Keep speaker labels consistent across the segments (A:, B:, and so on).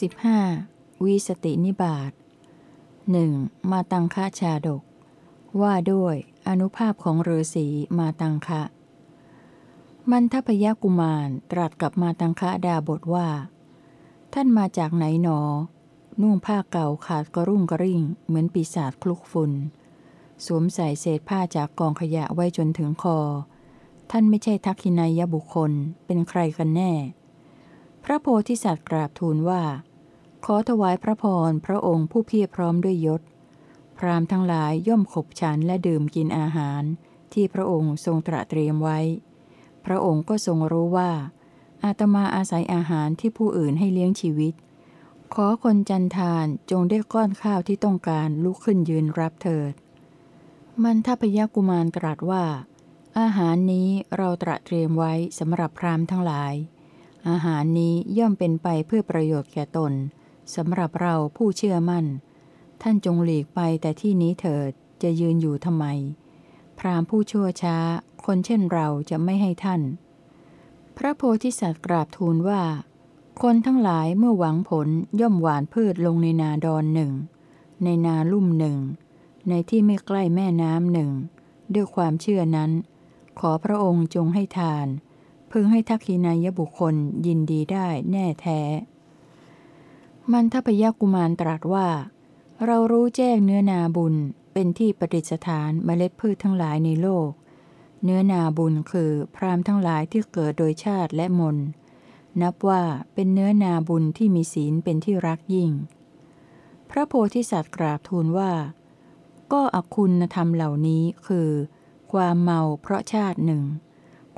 A: 15. วิสตินิบาตหนึ่งมาตังคะชาดก ว่าด้วยอนุภาพของฤาษีมาตังคะมันทพยกุมารตรัสกับมาตังคะดาบทว่า ท่านมาจากไหนหนอ นุ่งผ้าเก่าขาดกระรุ่งกระริ่ง เหมือนปีศาจคลุกฝุ่นสวมใส่เศษผ้าจากกองขยะไว้จนถึงคอ ท่านไม่ใช่ทักษินายบุคคลเป็นใครกันแน่ พระโพธิสัตว์กราบทูลว่า ขอถวายพระพรพระองค์ผู้เพียรพร้อมด้วยยศ พรามทั้งหลายย่อมขบฉันและดื่มกินอาหาร ที่พระองค์ทรงตระเตรียมไว้ พระองค์ก็ทรงรู้ว่า อาตมาอาศัยอาหารที่ผู้อื่นให้เลี้ยงชีวิต ขอคนจันทานจงได้ก้อนข้าวที่ต้องการลุกขึ้นยืนรับเถิด มันทพยกุมารตรัสว่า อาหารนี้เราตระเตรียมไว้สำหรับพรามทั้งหลาย อาหารนี้ย่อมเป็นไปเพื่อประโยชน์แก่ตน สำหรับเราผู้เชื่อมั่น ท่านจงหลีกไปแต่ที่นี้เถิดจะยืนอยู่ทำไม พรามผู้ชั่วช้า คนเช่นเราจะไม่ให้ท่าน พระโพธิสัตว์กราบทูลว่า คนทั้งหลายเมื่อหวังผลย่อมหวานพืชลงในนาดอนหนึ่ง ในนาลุ่มหนึ่ง ในที่ไม่ใกล้แม่น้ำหนึ่ง ด้วยความเชื่อนั้น ขอพระองค์จงให้ทาน พึงให้ทักษินายบุคคลยินดีได้แน่แท้ มันทพยกุมารตรัสว่า เรารู้แจ้งเนื้อนาบุญเป็นที่ประดิษฐานเมล็ดพืชทั้งหลายในโลก เนื้อนาบุญคือพรามทั้งหลายที่เกิดโดยชาติและมน นับว่าเป็นเนื้อนาบุญที่มีศีลเป็นที่รักยิ่ง พระโพธิสัตว์กราบทูลว่า ก็อคุณธรรมเหล่านี้คือ ความเมาเพราะชาติหนึ่ง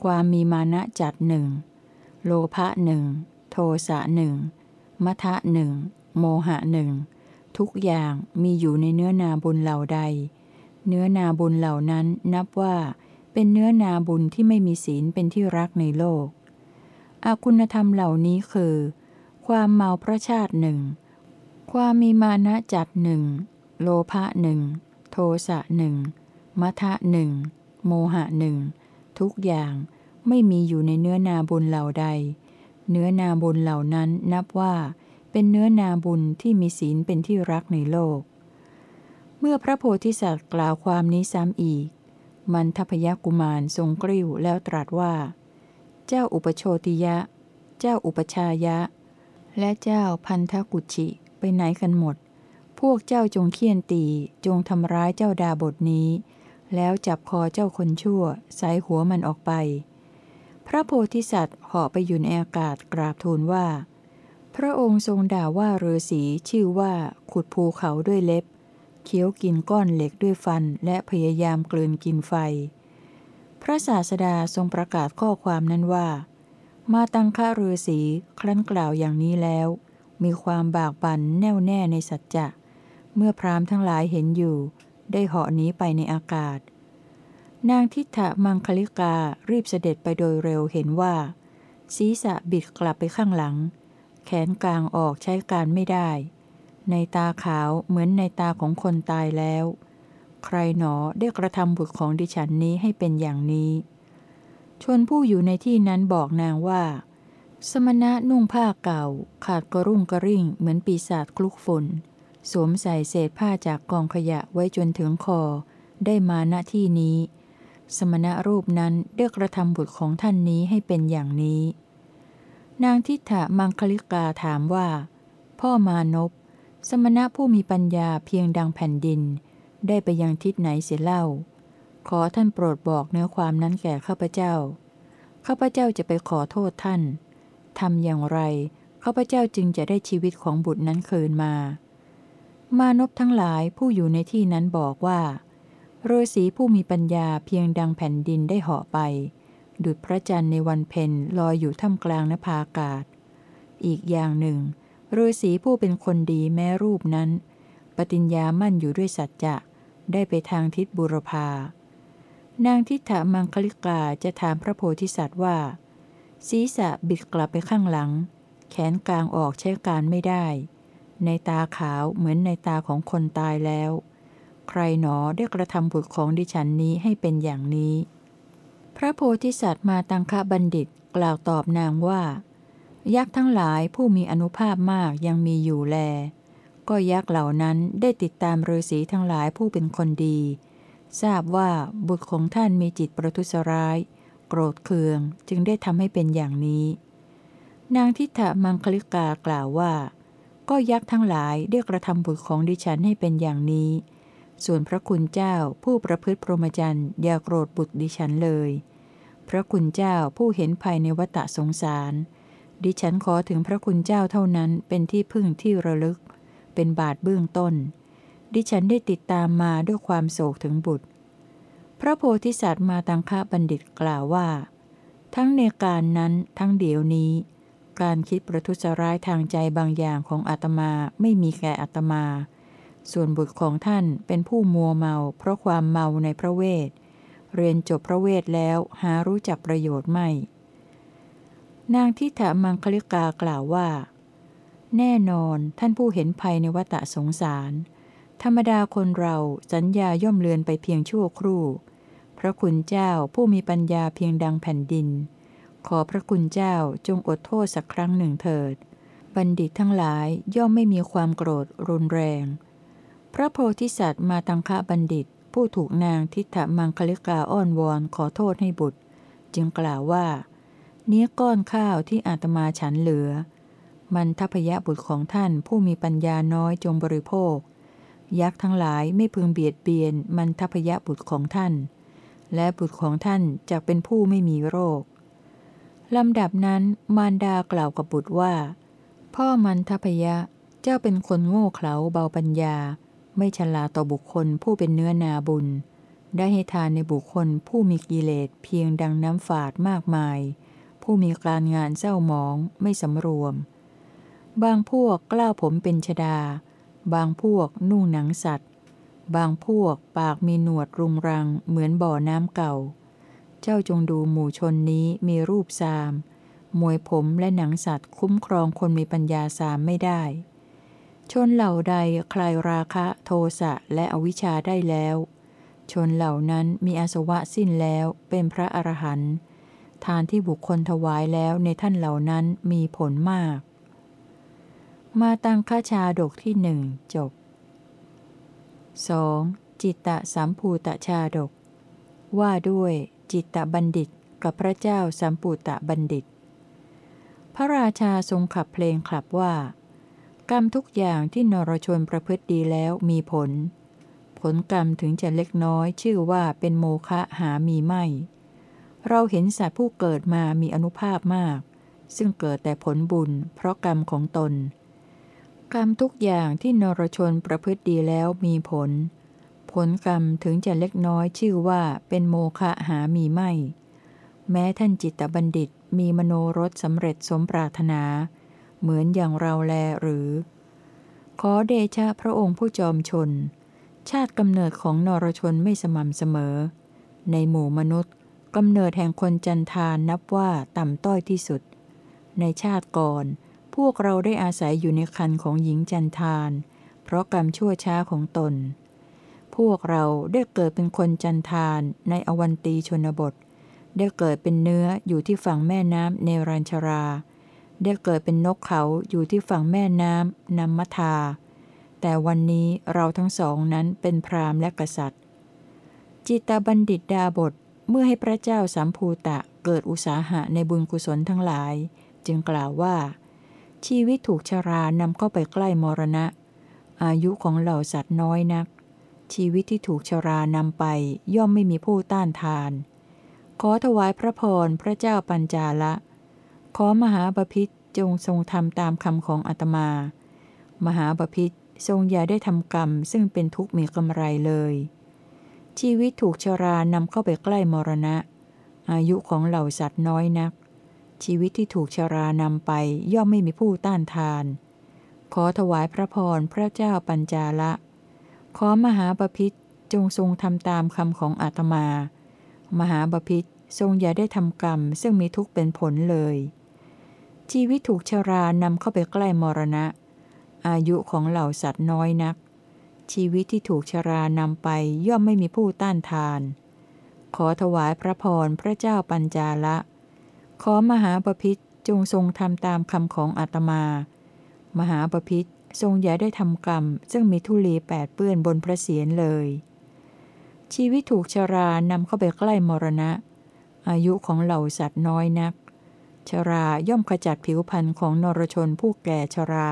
A: ความมีมานะจัดหนึ่ง โลภะหนึ่ง โทสะหนึ่ง มัทะหนึ่งโมหะหนึ่งทุกอย่างมีอยู่ในเนื้อนาบุญเหล่าใด เนื้อนาบุญเหล่านั้นนับว่าเป็นเนื้อนาบุญที่ไม่มีศีลเป็นที่รักในโลก อาคุณธรรมเหล่านี้คือ ความเมาพระชาติหนึ่ง ความมีมานะจัดหนึ่ง โลภะหนึ่ง โทสะหนึ่งมัทะหนึ่ง โมหะหนึ่ง ทุกอย่างไม่มีอยู่ในเนื้อนาบุญเหล่าใด เนื้อนาบุญเหล่านั้นนับว่า เป็นเนื้อนาบุญที่มีศีลเป็นที่รักในโลก เมื่อพระโพธิสัตว์กล่าวความนี้ซ้ำอีก มันทพยกุมารทรงกริ้วแล้วตรัสว่า เจ้าอุปโชติยะ เจ้าอุปชายะ และเจ้าพันธกุชิไปไหนกันหมด พวกเจ้าจงเคี่ยนตีจงทำร้ายเจ้าดาบทนี้ แล้วจับคอเจ้าคนชั่วใส่หัวมันออกไป ระโพธิสัตว์เหาะไปอยู่ในอากาศกราบทูลว่า พระองค์ทรงด่าว่าฤาษีชื่อว่าขุดภูเขาด้วยเล็บ เคี้ยวกินก้อนเหล็กด้วยฟันและพยายามกลืนกินไฟ พระศาสดาทรงประกาศข้อความนั้นว่า มาตังค่าฤาษีครั้นกล่าวอย่างนี้แล้ว มีความบากบั่นแน่วแน่ในสัจจะ เมื่อพรามทั้งหลายเห็นอยู่ ได้เหาะหนีไปในอากาศ นางทิฏฐมังคลิการีบเสด็จไปโดยเร็วเห็นว่า ศีรษะบิดกลับไปข้างหลัง แขนกลางออกใช้การไม่ได้ ในตาขาวเหมือนในตาของคนตายแล้ว ใครหนอได้กระทำบุตรของดิฉันนี้ให้เป็นอย่างนี้ ชนผู้อยู่ในที่นั้นบอกนางว่า สมณะนุ่งผ้าเก่า ขาดกระรุ่งกระริ่งเหมือนปีศาจคลุกฝุ่น สวมใส่เศษผ้าจากกองขยะไว้จนถึงคอ ได้มาณที่นี้ สมณรูปนั้นเลือกระทำบุตรของท่านนี้ให้เป็นอย่างนี้ นางทิฏฐมังคลิกาถามว่า พ่อมานพสมณะผู้มีปัญญาเพียงดังแผ่นดิน ได้ไปยังทิศไหนเสียเล่า ขอท่านโปรดบอกเนื้อความนั้นแก่ข้าพเจ้า ข้าพเจ้าจะไปขอโทษท่านทำอย่างไร ข้าพเจ้าจึงจะได้ชีวิตของบุตรนั้นคืนมา มานพทั้งหลายผู้อยู่ในที่นั้นบอกว่า ฤาษีผู้มีปัญญาเพียงดังแผ่นดินได้เหาะไป ดุจพระจันทร์ในวันเพ็ญลอยอยู่ท่ามกลางนภาอากาศ อีกอย่างหนึ่งฤาษีผู้เป็นคนดีแม้รูปนั้น ปฏิญญามั่นอยู่ด้วยสัจจะ ได้ไปทางทิศบุรพา นางทิฏฐามังคลิกาจะถามพระโพธิสัตว์ว่า ศีรษะบิดกลับไปข้างหลัง แขนกลางออกใช้การไม่ได้ ในตาขาวเหมือนในตาของคนตายแล้ว ใครหนอได้กระทำบุตรของดิฉันนี้ให้เป็นอย่างนี้ พระโพธิสัตว์มาตังคบัณฑิตกล่าวตอบนางว่า ยักษ์ทั้งหลายผู้มีอนุภาพมากยังมีอยู่แล ก็ยักษ์เหล่านั้นได้ติดตามฤาษีทั้งหลายผู้เป็นคนดี ทราบว่าบุตรของท่านมีจิตประทุษร้าย โกรธเคืองจึงได้ทำให้เป็นอย่างนี้ นางทิฏฐมังคลิกากล่าวว่า ก็ยักษ์ทั้งหลายได้กระทำบุตรของดิฉันให้เป็นอย่างนี้ ส่วนพระคุณเจ้าผู้ประพฤติพรหมจรรย์อย่าโกรธบุตรดิฉันเลย พระคุณเจ้าผู้เห็นภายในวัฏสงสาร ดิฉันขอถึงพระคุณเจ้าเท่านั้นเป็นที่พึ่งที่ระลึก เป็นบาทเบื้องต้น ดิฉันได้ติดตามมาด้วยความโศกถึงบุตร พระโพธิสัตว์มาตังคะบัณฑิตกล่าวว่า ทั้งในการนั้นทั้งเดี๋ยวนี้ การคิดประทุษร้ายทางใจบางอย่างของอาตมาไม่มีแก่อาตมา ส่วนบุตรของท่านเป็นผู้มัวเมาเพราะความเมาในพระเวท เรียนจบพระเวทแล้วหารู้จักประโยชน์ไม่ นางทิฏฐามังคลิกากล่าวว่า แน่นอนท่านผู้เห็นภัยในวัฏสงสาร ธรรมดาคนเราสัญญาย่อมเลือนไปเพียงชั่วครู่ พระคุณเจ้าผู้มีปัญญาเพียงดังแผ่นดิน ขอพระคุณเจ้าจงอดโทษสักครั้งหนึ่งเถิด บัณฑิตทั้งหลายย่อมไม่มีความโกรธรุนแรง พระโพธิสัตว์มาตังคะบัณฑิต ผู้ถูกนางทิฏฐมังคลิกาอ้อนวอนขอโทษให้บุตร จึงกล่าวว่า เนี้อก้อนข้าวที่อาตมาฉันเหลือ มันทัพยะบุตรของท่านผู้มีปัญญาน้อยจงบริโภค ยักษ์ทั้งหลายไม่พึงเบียดเบียนมันทัพยะบุตรของท่าน และบุตรของท่านจะเป็นผู้ไม่มีโรคลำดับนั้นมารดากล่าวกับบุตรว่า พ่อมันทัพยะเจ้าเป็นคนโง่เขลาเบาปัญญา ไม่ฉลาดต่อบุคคลผู้เป็นเนื้อนาบุญ ได้ให้ทานในบุคคลผู้มีกิเลสเพียงดังน้ำฝาดมากมาย ผู้มีการงานเศร้าหมองไม่สำรวม บางพวกกล้าผมเป็นชดา บางพวกนุ่งหนังสัตว์ บางพวกปากมีหนวดรุงรังเหมือนบ่อน้ำเก่า เจ้าจงดูหมู่ชนนี้มีรูปซามมวยผมและหนังสัตว์คุ้มครองคนมีปัญญาสามไม่ได้ ชนเหล่าใดคลายราคะโทสะและอวิชชาได้แล้ว ชนเหล่านั้นมีอาสวะสิ้นแล้วเป็นพระอรหันต์ทานที่บุคคลถวายแล้วในท่านเหล่านั้นมีผลมาก มาตังคาชาดกที่หนึ่งจบ 2. จิตตะสัมภูตชาดก ว่าด้วยจิตตบัณฑิตกับพระเจ้าสัมปูตะบัณฑิต พระราชาทรงขับเพลงขับว่า กรรมทุกอย่างที่นรชนประพฤติดีแล้วมีผล ผลกรรมถึงจะเล็กน้อยชื่อว่าเป็นโมฆะหามีไม่ เราเห็นสัตว์ผู้เกิดมามีอนุภาพมาก ซึ่งเกิดแต่ผลบุญ เพราะกรรมของตน กรรมทุกอย่างที่นรชนประพฤติดีแล้วมีผล ผลกรรมถึงจะเล็กน้อยชื่อว่าเป็นโมฆะหามีไม่ แม้ท่านจิตบัณฑิตมีมโนรสสำเร็จสมปรารถนา เหมือนอย่างเราแลหรือ ขอเดชะพระองค์ผู้จอมชน ชาติกำเนิดของนรชนไม่สม่ำเสมอ ในหมู่มนุษย์กำเนิดแห่งคนจันทานนับว่าต่ำต้อยที่สุด ในชาติก่อน พวกเราได้อาศัยอยู่ในคันของหญิงจันทาน เพราะกรรมชั่วช้าของตน พวกเราได้เกิดเป็นคนจันทานในอวันตีชนบท ได้เกิดเป็นเนื้ออยู่ที่ฝั่งแม่น้ำเนรัญชรา ได้เกิดเป็นนกเขาอยู่ที่ฝั่งแม่น้ำนัมมทา แต่วันนี้เราทั้งสองนั้นเป็นพราหมณ์และกษัตริย์ จิตาบัณฑิตดาบทเมื่อให้พระเจ้าสัมภูตะเกิดอุสาหะในบุญกุศลทั้งหลาย จึงกล่าวว่า ชีวิตถูกชรานำเข้าไปใกล้มรณะ อายุของเหล่าสัตว์น้อยนัก ชีวิตที่ถูกชรานำไปย่อมไม่มีผู้ต้านทาน ขอถวายพระพรพระเจ้าปัญจาละ ขอมหาบพิษจงทรงทำตามคำของอาตมา มหาบพิษทรงอย่าได้ทำกรรม ซึ่งเป็นทุกข์มีกำไรเลย ชีวิตถูกชรานำเข้าไปใกล้มรณะ อายุของเหล่าสัตว์น้อยนัก ชีวิตที่ถูกชรานำไปย่อมไม่มีผู้ต้านทาน ขอถวายพระพรพระเจ้าปัญจาละ ขอมหาบพิษจงทรงทำตามคำของอาตมา มหาบพิษทรงอย่าได้ทำกรรม ซึ่งมีทุกข์เป็นผลเลย ชีวิตถูกชรานำเข้าไปใกล้มรณะ อายุของเหล่าสัตว์น้อยนัก ชีวิตที่ถูกชรานำไปย่อมไม่มีผู้ต้านทาน ขอถวายพระพรพระเจ้าปัญจาละ ขอมหาปพิธจงทรงทำตามคำของอาตมา มหาปพิธทรงอย่าได้ทำกรรม ซึ่งมีทุลีแปดเปื้อนบนพระเศียรเลย ชีวิตถูกชรานำเข้าไปใกล้มรณะ อายุของเหล่าสัตว์น้อยนัก ชราย่อมขจัดผิวพันธ์ของนรชนผู้แก่ชรา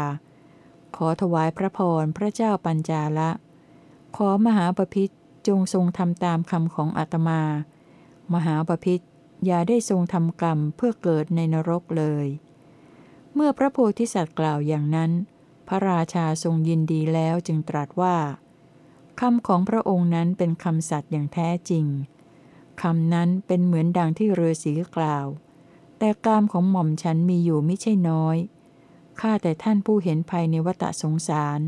A: ขอถวายพระพรพระเจ้าปัญจาละ ขอมหาปพิธจงทรงทำตามคำของอาตมา มหาปพิธอย่าได้ทรงทำกรรมเพื่อเกิดในนรกเลย เมื่อพระโพธิสัตว์กล่าวอย่างนั้น พระราชาทรงยินดีแล้วจึงตรัสว่าคำของพระองค์นั้นเป็นคำสัตย์อย่างแท้จริงคำนั้นเป็นเหมือนดังที่เรือสีกล่าว แต่กามของหม่อมฉันมีอยู่ไม่ใช่น้อย ข้าแต่ท่านผู้เห็นภัยในวัฏสงสาร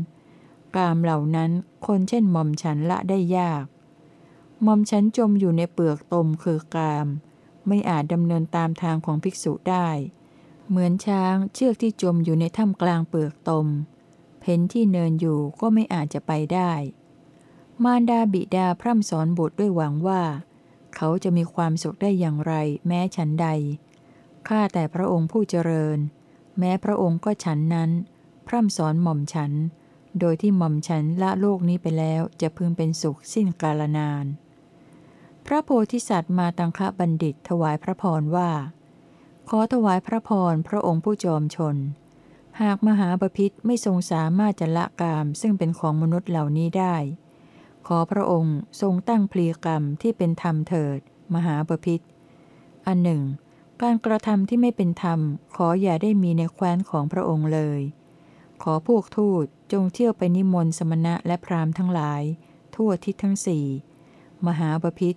A: กามเหล่านั้นคนเช่นหม่อมฉันละได้ยาก หม่อมฉันจมอยู่ในเปลือกตมคือกาม ไม่อาจดำเนินตามทางของภิกษุได้ เหมือนช้างเชือกที่จมอยู่ในถ้ำกลางเปลือกตมเพนที่เนินอยู่ก็ไม่อาจจะไปได้ มารดาบิดาพร่ำสอนบุตรด้วยหวังว่า เขาจะมีความสุขได้อย่างไรแม้ฉันใด ข้าแต่พระองค์ผู้เจริญ แม้พระองค์ก็ฉันนั้น พร่ำสอนหม่อมฉัน โดยที่หม่อมฉันละโลกนี้ไปแล้วจะพึงเป็นสุขสิ้นกาลนาน พระโพธิสัตว์มาตังคะบัณฑิตถวายพระพรว่า ขอถวายพระพรพระองค์ผู้จอมชน หากมหาบพิษไม่ทรงสามารถจะละกามซึ่งเป็นของมนุษย์เหล่านี้ได้ ขอพระองค์ทรงตั้งพลีกรรมที่เป็นธรรมเถิด มหาบพิษอันหนึ่ง การกระทำที่ไม่เป็นธรรม ขออย่าได้มีในแคว้นของพระองค์เลย ขอพวกทูตจงเที่ยวไปนิมนต์สมณะและพราหมณ์ทั้งหลาย ทั่วทิศทั้งสี่มหาบพิษ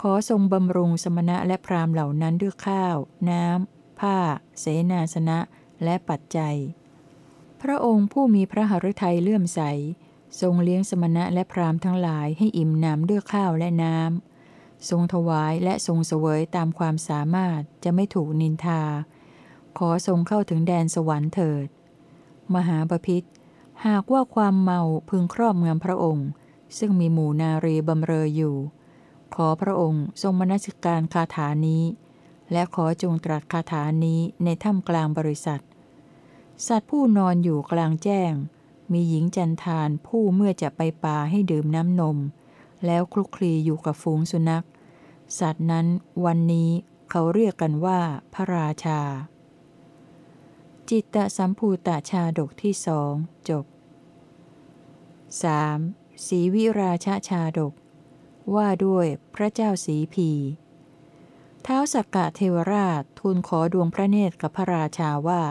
A: ขอทรงบำรุงสมณะและพราหมณ์เหล่านั้นด้วยข้าว น้ำ ผ้า เสนาสนะ และปัจจัย พระองค์ผู้มีพระหฤทัยเลื่อมใส ทรงเลี้ยงสมณะและพราหมณ์ทั้งหลายให้อิ่มหนำด้วยข้าวและน้ำ ทรงถวายและทรงเสวยตามความสามารถจะไม่ถูกนินทา ขอทรงเข้าถึงแดนสวรรค์เถิด มหาปพิธหากว่าความเมาพึงครอบงำพระองค์ ซึ่งมีหมู่นารีบำเรออยู่ ขอพระองค์ทรงมนสิการคาถานี้ และขอจงตรัสคาถานี้ในถ้ำกลางบริษัท สัตว์ผู้นอนอยู่กลางแจ้ง มีหญิงจันทานผู้เมื่อจะไปป่าให้ดื่มน้ำนม แล้วคลุกคลีอยู่กับฝูงสุนัข สัตว์นั้นวันนี้เขาเรียกกันว่า พระราชา จิตตสัมภูตชาดกที่สองจบ 3. สีวิราชชาดก ว่าด้วยพระเจ้าสีพีเท้าสักกะเทวราชทูลขอดวงพระเนตรกับพระราชาว่า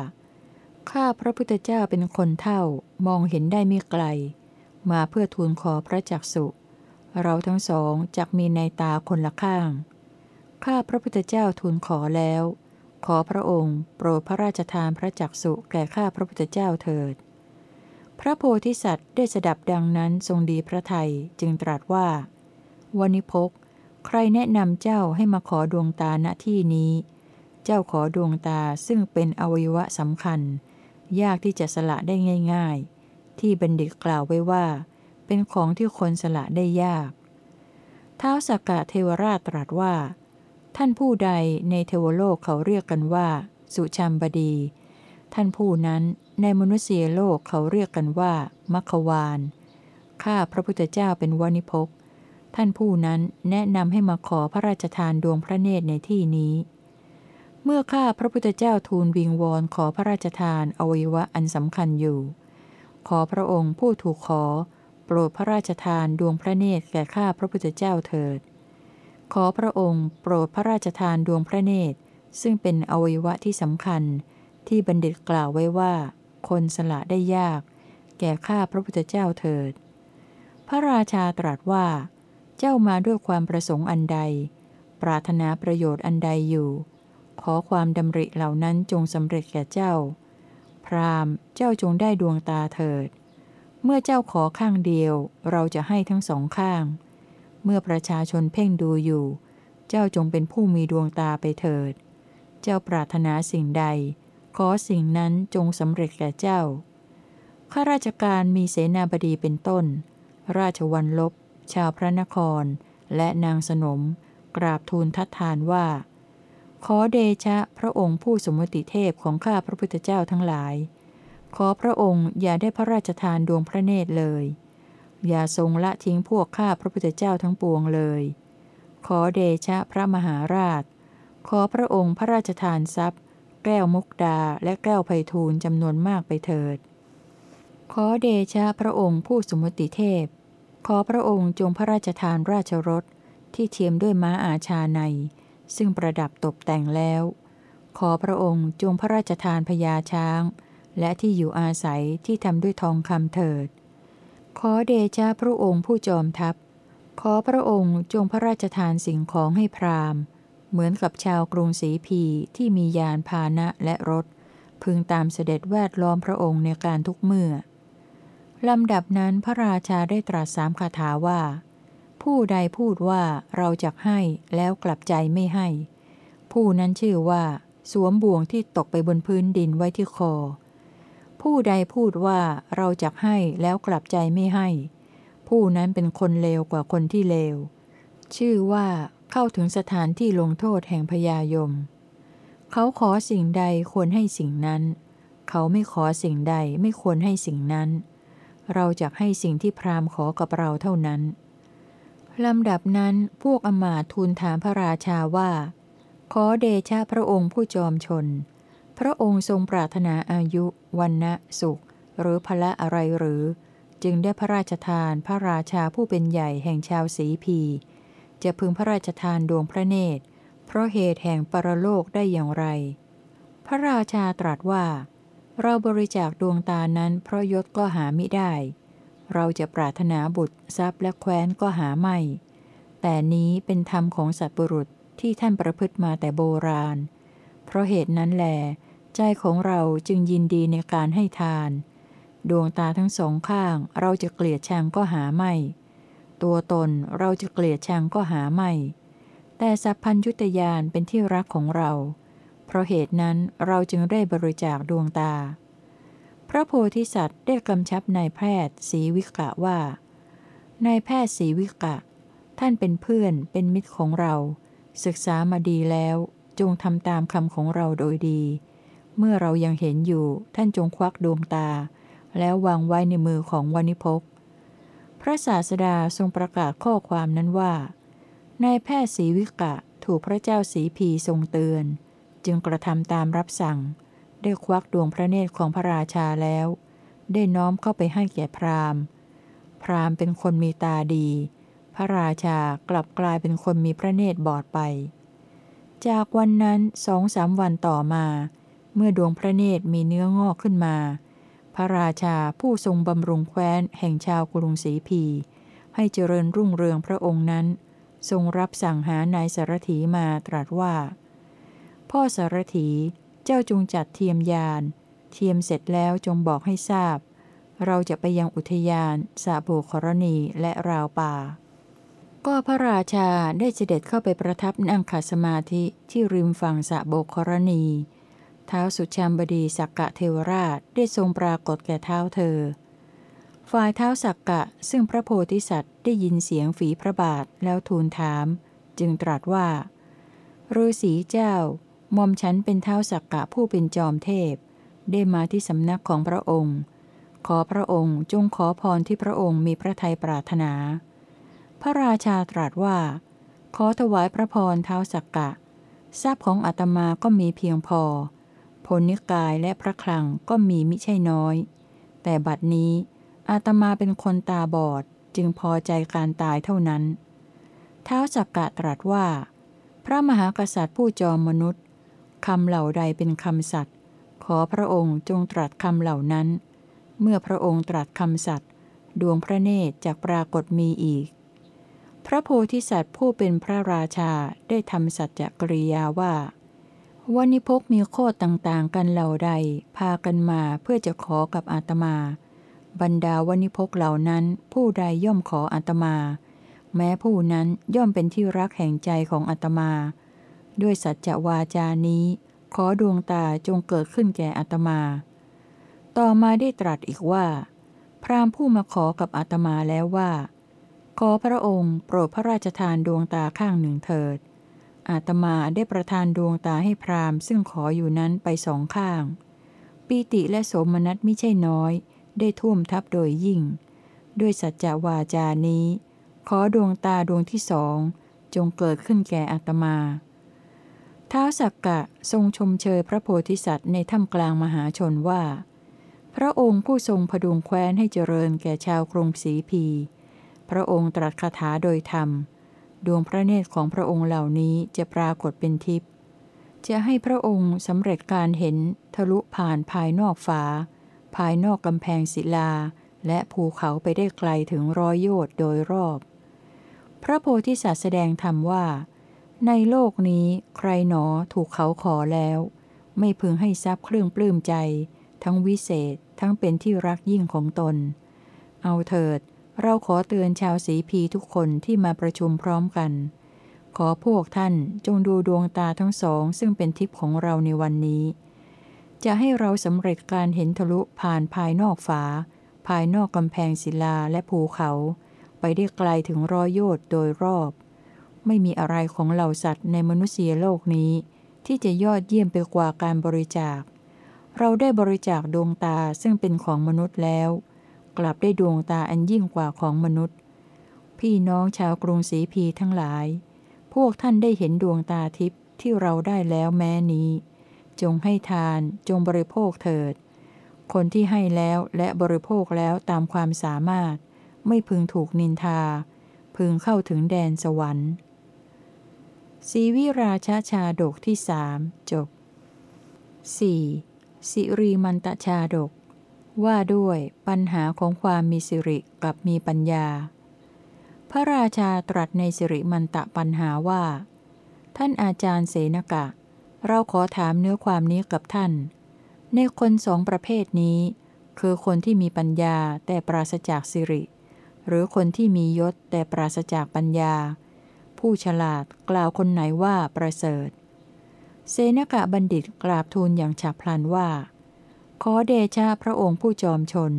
A: ข้าพระพุทธเจ้าเป็นคนเท่ามองเห็นได้ไม่ไกล มาเพื่อทูลขอพระจักสุ เราทั้งสองจักมีในตาคนละข้าง ข้าพระพุทธเจ้าทูลขอแล้ว ขอพระองค์ โปรดพระราชทานพระจักสุแก่ข้าพระพุทธเจ้าเถิด พระโพธิสัตว์ได้สดับดังนั้นทรงดีพระไทยจึงตรัสว่าวนิพกใครแนะนำเจ้าให้มาขอดวงตาณที่นี้ เจ้าขอดวงตาซึ่งเป็นอวัยวะสำคัญ ยากที่จะสละได้ง่าย ๆ ที่บัณฑิตกล่าวไว้ว่า เป็นของที่คนสละได้ยาก ท้าวสักกะเทวราชตรัสว่า ท่านผู้ใดในเทวโลกเขาเรียกกันว่า สุชัมบดี ท่านผู้นั้นในมนุษยโลกเขาเรียกกันว่า มัควานข้าพระพุทธเจ้าเป็นวณิพกท่านผู้นั้นแนะนำให้มาขอพระราชทานดวงพระเนตรในที่นี้ เมื่อข้าพระพุทธเจ้าทูลวิงวอนขอพระราชทานอวัยวะอันสำคัญอยู่ ขอพระองค์ผู้ถูกขอ โปรดพระราชทานดวงพระเนตรแก่ข้าพระพุทธเจ้าเถิด ขอพระองค์โปรดพระราชทานดวงพระเนตร ซึ่งเป็นอวัยวะที่สำคัญ ที่บัณฑิตกล่าวไว้ว่า คนสละได้ยาก แก่ข้าพระพุทธเจ้าเถิด พระราชาตรัสว่า เจ้ามาด้วยความประสงค์อันใด ปรารถนาประโยชน์อันใดอยู่ ขอความดำริเหล่านั้นจงสำเร็จแก่เจ้า พรามเจ้าจงได้ดวงตาเถิด เมื่อเจ้าขอข้างเดียว เราจะให้ทั้งสองข้าง เมื่อประชาชนเพ่งดูอยู่ เจ้าจงเป็นผู้มีดวงตาไปเถิด เจ้าปรารถนาสิ่งใด ขอสิ่งนั้นจงสำเร็จแก่เจ้า ข้าราชการมีเสนาบดีเป็นต้น ราชวันลบ ชาวพระนคร และนางสนม กราบทูลทัดทานว่า ขอเดชะพระองค์ผู้สมมติเทพของข้าพระพุทธเจ้าทั้งหลาย ขอพระองค์อย่าได้พระราชทานดวงพระเนตรเลย อย่าทรงละทิ้งพวกข้าพระพุทธเจ้าทั้งปวงเลย ขอเดชะพระมหาราช ขอพระองค์พระราชทานทรัพย์ แก้วมุกดาและแก้วไพฑูรย์จำนวนมากไปเถิด ขอเดชะพระองค์ผู้สมมติเทพ ขอพระองค์จงพระราชทานราชรถที่เทียมด้วยม้าอาชาใน ซึ่งประดับตกแต่งแล้ว ขอพระองค์จงพระราชทานพญาช้าง และที่อยู่อาศัยที่ทำด้วยทองคำเถิด ขอเดชะพระองค์ผู้จอมทัพ ขอพระองค์จงพระราชทานสิ่งของให้พราหมณ์ เหมือนกับชาวกรุงศรีพีที่มียานพาหนะและรถ พึงตามเสด็จแวดล้อมพระองค์ในการทุกเมื่อลำดับนั้นพระราชาได้ตรัสสามคาถาว่า ผู้ใดพูดว่าเราจะให้แล้วกลับใจไม่ให้ ผู้นั้นชื่อว่า สวมบ่วงที่ตกไปบนพื้นดินไว้ที่คอ ผู้ใดพูดว่าเราจะให้แล้วกลับใจไม่ให้ ผู้นั้นเป็นคนเลวกว่าคนที่เลว ชื่อว่าเข้าถึงสถานที่ลงโทษแห่งพยายม เขาขอสิ่งใดควรให้สิ่งนั้น เขาไม่ขอสิ่งใดไม่ควรให้สิ่งนั้น เราจะให้สิ่งที่พราหมณ์ขอกับเราเท่านั้นลำดับนั้นพวกอมาตทูลถามพระราชาว่า ขอเดชะพระองค์ผู้จอมชน พระองค์ทรงปรารถนาอายุวันนะสุข หรือพละอะไรหรือ จึงได้พระราชทานพระราชาผู้เป็นใหญ่แห่งชาวสีพี จะพึงพระราชทานดวงพระเนตร เพราะเหตุแห่งปรโลกได้อย่างไร พระราชาตรัสว่า เราบริจาคดวงตานั้นเพราะยศก็หามิได้ เราจะปรารถนาบุตรทรัพย์และแคว้นก็หาไม่ แต่นี้เป็นธรรมของสัตว์บุรุษที่ท่านประพฤติมาแต่โบราณ เพราะเหตุนั้นแหล ใจของเราจึงยินดีในการให้ทาน ดวงตาทั้งสองข้างเราจะเกลียดชังก็หาไม่ ตัวตนเราจะเกลียดชังก็หาไม่ แต่สัพพัญยุตยานเป็นที่รักของเรา เพราะเหตุนั้นเราจึงได้บริจาคดวงตา พระโพธิสัตว์ได้กำชับนายแพทย์ศรีวิกะว่านายแพทย์ศรีวิกะ ท่านเป็นเพื่อนเป็นมิตรของเรา ศึกษามาดีแล้วจงทำตามคำของเราโดยดี เมื่อเรายังเห็นอยู่ท่านจงควักดวงตา แล้ววางไว้ในมือของวานิพกพระศาสดาทรงประกาศข้อความนั้นว่านายแพทย์ศรีวิกะถูกพระเจ้าสีพีทรงเตือน จึงกระทำตามรับสั่ง ได้ควักดวงพระเนตรของพระราชาแล้ว ได้น้อมเข้าไปให้แก่พราหมณ์ พราหมณ์เป็นคนมีตาดี พระราชากลับกลายเป็นคนมีพระเนตรบอดไป จากวันนั้นสองสามวันต่อมา เมื่อดวงพระเนตรมีเนื้องอกขึ้นมา พระราชาผู้ทรงบำรุงแคว้นแห่งชาวกรุงศรีพี ให้เจริญรุ่งเรืองพระองค์นั้น ทรงรับสั่งหานายสารถีมาตรัสว่า พ่อสารถีเจ้าจงจัดเทียมยาน เทียมเสร็จแล้วจงบอกให้ทราบ เราจะไปยังอุทยานสาโบครณีและราวป่าก็พระราชาได้เสด็จเข้าไปประทับนั่งขัดสมาธิที่ริมฝั่งสะโบกรณี เท้าวสุชามบดีสักกะเทวราชได้ทรงปรากฏแก่เท้าเธอ ฝ่ายเท้าสักกะซึ่งพระโพธิสัตว์ได้ยินเสียงฝีพระบาทแล้วทูลถาม จึงตรัสว่าฤาษีเจ้ามอมฉันเป็นเท้าสักกะผู้เป็นจอมเทพ ได้มาที่สำนักของพระองค์ ขอพระองค์จงขอพรที่พระองค์มีพระทัยปรารถนา พระราชาตรัสว่า ขอถวายพระพรเท้าสักกะ ทรัพย์ของอาตมาก็มีเพียงพอ ผลนิกายและพระคลังก็มีมิใช่น้อย แต่บัดนี้อาตมาเป็นคนตาบอดจึงพอใจการตายเท่านั้น เท้าสักกะตรัสว่า พระมหากษัตริย์ผู้จอมมนุษย์คำเหล่าใดเป็นคำสัตย์ขอพระองค์จงตรัสคำเหล่านั้น เมื่อพระองค์ตรัสคำสัตย์ดวงพระเนตรจากปรากฏมีอีก พระโพธิสัตว์ผู้เป็นพระราชาได้ทำสัจจกริยาว่า วันนิพกมีโคตต่างๆ กันเหล่าใด พากันมาเพื่อจะขอกับอาตมา บรรดาวันิพกเหล่านั้น ผู้ใดย่อมขออาตมา แม้ผู้นั้นย่อมเป็นที่รักแห่งใจของอาตมา ด้วยสัจจวาจานี้ ขอดวงตาจงเกิดขึ้นแก่อาตมา ต่อมาได้ตรัสอีกว่า พราหมณ์ผู้มาขอกับอาตมาแล้วว่า ขอพระองค์โปรดพระราชทานดวงตาข้างหนึ่งเถิด อาตมาได้ประทานดวงตาให้พราหม์ซึ่งขออยู่นั้นไปสองข้าง ปีติและโสมนัสไม่ใช่น้อย ได้ท่วมทับโดยยิ่ง ด้วยสัจจวาจานี้ ขอดวงตาดวงที่สอง จงเกิดขึ้นแก่อาตมาท้าวสักกะทรงชมเชยพระโพธิสัตว์ในถ้ำกลางมหาชนว่า พระองค์ผู้ทรงพดุงแคว้นให้เจริญแก่ชาวกรุงศรีพี พระองค์ตรัสคาถาโดยธรรม ดวงพระเนตรของพระองค์เหล่านี้จะปรากฏเป็นทิพย์จะให้พระองค์สำเร็จการเห็นทะลุผ่านภายนอกฝา ภายนอกกำแพงศิลา และภูเขาไปได้ไกลถึงร้อยโยชน์โดยรอบ พระโพธิสัตว์แสดงธรรมว่า ในโลกนี้ใครหนอถูกเขาขอแล้ว ไม่พึงให้ทรัพย์เครื่องปลื้มใจ ทั้งวิเศษทั้งเป็นที่รักยิ่งของตน เอาเถิด เราขอเตือนชาวสีพีทุกคนที่มาประชุมพร้อมกัน ขอพวกท่านจงดูดวงตาทั้งสองซึ่งเป็นทิพย์ของเราในวันนี้ จะให้เราสำเร็จการเห็นทะลุผ่านภายนอกฝา ภายนอกกำแพงศิลาและภูเขา ไปได้ไกลถึงร้อยโยชน์โดยรอบ ไม่มีอะไรของเหล่าสัตว์ในมนุษยโลกนี้ ที่จะยอดเยี่ยมไปกว่าการบริจาค เราได้บริจาคดวงตาซึ่งเป็นของมนุษย์แล้ว กลับได้ดวงตาอันยิ่งกว่าของมนุษย์ พี่น้องชาวกรุงศรีพีทั้งหลาย พวกท่านได้เห็นดวงตาทิพย์ที่เราได้แล้วแม้นี้ จงให้ทานจงบริโภคเถิด คนที่ให้แล้วและบริโภคแล้วตามความสามารถ ไม่พึงถูกนินทา พึงเข้าถึงแดนสวรรค์สีวิราชาชาดกที่สามจบ 4. สิรีมันตชาดก ว่าด้วยปัญหาของความมีสิริกับมีปัญญา พระราชาตรัสในสิริมันตะปัญหาว่า ท่านอาจารย์เสนกะ เราขอถามเนื้อความนี้กับท่าน ในคนสองประเภทนี้ คือคนที่มีปัญญาแต่ปราศจากสิริ หรือคนที่มียศแต่ปราศจากปัญญา ผู้ฉลาดกล่าวคนไหนว่าประเสริฐเซนกะบัณฑิตกราบทูลอย่างฉับพลันว่า ขอเดชะพระองค์ผู้จอมชน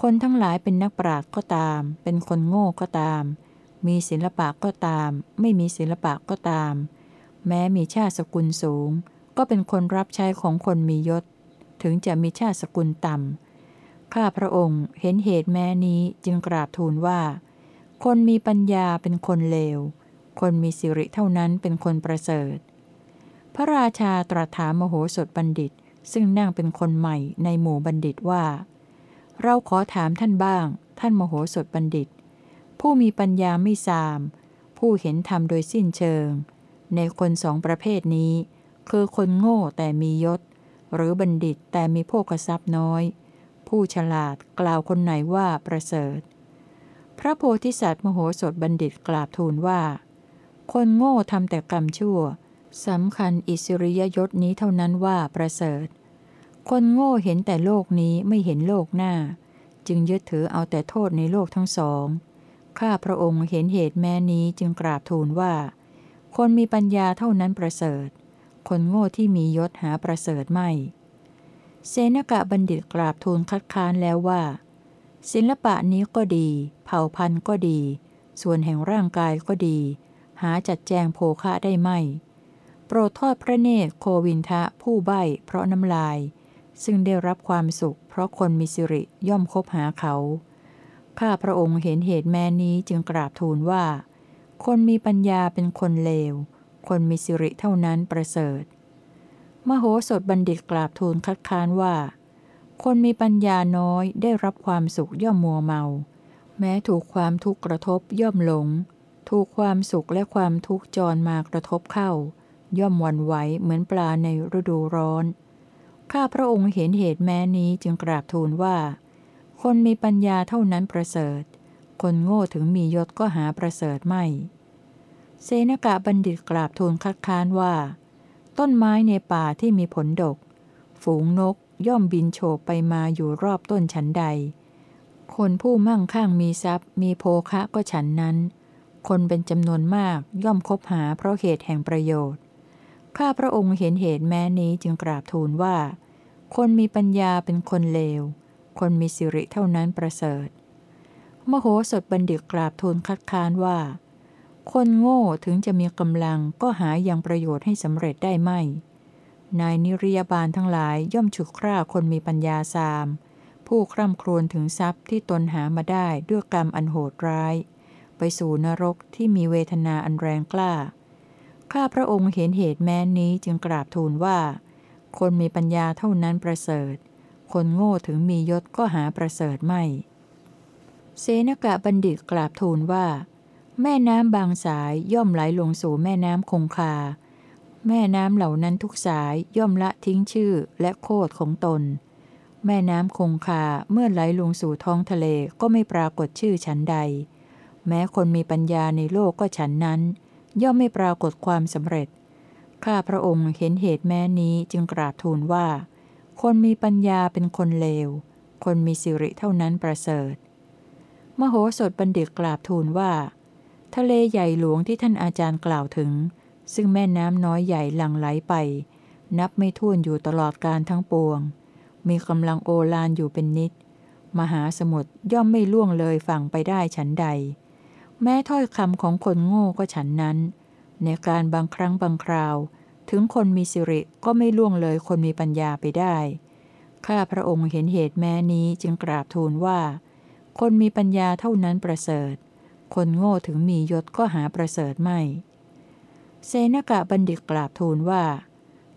A: คนทั้งหลายเป็นนักปราชญ์ก็ตาม เป็นคนโง่ก็ตาม มีศิลปะก็ตาม ไม่มีศิลปะก็ตาม แม้มีชาติสกุลสูง ก็เป็นคนรับใช้ของคนมียศ ถึงจะมีชาติสกุลต่ำ ข้าพระองค์เห็นเหตุแม้นี้จึงกราบทูลว่า คนมีปัญญาเป็นคนเลว คนมีสิริเท่านั้นเป็นคนประเสริฐ พระราชาตรัสถามมโหสถบัณฑิต ซึ่งนั่งเป็นคนใหม่ในหมู่บัณฑิตว่า เราขอถามท่านบ้าง ท่านมโหสถบัณฑิต ผู้มีปัญญาไม่สาม ผู้เห็นธรรมโดยสิ้นเชิง ในคนสองประเภทนี้ คือคนโง่แต่มียศ หรือบัณฑิตแต่มีโภคทรัพย์น้อย ผู้ฉลาดกล่าวคนไหนว่าประเสริฐ พระโพธิสัตว์มโหสถบัณฑิตกราบทูลว่า คนโง่ทำแต่กรรมชั่ว สำคัญอิสริยยศนี้เท่านั้นว่าประเสริฐ คนโง่เห็นแต่โลกนี้ไม่เห็นโลกหน้า จึงยึดถือเอาแต่โทษในโลกทั้งสอง ข้าพระองค์เห็นเหตุแม้นี้จึงกราบทูลว่า คนมีปัญญาเท่านั้นประเสริฐ คนโง่ที่มียศหาประเสริฐไม่ เซนกะบัณฑิตกราบทูลคัดค้านแล้วว่า ศิลปะนี้ก็ดี เผ่าพันธุ์ก็ดี ส่วนแห่งร่างกายก็ดี หาจัดแจงโภคะได้ไม่ โปรดทอดพระเนตรโควินทะผู้ใบ้เพราะน้ำลาย ซึ่งได้รับความสุข เพราะคนมีสิริย่อมคบหาเขา ข้าพระองค์เห็นเหตุแม้นี้จึงกราบทูลว่า คนมีปัญญาเป็นคนเลว คนมีสิริเท่านั้นประเสริฐ มโหสถบัณฑิตกราบทูลคัดค้านว่า คนมีปัญญาน้อยได้รับความสุขย่อมมัวเมา แม้ถูกความทุกข์กระทบย่อมหลง ถูกความสุขและความทุกข์จรมากระทบเข้า ย่อมวันไหวเหมือนปลาในฤดูร้อน ข้าพระองค์เห็นเหตุแม้นี้จึงกราบทูลว่า คนมีปัญญาเท่านั้นประเสริฐ คนโง่ถึงมียศก็หาประเสริฐไม่เซนกะบัณฑิตกราบทูลคัดค้านว่า ต้นไม้ในป่าที่มีผลดก ฝูงนกย่อมบินโฉบไปมาอยู่รอบต้นฉันใด คนผู้มั่งคั่งมีทรัพย์ มีโภคะก็ฉันนั้น คนเป็นจำนวนมากย่อมคบหาเพราะเหตุแห่งประโยชน์ ข้าพระองค์เห็นเหตุแม้นี้จึงกราบทูลว่า คนมีปัญญาเป็นคนเลว คนมีสิริเท่านั้นประเสริฐ มโหสถบัณฑิตกราบทูลคัดค้านว่า คนโง่ถึงจะมีกำลังก็หายังประโยชน์ให้สำเร็จได้ไม่ นายนิริยบาลทั้งหลายย่อมฉุดคร่าคนมีปัญญาสาม ผู้คร่ำครวญถึงทรัพย์ที่ตนหามาได้ด้วยกรรมอันโหดร้าย ไปสู่นรกที่มีเวทนาอันแรงกล้า ข้าพระองค์เห็นเหตุแม้นนี้จึงกราบทูลว่า คนมีปัญญาเท่านั้นประเสริฐ คนโง่ถึงมียศก็หาประเสริฐไม่ เสนกะบัณฑิตกราบทูลว่า แม่น้ำบางสายย่อมไหลลงสู่แม่น้ำคงคา แม่น้ำเหล่านั้นทุกสายย่อมละทิ้งชื่อและโคดของตน แม่น้ำคงคาเมื่อไหลลงสู่ท้องทะเลก็ไม่ปรากฏชื่อฉันใด แม้คนมีปัญญาในโลกก็ฉันนั้น ย่อมไม่ปรากฏความสำเร็จ ข้าพระองค์เห็นเหตุแม้นี้จึงกราบทูลว่า คนมีปัญญาเป็นคนเลว คนมีสิริเท่านั้นประเสริฐ มโหสถบัณฑิตกราบทูลว่า ทะเลใหญ่หลวงที่ท่านอาจารย์กล่าวถึง ซึ่งแม่น้ำน้อยใหญ่หลั่งไหลไป นับไม่ถ้วนอยู่ตลอดการทั้งปวง มีกำลังโอฬารอยู่เป็นนิด มหาสมุทรย่อมไม่ล่วงเลยฝั่งไปได้ฉันใด แม้ถ้อยคำของคนโง่ก็ฉันนั้น ในการบางครั้งบางคราว ถึงคนมีสิริก็ไม่ล่วงเลยคนมีปัญญาไปได้ ข้าพระองค์เห็นเหตุแม้นี้จึงกราบทูลว่า คนมีปัญญาเท่านั้นประเสริฐ คนโง่ถึงมียศก็หาประเสริฐไม่ เซนกะบัณฑิตกราบทูลว่า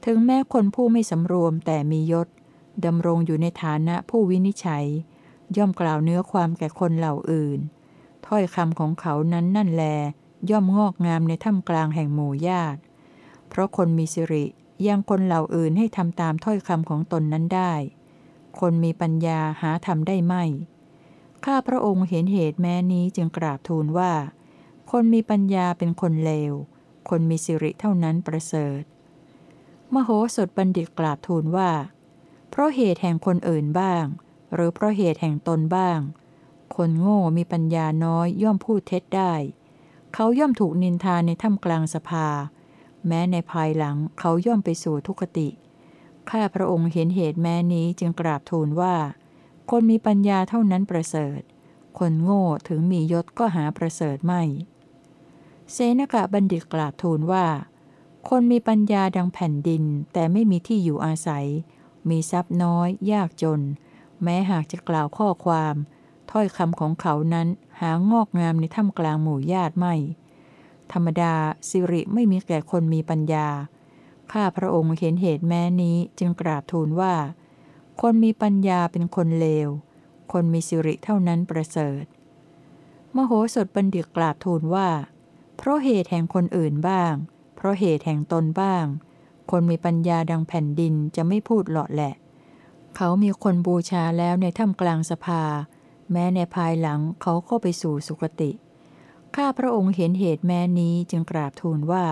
A: ถึงแม้คนผู้ไม่สำรวมแต่มียศดำรงอยู่ในฐานะผู้วินิจฉัย ย่อมกล่าวเนื้อความแก่คนเหล่าอื่น ถ้อยคำของเขานั้นนั่นแล ย่อมงอกงามในถ้ำกลางแห่งหมู่ญาติ เพราะคนมีสิริยังคนเหล่าอื่นให้ทำตามถ้อยคำของตนนั้นได้ คนมีปัญญาหาทำได้ไม่ ข้าพระองค์เห็นเหตุแม้นี้จึงกราบทูลว่า คนมีปัญญาเป็นคนเลว คนมีสิริเท่านั้นประเสริฐ มโหสถบัณฑิตกราบทูลว่า เพราะเหตุแห่งคนอื่นบ้าง หรือเพราะเหตุแห่งตนบ้าง คนโง่มีปัญญาน้อยย่อมพูดเท็จได้ เขาย่อมถูกนินทาในถ้ำกลางสภา แม้ในภายหลังเขาย่อมไปสู่ทุกติ ข้าพระองค์เห็นเหตุแม้นี้จึงกราบทูลว่า คนมีปัญญาเท่านั้นประเสริฐ คนโง่ถึงมียศก็หาประเสริฐไม่ เสนกะบัณฑิตกราบทูลว่า คนมีปัญญาดังแผ่นดินแต่ไม่มีที่อยู่อาศัย มีทรัพย์น้อย ยากจน แม้หากจะกล่าวข้อความ ถ้อยคำของเขานั้นหางอกงามในถ้ำกลางหมู่ญาติไม่ ธรรมดาสิริไม่มีแก่คนมีปัญญา ข้าพระองค์เห็นเหตุแม้นี้จึงกราบทูลว่า คนมีปัญญาเป็นคนเลว คนมีสิริเท่านั้นประเสริฐ มโหสถบัณฑิตกราบทูลว่า เพราะเหตุแห่งคนอื่นบ้าง เพราะเหตุแห่งตนบ้าง คนมีปัญญาดังแผ่นดินจะไม่พูดหลอดแหละ เขามีคนบูชาแล้วในถ้ำกลางสภา แม้ในภายหลังเขาก็ไปสู่สุคติ ข้าพระองค์เห็นเหตุแม้นี้จึงกราบทูลว่า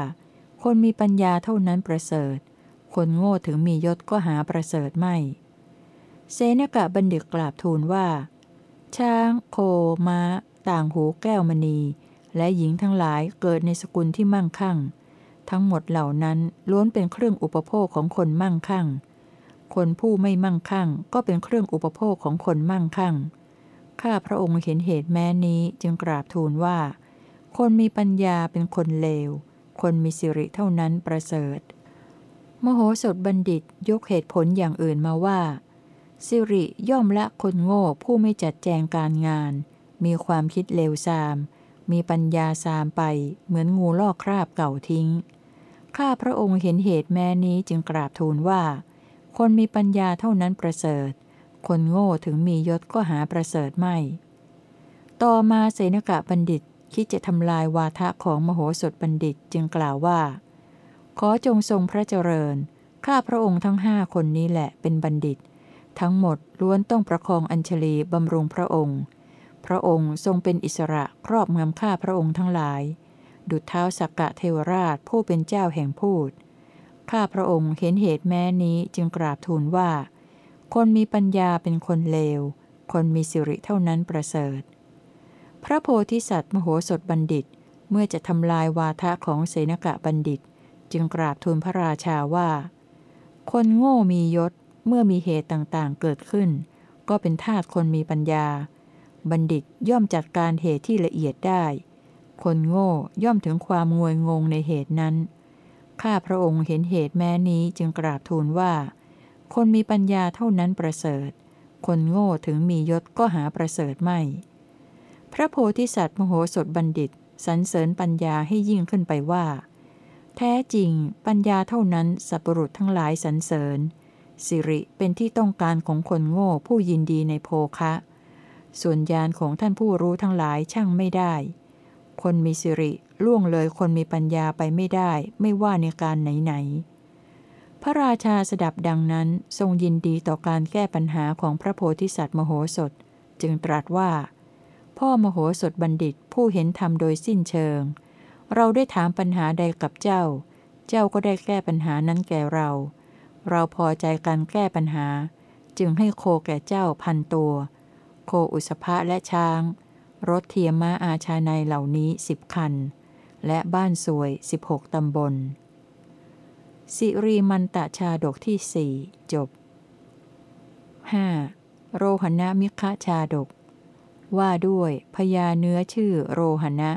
A: คนมีปัญญาเท่านั้นประเสริฐ คนโง่ถึงมียศก็หาประเสริฐไม่ เซนกะบัณฑิตกราบทูลว่า ช้าง โคม้า ต่างหูแก้วมณี และหญิงทั้งหลายเกิดในสกุลที่มั่งคั่ง ทั้งหมดเหล่านั้นล้วนเป็นเครื่องอุปโภคของคนมั่งคั่งคนผู้ไม่มั่งคั่งก็เป็นเครื่องอุปโภคของคนมั่งคั่ง ข้าพระองค์เห็นเหตุแม้นี้จึงกราบทูลว่า คนมีปัญญาเป็นคนเลว คนมีสิริเท่านั้นประเสริฐ มโหสถบัณฑิตยกเหตุผลอย่างอื่นมาว่า สิริย่อมละคนโง่ผู้ไม่จัดแจงการงาน มีความคิดเลวทราม มีปัญญาซามไป เหมือนงูลอกคราบเก่าทิ้ง ข้าพระองค์เห็นเหตุแม้นี้จึงกราบทูลว่า คนมีปัญญาเท่านั้นประเสริฐ คนโง่ถึงมียศก็หาประเสริฐไม่ ต่อมาเสนกะบัณฑิตคิดจะทำลายวาทะของมโหสถบัณฑิตจึงกล่าวว่า ขอจงทรงพระเจริญ ข้าพระองค์ทั้งห้าคนนี้แหละเป็นบัณฑิต ทั้งหมดล้วนต้องประคองอัญชลีบำรุงพระองค์ พระองค์ทรงเป็นอิสระครอบงำข้าพระองค์ทั้งหลาย ดุจเท้าสักกะเทวราชผู้เป็นเจ้าแห่งพูดข้าพระองค์เห็นเหตุแม้นี้จึงกราบทูลว่า คนมีปัญญาเป็นคนเลว คนมีสิริเท่านั้นประเสริฐ พระโพธิสัตว์มโหสถบัณฑิตเมื่อจะทำลายวาทะของเสนกะบัณฑิต จึงกราบทูลพระราชาว่า คนโง่มียศเมื่อมีเหตุต่างๆเกิดขึ้น ก็เป็นทาสคนมีปัญญา บัณฑิตย่อมจัดการเหตุที่ละเอียดได้ คนโง่ย่อมถึงความงวยงงในเหตุนั้น ข้าพระองค์เห็นเหตุแม้นี้จึงกราบทูลว่า คนมีปัญญาเท่านั้นประเสริฐ คนโง่ถึงมียศก็หาประเสริฐไม่ พระโพธิสัตว์มโหสถบัณฑิตสรรเสริญปัญญาให้ยิ่งขึ้นไปว่า แท้จริงปัญญาเท่านั้นสัพรุษทั้งหลายสรรเสริญ สิริเป็นที่ต้องการของคนโง่ผู้ยินดีในโภคะ ส่วนญาณของท่านผู้รู้ทั้งหลายช่างไม่ได้ คนมีสิริล่วงเลยคนมีปัญญาไปไม่ได้ ไม่ว่าในการไหนๆ พระราชาสดับดังนั้นทรงยินดีต่อการแก้ปัญหาของพระโพธิสัตว์มโหสถ จึงตรัสว่า พ่อมโหสถบัณฑิตผู้เห็นธรรมโดยสิ้นเชิง เราได้ถามปัญหาใดกับเจ้า เจ้าก็ได้แก้ปัญหานั้นแก่เรา เราพอใจการแก้ปัญหา จึงให้โคแก่เจ้าพันตัว โคอุสภะและช้าง รถเทียมม้าอาชาในเหล่านี้สิบคัน และบ้านสวยสิบหกตำบล สิรีมันตะชาดกที่สี่จบ 5. โรหณมิคะชาดก ว่าด้วยพญาเนื้อชื่อโรหณะ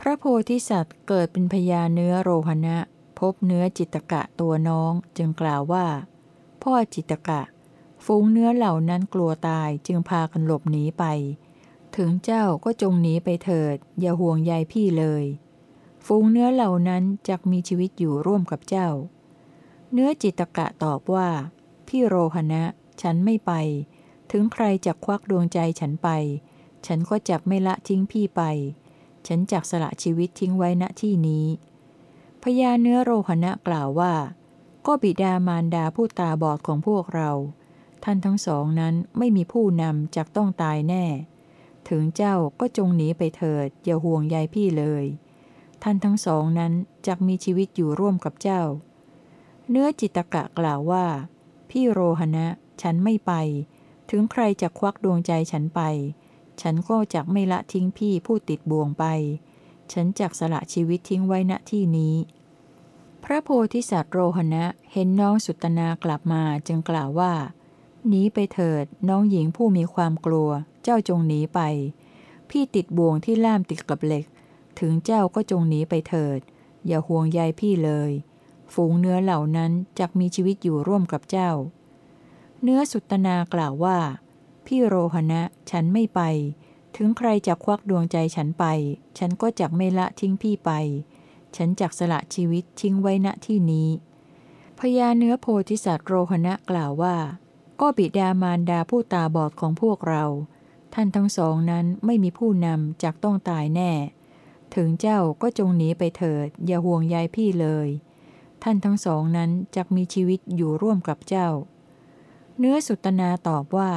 A: พระโพธิสัตว์เกิดเป็นพญาเนื้อโรหณะ พบเนื้อจิตกะตัวน้องจึงกล่าวว่า พ่อจิตกะ ฝูงเนื้อเหล่านั้นกลัวตายจึงพากันหลบหนีไป ถึงเจ้าก็จงหนีไปเถิด อย่าห่วงใยพี่เลย ฝูงเนื้อเหล่านั้นจะมีชีวิตอยู่ร่วมกับเจ้า เนื้อจิตกะตอบว่า พี่โรหณะ ฉันไม่ไป ถึงใครจะควักดวงใจฉันไป ฉันก็จักไม่ละทิ้งพี่ไป ฉันจักสละชีวิตทิ้งไว้ณที่นี้พญาเนื้อโรหณะกล่าวว่า ก็บิดามารดาผู้ตาบอดของพวกเรา ท่านทั้งสองนั้นไม่มีผู้นำจักต้องตายแน่ ถึงเจ้าก็จงหนีไปเถิดอย่าห่วงใยพี่เลย ท่านทั้งสองนั้นจักมีชีวิตอยู่ร่วมกับเจ้า เนื้อจิตกะกล่าวว่า พี่โรหณะ ฉันไม่ไป ถึงใครจะควักดวงใจฉันไป ฉันก็จักไม่ละทิ้งพี่ผู้ติดบ่วงไป ฉันจักสละชีวิตทิ้งไว้ณที่นี้ พระโพธิสัตว์โรหณะเห็นน้องสุตนากลับมาจึงกล่าวว่าหนีไปเถิดน้องหญิงผู้มีความกลัว เจ้าจงหนีไป พี่ติดบ่วงที่ล่ามติดกับเหล็ก ถึงเจ้าก็จงหนีไปเถิด อย่าห่วงใยพี่เลย ฝูงเนื้อเหล่านั้นจักมีชีวิตอยู่ร่วมกับเจ้า เนื้อสุตนากล่าวว่า พี่โรหณะฉันไม่ไป ถึงใครจะควักดวงใจฉันไป ฉันก็จักไม่ละทิ้งพี่ไป ฉันจักสละชีวิตทิ้งไว้ณที่นี้พญาเนื้อโพธิสัตว์โรหณะกล่าวว่า ก็บิดามารดาผู้ตาบอดของพวกเรา ท่านทั้งสองนั้นไม่มีผู้นำจักต้องตายแน่ ถึงเจ้าก็จงหนีไปเถิด อย่าห่วงใยพี่เลย ท่านทั้งสองนั้นจักมีชีวิตอยู่ร่วมกับเจ้า เนื้อสุตนาตอบว่า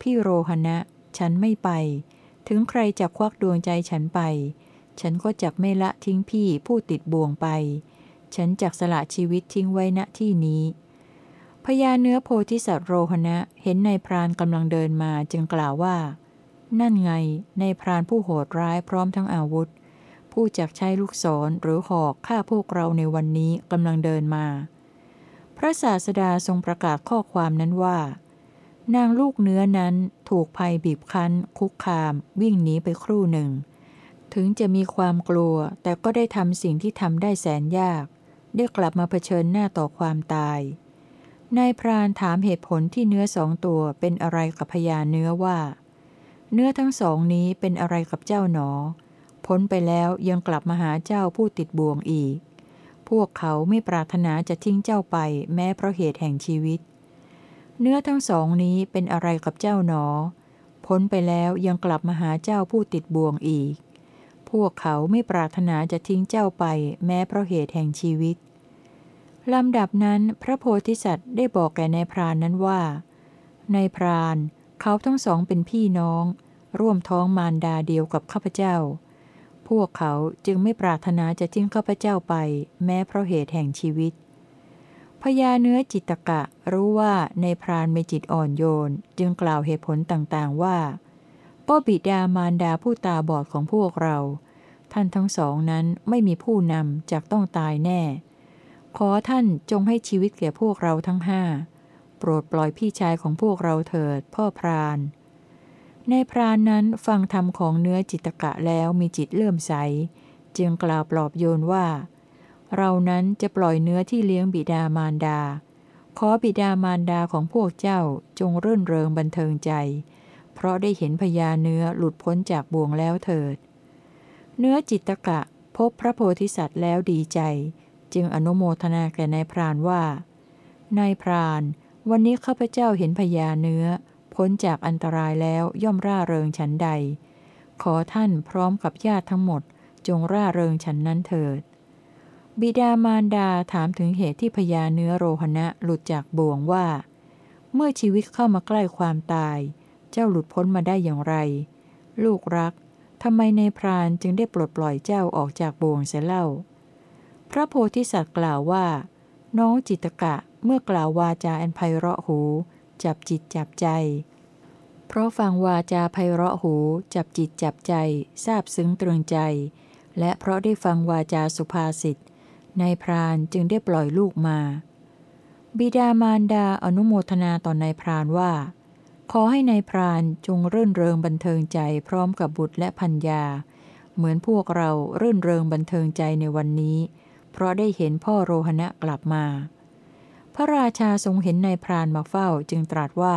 A: พี่โรหณะ ฉันไม่ไป ถึงใครจะควักดวงใจฉันไป ฉันก็จักไม่ละทิ้งพี่ผู้ติดบ่วงไป ฉันจักสละชีวิตทิ้งไว้ณที่นี้พญาเนื้อโพธิสัตว์โรหณะเห็นนายพรานกำลังเดินมาจึงกล่าวว่า นั่นไงนายพรานผู้โหดร้ายพร้อมทั้งอาวุธ ผู้จักใช้ลูกศรหรือหอกฆ่าพวกเราในวันนี้กำลังเดินมา พระศาสดาทรงประกาศข้อความนั้นว่า นางลูกเนื้อนั้นถูกภัยบีบคั้น คุกคาม วิ่งหนีไปครู่หนึ่ง ถึงจะมีความกลัวแต่ก็ได้ทำสิ่งที่ทำได้แสนยาก ได้กลับมาเผชิญหน้าต่อความตายนายพรานถามเหตุผลที่เนื้อสองตัวเป็นอะไรกับพญาเนื้อว่า เนื้อทั้งสองนี้เป็นอะไรกับเจ้าหนอ พ้นไปแล้วยังกลับมาหาเจ้าผู้ติดบ่วงอีก พวกเขาไม่ปรารถนาจะทิ้งเจ้าไปแม้เพราะเหตุแห่งชีวิต เนื้อทั้งสองนี้เป็นอะไรกับเจ้าหนอ พ้นไปแล้วยังกลับมาหาเจ้าผู้ติดบ่วงอีก พวกเขาไม่ปรารถนาจะทิ้งเจ้าไปแม้เพราะเหตุแห่งชีวิตลำดับนั้นพระโพธิสัตว์ได้บอกแก่นายพรานนั้นว่านายพรานเขาทั้งสองเป็นพี่น้อง ร่วมท้องมารดาเดียวกับข้าพเจ้า วกเขาจึงไม่ปรารถนาจะทิ้งข้าพเจ้าไป แม้เพราะเหตุแห่งชีวิตพญาเนื้อจิตกะรู้ว่าในพรานมีจิตอ่อนโยน จึงกล่าวเหตุผลต่างๆว่าก็บิดามารดาผู้ตาบอดของพวกเรา ท่านทั้งสองนั้นไม่มีผู้นำจากต้องตายแน่ ขอท่านจงให้ชีวิตแก่พวกเราทั้งห้าโปรดปล่อยพี่ชายของพวกเราเถิดพ่อพราน ในพรานนั้นฟังธรรมของเนื้อจิตกะแล้วมีจิตเลื่อมใส จึงกล่าวปลอบโยนว่า เรานั้นจะปล่อยเนื้อที่เลี้ยงบิดามารดา ขอบิดามารดาของพวกเจ้าจงรื่นเริงบันเทิงใจ เพราะได้เห็นพญาเนื้อหลุดพ้นจากบ่วงแล้วเถิด เนื้อจิตกะพบพระโพธิสัตว์แล้วดีใจ จึงอนุโมทนาแก่นายพรานว่านายพราน วันนี้ข้าพเจ้าเห็นพญาเนื้อ พ้นจากอันตรายแล้วย่อมร่าเริงฉันใด ขอท่านพร้อมกับญาติทั้งหมด จงร่าเริงฉันนั้นเถิด บิดามารดาถามถึงเหตุที่พญาเนื้อโรหณะหลุดจากบ่วงว่า เมื่อชีวิตเข้ามาใกล้ความตาย เจ้าหลุดพ้นมาได้อย่างไร ลูกรักทำไมในพรานจึงได้ปลดปล่อยเจ้าออกจากบ่วงเสียเล่า พระโพธิสัตว์กล่าวว่า น้องจิตกะเมื่อกล่าววาจาอันไพเราะหู จับจิตจับใจ เพราะฟังวาจาไพเราะหู จับจิตจับใจทราบซึ้งตรึงใจ และเพราะได้ฟังวาจาสุภาษิตนายพรานจึงได้ปล่อยลูกมา บิดามารดาอนุโมทนาต่อนายพรานว่า ขอให้ในายพรานจงรื่นเริงบันเทิงใจพร้อมกับบุตรและพัญญา เหมือนพวกเรารื่นเริงบันเทิงใจในวันนี้ เพราะได้เห็นพ่อโรหณะกลับมา พระราชาทรงเห็นนายพรานมาเฝ้าจึงตรัสว่า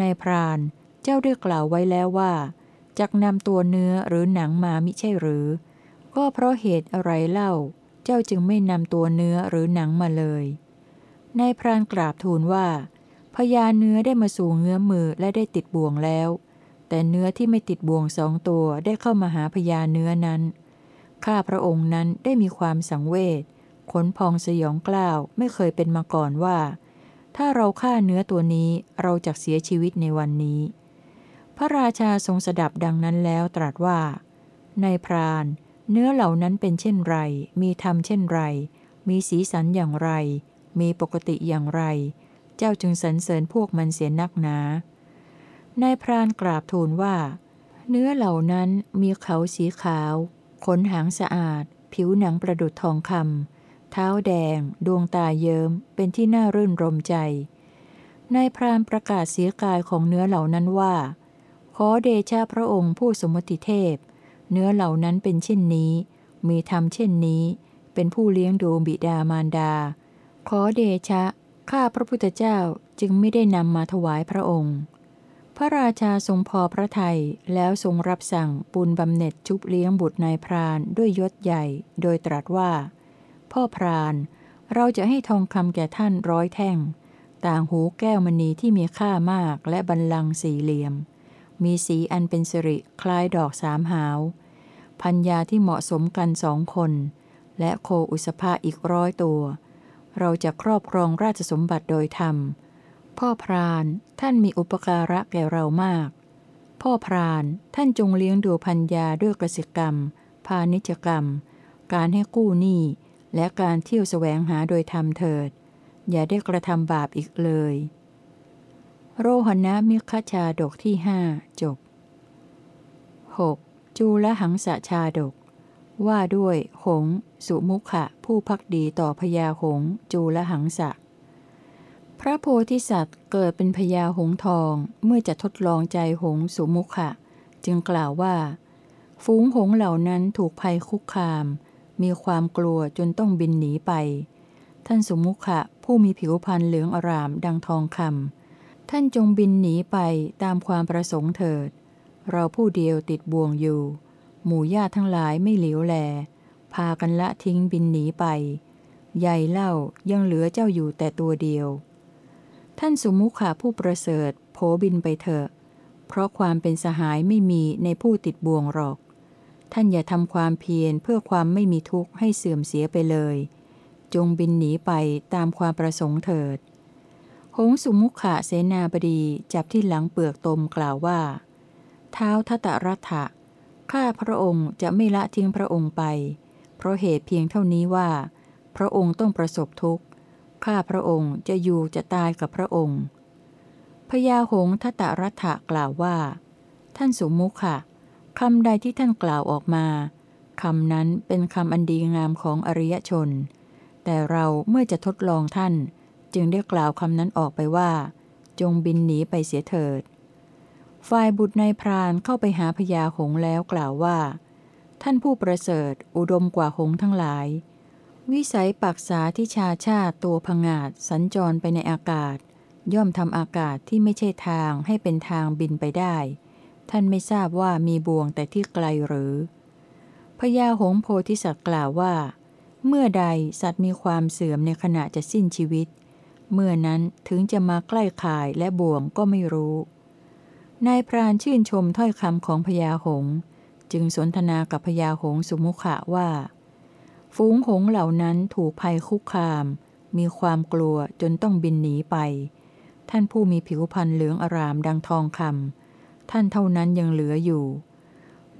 A: นายพรานเจ้าได้กล่าวไว้แล้วว่าจักนำตัวเนื้อหรือหนังมามิใช่หรือ ก็เพราะเหตุอะไรเล่า เจ้าจึงไม่นำตัวเนื้อหรือหนังมาเลยนายพรานกราบทูลว่าพญาเนื้อได้มาสู่เงื้อมือและได้ติดบ่วงแล้ว แต่เนื้อที่ไม่ติดบ่วงสองตัวได้เข้ามาหาพญาเนื้อนั้น ข้าพระองค์นั้นได้มีความสังเวช ขนพองสยองกล้าวไม่เคยเป็นมาก่อนว่า ถ้าเราฆ่าเนื้อตัวนี้เราจะเสียชีวิตในวันนี้ พระราชาทรงสดับดังนั้นแล้วตรัสว่า ในพรานเนื้อเหล่านั้นเป็นเช่นไร มีธรรมเช่นไร มีสีสันอย่างไร มีปกติอย่างไร เจ้าจึงสรรเสริญพวกมันเสียนักหนาในพรานกราบทูลว่า เนื้อเหล่านั้นมีเขาสีขาว ขนหางสะอาด ผิวหนังประดุดทองคำ เท้าแดง ดวงตาเยิม้ม เป็นที่น่ารื่นรมใจ นายพรานประกาศเสียกายของเนื้อเหล่านั้นว่า ขอเดชะพระองค์ผู้สมติเทพ เนื้อเหล่านั้นเป็นเช่นนี้ มีธรรมเช่นนี้ เป็นผู้เลี้ยงดูบิดามารดา ขอเดชะ ข้าพระพุทธเจ้าจึงไม่ได้นำมาถวายพระองค์ พระราชาทรงพอพระทัยแล้วทรงรับสั่งปุนบำเหน็จชุบเลี้ยงบุตรนายพรานด้วยยศใหญ่ โดยตรัสว่า พ่อพรานเราจะให้ทองคำแก่ท่านร้อยแท่ง ต่างหูแก้วมณีที่มีค่ามากและบรรลังสี่เหลี่ยม มีสีอันเป็นสิริคล้ายดอกสามหาว พัญญาที่เหมาะสมกันสองคน และโคอุสภาอีกร้อยตัว เราจะครอบครองราชสมบัติโดยธรรม พ่อพรานท่านมีอุปการะแก่เรามาก พ่อพรานท่านจงเลี้ยงดูพัญญาด้วยกสิกรรม พาณิจกรรม การให้กู้หนี้ และการเที่ยวแสวงหาโดยธรรมเถิด อย่าได้กระทำบาปอีกเลย โรหณะมิคชาดกที่หจบ 6. จูลหังสะชาดก ว่าด้วย หง สุมุขะ ผู้พักดีต่อพญาหง จูลหังสะ พระโพธิสัตว์เกิดเป็นพญาหงทองเมื่อจะทดลองใจหงสุมุขะ จึงกล่าวว่า ฝูงหงเหล่านั้นถูกภัยคุกคาม มีความกลัวจนต้องบินหนีไป ท่านสุมุขะผู้มีผิวพรรณเหลืองอรามดังทองคำท่านจงบินหนีไปตามความประสงค์เถิด เราผู้เดียวติดบ่วงอยู่ หมู่ญาติทั้งหลายไม่เหลียวแล พากันละทิ้งบินหนีไป ใหญ่เล่ายังเหลือเจ้าอยู่แต่ตัวเดียว ท่านสุมุขะผู้ประเสริฐโผบินไปเถอะ เพราะความเป็นสหายไม่มีในผู้ติดบ่วงหรอก ท่านอย่าทำความเพียรเพื่อความไม่มีทุกข์ให้เสื่อมเสียไปเลย จงบินหนีไปตามความประสงค์เถิด หงสุมุขะเสนาบดีจับที่หลังเปลือกตมกล่าวว่า เท้าทัตรัฐะข้าพระองค์จะไม่ละทิ้งพระองค์ไป เพราะเหตุเพียงเท่านี้ว่า พระองค์ต้องประสบทุกข์ ข้าพระองค์จะอยู่จะตายกับพระองค์พญาหงทัตรัฐะกล่าวว่า ท่านสุมุขะ คำใดที่ท่านกล่าวออกมาคำนั้นเป็นคำอันดีงามของอริยชน แต่เราเมื่อจะทดลองท่าน จึงได้กล่าวคำนั้นออกไปว่า จงบินหนีไปเสียเถิด ฝ่ายบุตรนายพรานเข้าไปหาพญาหงแล้วกล่าวว่า ท่านผู้ประเสริฐอุดมกว่าหงทั้งหลาย วิสัยปักษาที่ชาชาติตัวพงาดสัญจรไปในอากาศ ย่อมทำอากาศที่ไม่ใช่ทางให้เป็นทางบินไปได้ ท่านไม่ทราบว่ามีบ่วงแต่ที่ไกลหรือ พญาหงโพธิสัตว์กล่าวว่า เมื่อใดสัตว์มีความเสื่อมในขณะจะสิ้นชีวิต เมื่อนั้นถึงจะมาใกล้ข่ายและบ่วงก็ไม่รู้ นายพรานชื่นชมถ้อยคำของพญาหง จึงสนทนากับพญาหงสุมุขะว่า ฝูงหงเหล่านั้นถูกภัยคุกคาม มีความกลัวจนต้องบินหนีไป ท่านผู้มีผิวพรรณเหลืองอารามดังทองคำ ท่านเท่านั้นยังเหลืออยู่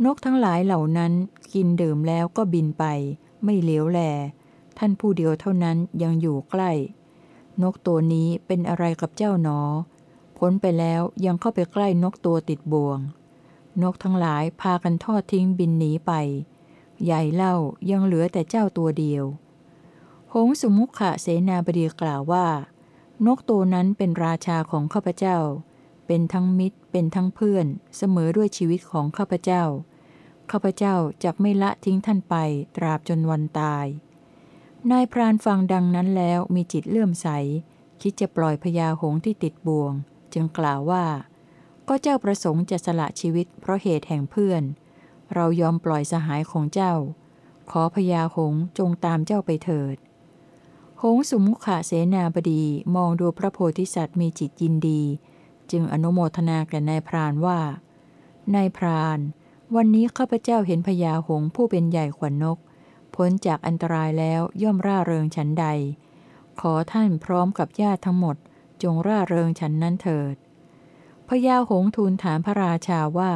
A: นกทั้งหลายเหล่านั้นกินดื่มแล้วก็บินไป ไม่เหลียวแล ท่านผู้เดียวเท่านั้นยังอยู่ใกล้ นกตัวนี้เป็นอะไรกับเจ้าหนอ พ้นไปแล้วยังเข้าไปใกล้นกตัวติดบ่วง นกทั้งหลายพากันทอดทิ้งบินหนีไป ใหญ่เล่ายังเหลือแต่เจ้าตัวเดียว หงสุมุขะเสนาบดีกล่าวว่า นกตัวนั้นเป็นราชาของข้าพเจ้า เป็นทั้งมิตร เป็นทั้งเพื่อน เสมอด้วยชีวิตของข้าพเจ้า ข้าพเจ้าจะไม่ละทิ้งท่านไป ตราบจนวันตาย นายพรานฟังดังนั้นแล้วมีจิตเลื่อมใส คิดจะปล่อยพญาหงที่ติดบ่วง จึงกล่าวว่า ก็เจ้าประสงค์จะสละชีวิตเพราะเหตุแห่งเพื่อน เรายอมปล่อยสหายของเจ้า ขอพญาหงจงตามเจ้าไปเถิดหงส์สุมุขะเสนาบดีมองดูพระโพธิสัตว์มีจิตยินดี จึงอนุโมทนาแก่นายพรานว่านายพราน วันนี้ข้าพเจ้าเห็นพญาหงผู้เป็นใหญ่ขวัญนก พ้นจากอันตรายแล้วย่อมร่าเริงฉันใด ขอท่านพร้อมกับญาติทั้งหมด จงร่าเริงฉันนั้นเถิดพญาหงทูลถามพระราชาว่า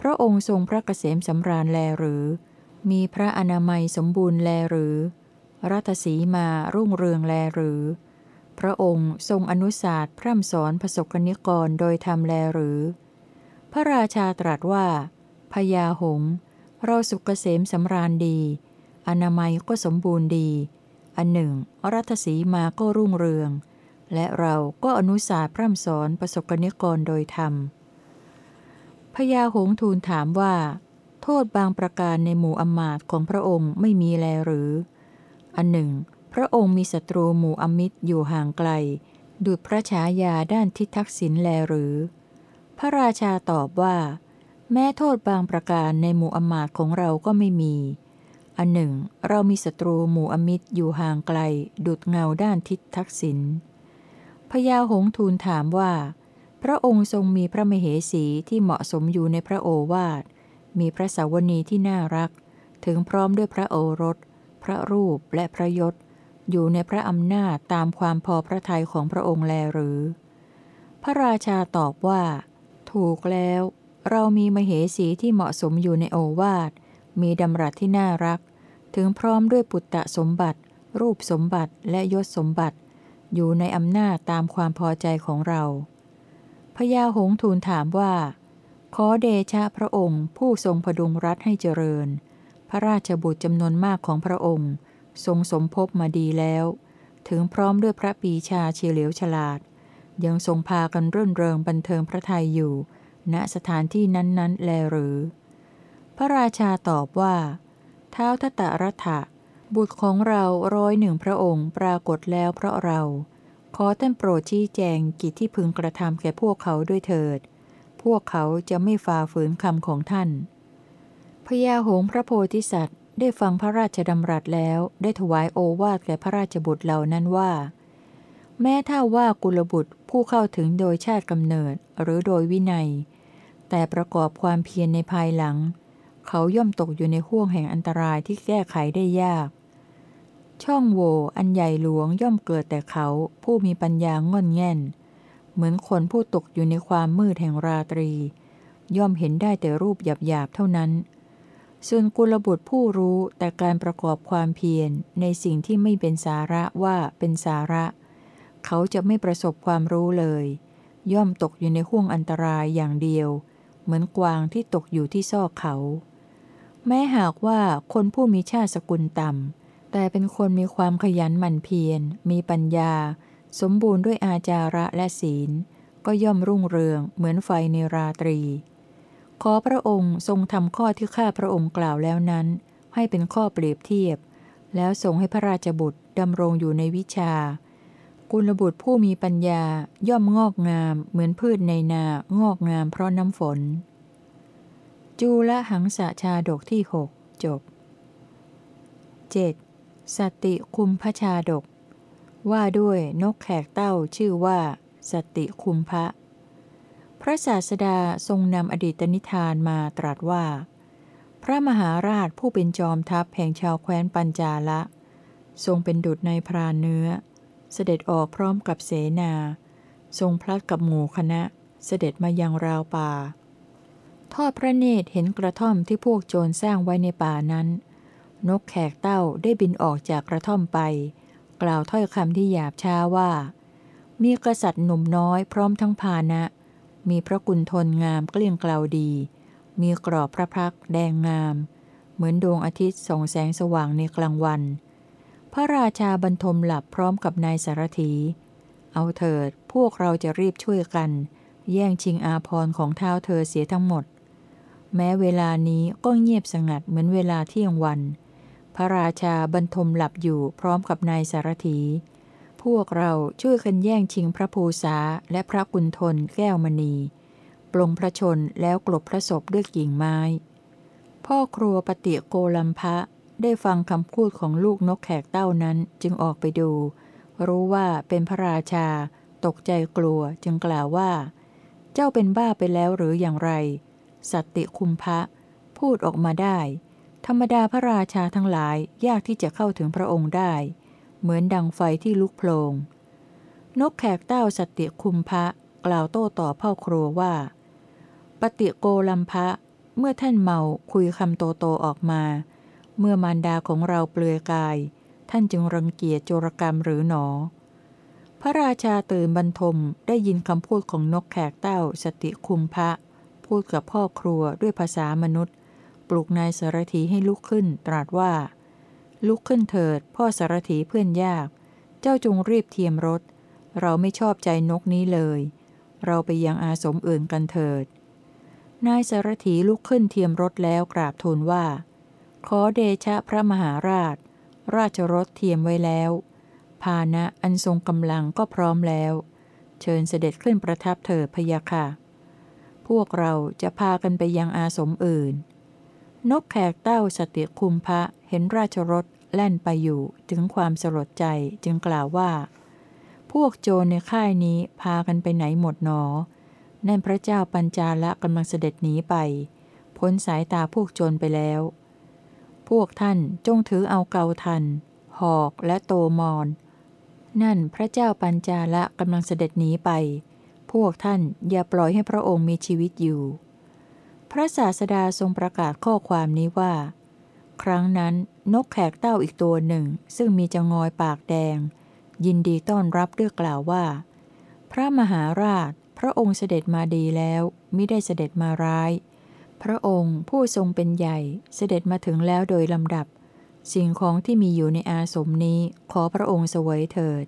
A: พระองค์ทรงพระเกษมสำราญแลหรือ มีพระอนามัยสมบูรณ์แลหรือ รัตสีมารุ่งเรืองแลหรือ พระองค์ทรงอนุสาสพร่ำสอนประสบกนิกรโดยทำแลหรือ พระราชาตรัสว่าพญาหง เราสุกเกษมสำราญดี อนามัยก็สมบูรณ์ดี อันหนึ่ง รัตสีมาก็รุ่งเรือง และเราก็อนุสาสพร่ำสอนประสบกนิกรโดยธรรมพญาหงทูลถามว่า โทษบางประการในหมู่อมาตของพระองค์ไม่มีแลหรือ อันหนึ่ง พระองค์มีศัตรูหมู่อมิตรอยู่ห่างไกล ดุจพระฉายาด้านทิทักษิณแลหรือ พระราชาตอบว่า แม้โทษบางประการในหมู่อมาตของเราก็ไม่มี อันหนึ่ง เรามีศัตรูหมู่อมิตรอยู่ห่างไกล ดุจเงาด้านทิศทักษิณพญาหงทูลถามว่า พระองค์ทรงมีพระมเหสีที่เหมาะสมอยู่ในพระโอวาท มีพระสาวนีที่น่ารัก ถึงพร้อมด้วยพระโอรส พระรูปและพระยศ อยู่ในพระอำนาจตามความพอพระทัยของพระองค์แลหรือ พระราชาตอบว่า ถูกแล้ว เรามีมเหสีที่เหมาะสมอยู่ในโอวาท มีดำรัสที่น่ารัก ถึงพร้อมด้วยปุตตะสมบัติ รูปสมบัติและยศสมบัติ อยู่ในอำนาจตามความพอใจของเราพญาหงทูลถามว่า ขอเดชะพระองค์ผู้ทรงพดุงรัฐให้เจริญ พระราชบุตรจำนวนมากของพระองค์ ทรงสมภพมาดีแล้ว ถึงพร้อมด้วยพระปีชาเฉลียวฉลาด ยังทรงพากันรื่นเริงบันเทิงพระทัยอยู่ ณสถานที่นั้นๆ แลหรือ พระราชาตอบว่า เท้าทตรัฐะบุตรของเราร้อยหนึ่งพระองค์ปรากฏแล้วเพราะเรา ขอท่านโปรดชี้แจงกิจที่พึงกระทำแก่พวกเขาด้วยเถิด พวกเขาจะไม่ฝ่าฝืนคำของท่านพญาหงพระโพธิสัตว์ ได้ฟังพระราชดำรัสแล้วได้ถวายโอวาทแก่พระราชบุตรเหล่านั้นว่า แม้ถ้าว่ากุลบุตรผู้เข้าถึงโดยชาติกำเนิดหรือโดยวินัย แต่ประกอบความเพียรในภายหลัง เขาย่อมตกอยู่ในห่วงแห่งอันตรายที่แก้ไขได้ยาก ช่องโหว่อันใหญ่หลวงย่อมเกิดแต่เขาผู้มีปัญญางอนแง่น เหมือนคนผู้ตกอยู่ในความมืดแห่งราตรี ย่อมเห็นได้แต่รูปหยาบๆเท่านั้น ส่วนกุลบุตรผู้รู้แต่การประกอบความเพียรในสิ่งที่ไม่เป็นสาระว่าเป็นสาระ เขาจะไม่ประสบความรู้เลย ย่อมตกอยู่ในห่วงอันตรายอย่างเดียว เหมือนกวางที่ตกอยู่ที่ซอกเขา แม้หากว่าคนผู้มีชาติสกุลต่ำ แต่เป็นคนมีความขยันหมั่นเพียร มีปัญญา สมบูรณ์ด้วยอาจาระและศีล ก็ย่อมรุ่งเรืองเหมือนไฟในราตรี ขอพระองค์ทรงทำข้อที่ข้าพระองค์กล่าวแล้วนั้น ให้เป็นข้อเปรียบเทียบ แล้วทรงให้พระราชบุตรดำรงอยู่ในวิชา กุลบุตรผู้มีปัญญาย่อมงอกงาม เหมือนพืชในนางอกงามเพราะน้ำฝน จูละหังสะชาดกที่หกจบ 7. สติคุมพชาดก ว่าด้วยนกแขกเต้าชื่อว่า สติคุมพระ พระศาสดาทรงนำอดีตนิทานมาตรัสว่า พระมหาราชผู้เป็นจอมทัพแห่งชาวแคว้นปัญจาละ ทรงเป็นดุจในพรานเนื้อ เสด็จออกพร้อมกับเสนา ทรงพลัดกับหมู่คณะ เสด็จมายังราวป่า ทอดพระเนตรเห็นกระท่อมที่พวกโจรสร้างไว้ในป่านั้น นกแขกเต้าได้บินออกจากกระท่อมไป กล่าวถ้อยคำที่หยาบช้าว่า มีกษัตริย์หนุ่มน้อยพร้อมทั้งพานะ มีพระกุณฑลงามเกลี้ยงกล่าวดี มีกรอบพระพักแดงงาม เหมือนดวงอาทิตย์ส่องแสงสว่างในกลางวัน พระราชาบรรทมหลับพร้อมกับนายสารถี เอาเถิดพวกเราจะรีบช่วยกัน แย่งชิงอาพรของเท้าเธอเสียทั้งหมด แม้เวลานี้ก็เงียบสงัดเหมือนเวลาเที่ยงวัน พระราชาบรรทมหลับอยู่พร้อมกับนายสารถี พวกเราช่วยกันแย่งชิงพระภูษาและพระกุณฑลแก้วมณี ปลงพระชนแล้วกลบพระศพด้วยกิ่งไม้ พ่อครัวปฏิโกลัมพะได้ฟังคำพูดของลูกนกแขกเต้านั้นจึงออกไปดู รู้ว่าเป็นพระราชา ตกใจกลัวจึงกล่าวว่า เจ้าเป็นบ้าไปแล้วหรืออย่างไร สัตติคุมพะ พูดออกมาได้ ธรรมดาพระราชาทั้งหลายยากที่จะเข้าถึงพระองค์ได้ เหมือนดังไฟที่ลุกโพลง นกแขกเต้าสติคุมพระกล่าวโต้ตอบพ่อครัวว่า ปฏิโกลัมพะ เมื่อท่านเมาคุยคำโตโตออกมา เมื่อมารดาของเราเปลือยกาย ท่านจึงรังเกียจโจรกรรมหรือหนอ พระราชาตื่นบรรทมได้ยินคำพูดของนกแขกเต้าสติคุมพระพูดกับพ่อครัวด้วยภาษามนุษย์ ปลุกนายสารถีให้ลุกขึ้นตรัสว่า ลุกขึ้นเถิด พ่อสารถีเพื่อนยาก เจ้าจงรีบเทียมรถ เราไม่ชอบใจนกนี้เลย เราไปยังอาสมอื่นกันเถิด นายสารถีลุกขึ้นเทียมรถแล้วกราบทูลว่า ขอเดชะพระมหาราช ราชรถเทียมไว้แล้วพานะอันทรงกำลังก็พร้อมแล้ว เชิญเสด็จขึ้นประทับเถิดพยาค่ะ พวกเราจะพากันไปยังอาสมอื่น นกแขกเต้าสติคุมพระเห็นราชรถแล่นไปอยู่ถึงความสลดใจจึงกล่าวว่า พวกโจรในค่ายนี้พากันไปไหนหมดหนอ นั่นพระเจ้าปัญจาละกำลังเสด็จหนีไป พ้นสายตาพวกโจรไปแล้ว พวกท่านจงถือเอาเกาทัน หอกและโตมอน นั่นพระเจ้าปัญจาละกำลังเสด็จหนีไป พวกท่านอย่าปล่อยให้พระองค์มีชีวิตอยู่ พระศาสดาทรงประกาศข้อความนี้ว่า ครั้งนั้นนกแขกเต้าอีกตัวหนึ่ง ซึ่งมีจงอยปากแดง ยินดีต้อนรับด้วยกล่าวว่า พระมหาราช พระองค์เสด็จมาดีแล้วมิได้เสด็จมาร้าย พระองค์ผู้ทรงเป็นใหญ่เสด็จมาถึงแล้วโดยลำดับ สิ่งของที่มีอยู่ในอาสมนี้ขอพระองค์เสวยเถิด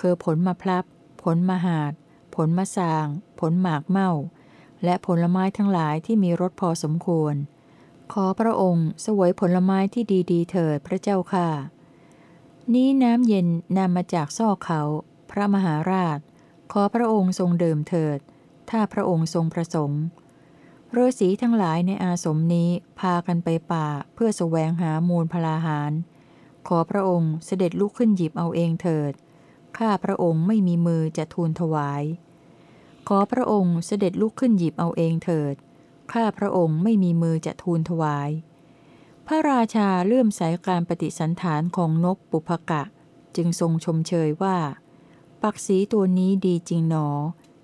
A: คือผลมะพร้าผลมหาด ผลมะสาง ผลหมากเม่า และผลไม้ทั้งหลายที่มีรสพอสมควร ขอพระองค์สวยผลไม้ที่ดีๆ เถิดพระเจ้าค่ะ นี้น้ำเย็นนำมาจากซอกเขา พระมหาราช ขอพระองค์ทรงเดิมเถิด ถ้าพระองค์ทรงประสงค์ฤาษีทั้งหลายในอาสมนี้พากันไปป่าเพื่อสแสวงหามูลพลาหาร ขอพระองค์เสด็จลุกขึ้นหยิบเอาเองเถิด ข้าพระองค์ไม่มีมือจะทูลถวาย ขอพระองค์เสด็จลุกขึ้นหยิบเอาเองเถิด ข้าพระองค์ไม่มีมือจะทูลถวาย พระราชาเลื่อมใสการปฏิสันฐานของนกปุพกะ จึงทรงชมเชยว่า ปักษีตัวนี้ดีจริงหนอ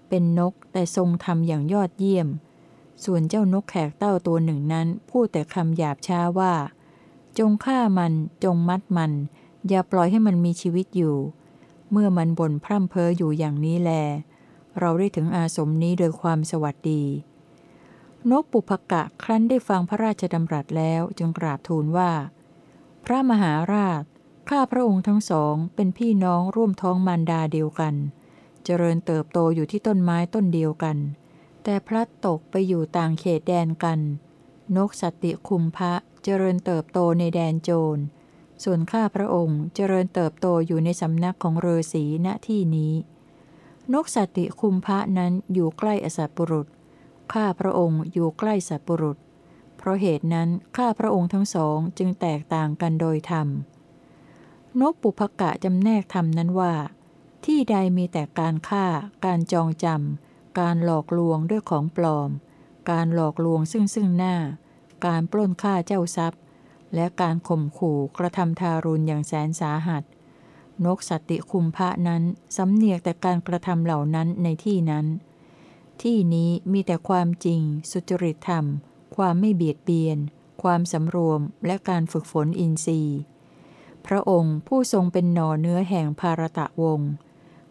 A: เป็นนกแต่ทรงทำอย่างยอดเยี่ยม ส่วนเจ้านกแขกเต้าตัวหนึ่งนั้น พูดแต่คำหยาบช้าว่า จงฆ่ามันจงมัดมัน อย่าปล่อยให้มันมีชีวิตอยู่ เมื่อมันบ่นพร่ำเพ้ออยู่อย่างนี้แล เราได้ถึงอาสมนี้โดยความสวัสดี นกปุพกะครั้นได้ฟังพระราชดำรัสแล้วจึงกราบทูลว่า พระมหาราช ข้าพระองค์ทั้งสองเป็นพี่น้องร่วมท้องมารดาเดียวกัน เจริญเติบโตอยู่ที่ต้นไม้ต้นเดียวกัน แต่พลัดตกไปอยู่ต่างเขตแดนกัน นกสัตติคุมพระเจริญเติบโตในแดนโจร ส่วนข้าพระองค์เจริญเติบโตอยู่ในสำนักของฤาษีณที่นี้ นกสัตติคุมพระนั้นอยู่ใกล้อสัตบุรุษ ข้าพระองค์อยู่ใกล้สัตบุรุษ เพราะเหตุนั้นข้าพระองค์ทั้งสองจึงแตกต่างกันโดยธรรม นกปุพกะจำแนกธรรมนั้นว่า ที่ใดมีแต่การฆ่า การจองจำ การหลอกลวงด้วยของปลอม การหลอกลวงซึ่งซึ่งหน้า การปล้นฆ่าเจ้าทรัพย์ และการข่มขู่กระทำทารุณอย่างแสนสาหัส นกสัตติคุมพระนั้นสำเนียกแต่การกระทำเหล่านั้นในที่นั้น ที่นี้มีแต่ความจริง สุจริตธรรม ความไม่เบียดเบียน ความสำรวมและการฝึกฝนอินทรีย์ พระองค์ผู้ทรงเป็นหน่อเนื้อแห่งภารตะวงศ์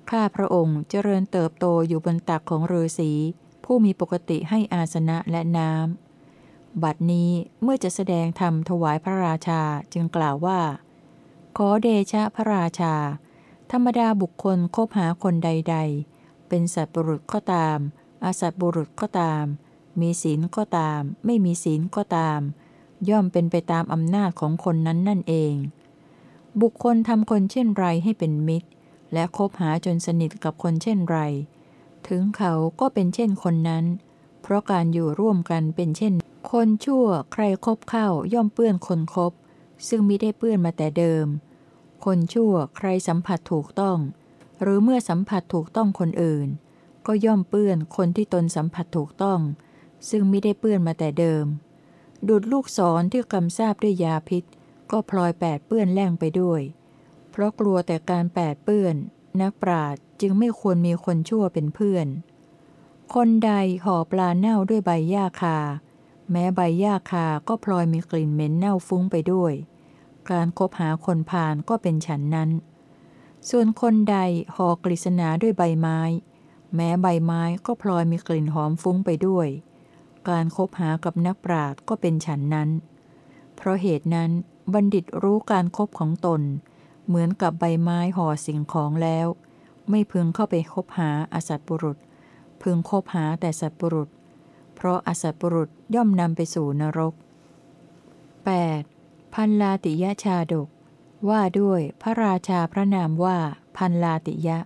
A: ข้าพระองค์เจริญเติบโตอยู่บนตักของฤาษีผู้มีปกติให้อาสนะและน้ำบัดนี้เมื่อจะแสดงธรรมถวายพระราชาจึงกล่าวว่า ขอเดชะพระราชา ธรรมดาบุคคลคบหาคนใด ๆ เป็นสัตว์บุรุษก็ตาม อาสัตว์บุรุษก็ตาม มีศีลก็ตาม ไม่มีศีลก็ตาม ย่อมเป็นไปตามอำนาจของคนนั้นนั่นเอง บุคคลทำคนเช่นไรให้เป็นมิตร และคบหาจนสนิทกับคนเช่นไร ถึงเขาก็เป็นเช่นคนนั้น เพราะการอยู่ร่วมกันเป็นเช่น คนชั่วใครคบเข้าย่อมเปื้อนคนคบ ซึ่งมิได้เปื้อนมาแต่เดิม คนชั่วใครสัมผัสถูกต้อง หรือเมื่อสัมผัสถูกต้องคนอื่น ก็ย่อมเปื้อนคนที่ตนสัมผัสถูกต้อง ซึ่งมิได้เปื้อนมาแต่เดิมดูดลูกศรที่กำซาบด้วยยาพิษ ก็พลอยแปดเปื้อนแล่งไปด้วย เพราะกลัวแต่การแปดเปื้อน นักปราดจึงไม่ควรมีคนชั่วเป็นเพื่อน คนใดห่อปลาเน่าด้วยใบหญ้าคาแม้ใบหญ้าคาก็พลอยมีกลิ่นเหม็นเน่าฟุ้งไปด้วย การคบหาคนพาลก็เป็นฉันนั้น ส่วนคนใดห่อกฤษณาด้วยใบไม้ แม้ใบไม้ก็พลอยมีกลิ่นหอมฟุ้งไปด้วย การคบหากับนักปราดก็เป็นฉันนั้น เพราะเหตุนั้นบัณฑิตรู้การครบของตน เหมือนกับใบไม้ห่อสิ่งของแล้ว ไม่พึงเข้าไปคบหาอสัตบุรุษ พึงคบหาแต่สัตบุรุษ เพราะอสัตบุรุษย่อมนำไปสู่นรก 8. พันลาติยชาดก ว่าด้วยพระราชาพระนามว่าพันลาติยะ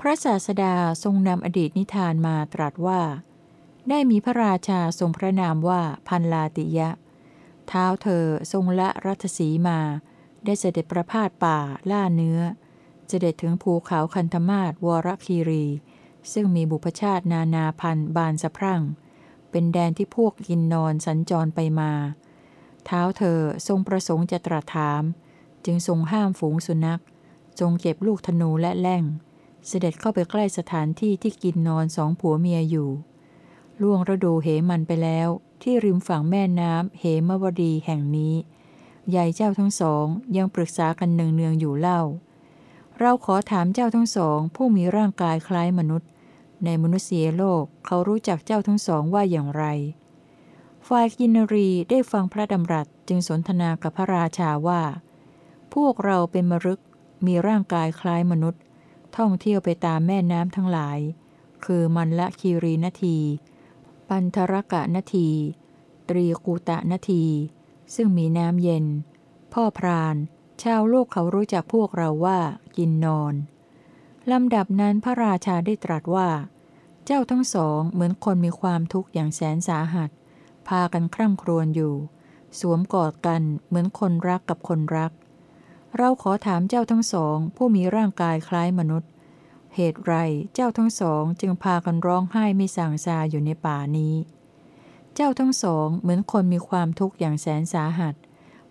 A: พระศาสดาทรงนำอดีตนิทานมาตรัสว่า ได้มีพระราชาทรงพระนามว่าพันลาติยะ เท้าเธอทรงละรัตสีมา ได้เสด็จประพาสป่าล่าเนื้อ เสด็จถึงภูเขาคันธมาศวรคีรี ซึ่งมีบุพชาตินานาพันธ์บานสะพรั่ง เป็นแดนที่พวกกินนอนสัญจรไปมา เท้าเธอทรงประสงค์จะตรัสถาม จึงทรงห้ามฝูงสุนัขจงเก็บลูกธนูและแล่ง เสด็จเข้าไปใกล้สถานที่ที่กินนอนสองผัวเมียอยู่ ล่วงฤดูเหมันไปแล้วที่ริมฝั่งแม่น้ำเหมวดีแห่งนี้ใหญ่เจ้าทั้งสองยังปรึกษากันเนืองๆอยู่เล่า เราขอถามเจ้าทั้งสอง ผู้มีร่างกายคล้ายมนุษย์ ในมนุษยโลกเขารู้จักเจ้าทั้งสองว่าอย่างไร ฝ่ายกินรีได้ฟังพระดำรัสจึงสนทนากับพระราชาว่า พวกเราเป็นมรึกมีร่างกายคล้ายมนุษย์ ท่องเที่ยวไปตามแม่น้ำทั้งหลาย คือมันละคีรีนาที ปันธรกะนาที ตรีกูตะนาที ซึ่งมีน้ำเย็น พ่อพราน ชาวโลกเขารู้จักพวกเราว่ากินนอนลำดับนั้นพระราชาได้ตรัสว่า เจ้าทั้งสองเหมือนคนมีความทุกข์อย่างแสนสาหัส พากันคร่ำครวญอยู่ สวมกอดกันเหมือนคนรักกับคนรัก เราขอถามเจ้าทั้งสอง ผู้มีร่างกายคล้ายมนุษย์ เหตุไรเจ้าทั้งสองจึงพากันร้องไห้ไม่สั่งซาอยู่ในป่านี้ เจ้าทั้งสองเหมือนคนมีความทุกข์อย่างแสนสาหัส